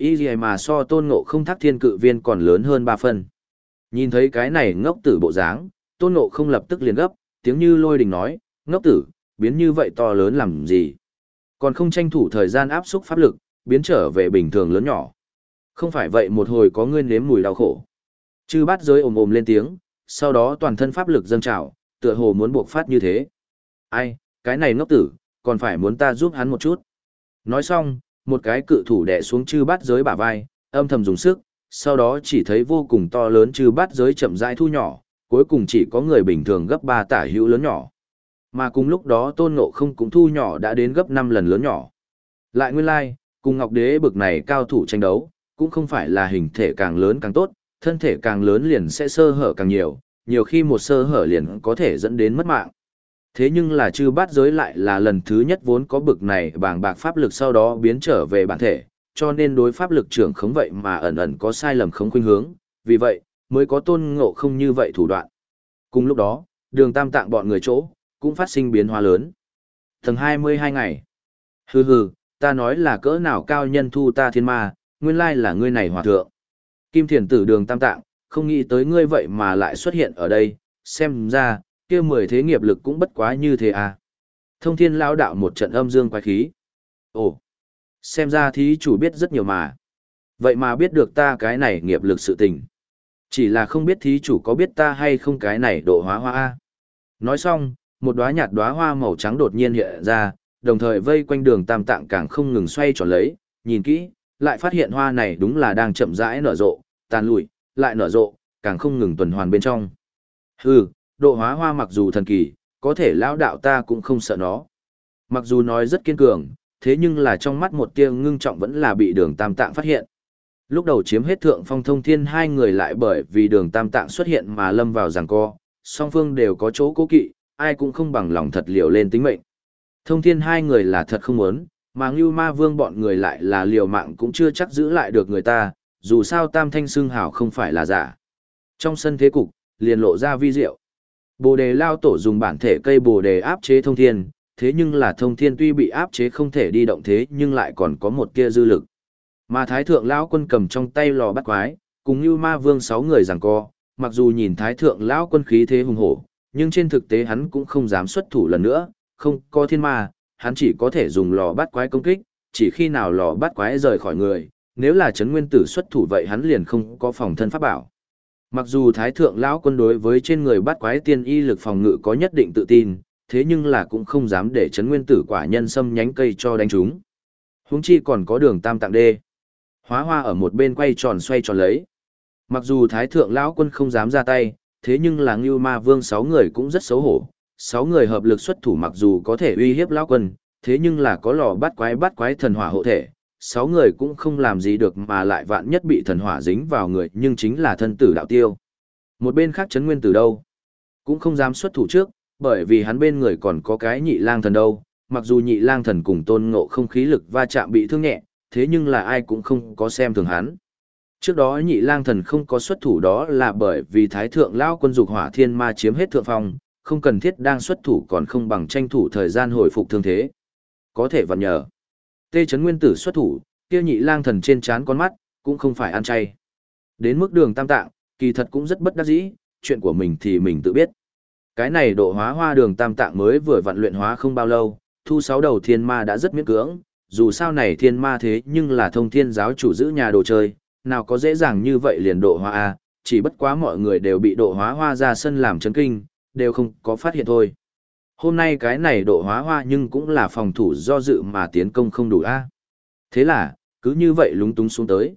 Y gì mà so tôn ngộ không thác thiên cự viên còn lớn hơn ba phân. Nhìn thấy cái này ngốc tử bộ dáng, tôn ngộ không lập tức liền gấp, tiếng như lôi đình nói, ngốc tử, biến như vậy to lớn làm gì? Còn không tranh thủ thời gian áp xúc pháp lực, biến trở về bình thường lớn nhỏ. Không phải vậy một hồi có ngươi nếm mùi đau khổ. Chư bát giới ồm ồm lên tiếng, sau đó toàn thân pháp lực dâng trào, tựa hồ muốn buộc phát như thế. Ai, cái này ngốc tử, còn phải muốn ta giúp hắn một chút. Nói xong, một cái cự thủ đè xuống chư bát giới bả vai, âm thầm dùng sức, sau đó chỉ thấy vô cùng to lớn chư bát giới chậm rãi thu nhỏ, cuối cùng chỉ có người bình thường gấp ba tả hữu lớn nhỏ. Mà cùng lúc đó tôn ngộ không cũng thu nhỏ đã đến gấp 5 lần lớn nhỏ. Lại nguyên lai, like, cùng Ngọc Đế bực này cao thủ tranh đấu, cũng không phải là hình thể càng lớn càng tốt, thân thể càng lớn liền sẽ sơ hở càng nhiều, nhiều khi một sơ hở liền có thể dẫn đến mất mạng. Thế nhưng là chư bát giới lại là lần thứ nhất vốn có bực này bàng bạc pháp lực sau đó biến trở về bản thể, cho nên đối pháp lực trưởng khống vậy mà ẩn ẩn có sai lầm khống khuynh hướng, vì vậy, mới có tôn ngộ không như vậy thủ đoạn. Cùng lúc đó, đường tam tạng bọn người chỗ, cũng phát sinh biến hóa lớn. Tầng 22 ngày. Hừ hừ, ta nói là cỡ nào cao nhân thu ta thiên ma, nguyên lai là ngươi này hòa thượng. Kim thiền tử đường tam tạng, không nghĩ tới ngươi vậy mà lại xuất hiện ở đây, xem ra, kia mười thế nghiệp lực cũng bất quá như thế à. Thông thiên lao đạo một trận âm dương quái khí. Ồ, xem ra thí chủ biết rất nhiều mà. Vậy mà biết được ta cái này nghiệp lực sự tình. Chỉ là không biết thí chủ có biết ta hay không cái này độ hóa hoa a. Nói xong, một đóa nhạt đóa hoa màu trắng đột nhiên hiện ra, đồng thời vây quanh đường tam tạng càng không ngừng xoay tròn lấy, nhìn kỹ, lại phát hiện hoa này đúng là đang chậm rãi nở rộ, tàn lụi, lại nở rộ, càng không ngừng tuần hoàn bên trong. Hừ, độ hóa hoa mặc dù thần kỳ, có thể lão đạo ta cũng không sợ nó. Mặc dù nói rất kiên cường, thế nhưng là trong mắt một tia ngưng trọng vẫn là bị đường tam tạng phát hiện. Lúc đầu chiếm hết thượng phong thông thiên hai người lại bởi vì đường tam tạng xuất hiện mà lâm vào giằng co, song phương đều có chỗ cố kỵ, ai cũng không bằng lòng thật liều lên tính mệnh. Thông thiên hai người là thật không muốn, mà Ngưu Ma Vương bọn người lại là liều mạng cũng chưa chắc giữ lại được người ta, dù sao Tam Thanh xương Hảo không phải là giả. Trong sân thế cục, liền lộ ra vi diệu. Bồ đề lao tổ dùng bản thể cây bồ đề áp chế thông thiên, thế nhưng là thông thiên tuy bị áp chế không thể đi động thế nhưng lại còn có một kia dư lực. Mà Thái Thượng Lão quân cầm trong tay lò bắt quái, cùng như ma vương sáu người giằng co, mặc dù nhìn Thái Thượng Lão quân khí thế hùng hổ, nhưng trên thực tế hắn cũng không dám xuất thủ lần nữa, không có thiên ma, hắn chỉ có thể dùng lò bắt quái công kích, chỉ khi nào lò bắt quái rời khỏi người, nếu là chấn nguyên tử xuất thủ vậy hắn liền không có phòng thân pháp bảo. Mặc dù Thái Thượng Lão quân đối với trên người bắt quái tiên y lực phòng ngự có nhất định tự tin, thế nhưng là cũng không dám để chấn nguyên tử quả nhân xâm nhánh cây cho đánh chúng. Huống chi còn có đường tam tạng đê. Hóa hoa ở một bên quay tròn xoay tròn lấy. Mặc dù Thái Thượng Lão quân không dám ra tay, thế nhưng là Ngưu Ma Vương sáu người cũng rất xấu hổ. Sáu người hợp lực xuất thủ mặc dù có thể uy hiếp Lão quân, thế nhưng là có lò bắt quái bắt quái thần hỏa hộ thể. Sáu người cũng không làm gì được mà lại vạn nhất bị thần hỏa dính vào người nhưng chính là thân tử đạo tiêu. Một bên khác chấn nguyên tử đâu? Cũng không dám xuất thủ trước, bởi vì hắn bên người còn có cái nhị lang thần đâu, mặc dù nhị lang thần cùng tôn ngộ không khí lực va chạm bị thương nhẹ, thế nhưng là ai cũng không có xem thường hắn. Trước đó nhị lang thần không có xuất thủ đó là bởi vì thái thượng lao quân dục hỏa thiên ma chiếm hết thượng phong, không cần thiết đang xuất thủ còn không bằng tranh thủ thời gian hồi phục thương thế. Có thể vặn nhờ. Tê chấn nguyên tử xuất thủ, kia nhị lang thần trên chán con mắt, cũng không phải ăn chay. Đến mức đường tam tạng, kỳ thật cũng rất bất đắc dĩ, chuyện của mình thì mình tự biết. Cái này độ hóa hoa đường tam tạng mới vừa vận luyện hóa không bao lâu, thu sáu đầu thiên ma đã rất miễn cưỡng, dù sao này thiên ma thế nhưng là thông thiên giáo chủ giữ nhà đồ chơi, nào có dễ dàng như vậy liền độ hóa A, chỉ bất quá mọi người đều bị độ hóa hoa ra sân làm chấn kinh, đều không có phát hiện thôi. Hôm nay cái này độ hóa hoa nhưng cũng là phòng thủ do dự mà tiến công không đủ A. Thế là, cứ như vậy lúng túng xuống tới.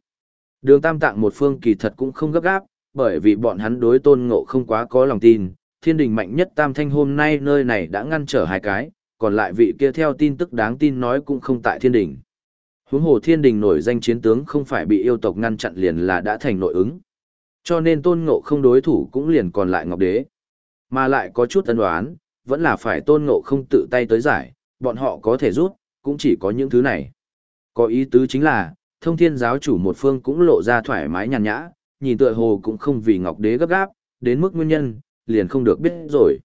Đường tam tạng một phương kỳ thật cũng không gấp gáp, bởi vì bọn hắn đối tôn ngộ không quá có lòng tin, thiên đình mạnh nhất tam thanh hôm nay nơi này đã ngăn trở hai cái, còn lại vị kia theo tin tức đáng tin nói cũng không tại thiên đình. Huống hồ thiên đình nổi danh chiến tướng không phải bị yêu tộc ngăn chặn liền là đã thành nội ứng. Cho nên tôn ngộ không đối thủ cũng liền còn lại ngọc đế. Mà lại có chút ân đoán, vẫn là phải tôn ngộ không tự tay tới giải, bọn họ có thể rút, cũng chỉ có những thứ này. Có ý tứ chính là, thông thiên giáo chủ một phương cũng lộ ra thoải mái nhàn nhã, nhìn tựa hồ cũng không vì ngọc đế gấp gáp, đến mức nguyên nhân, liền không được biết rồi.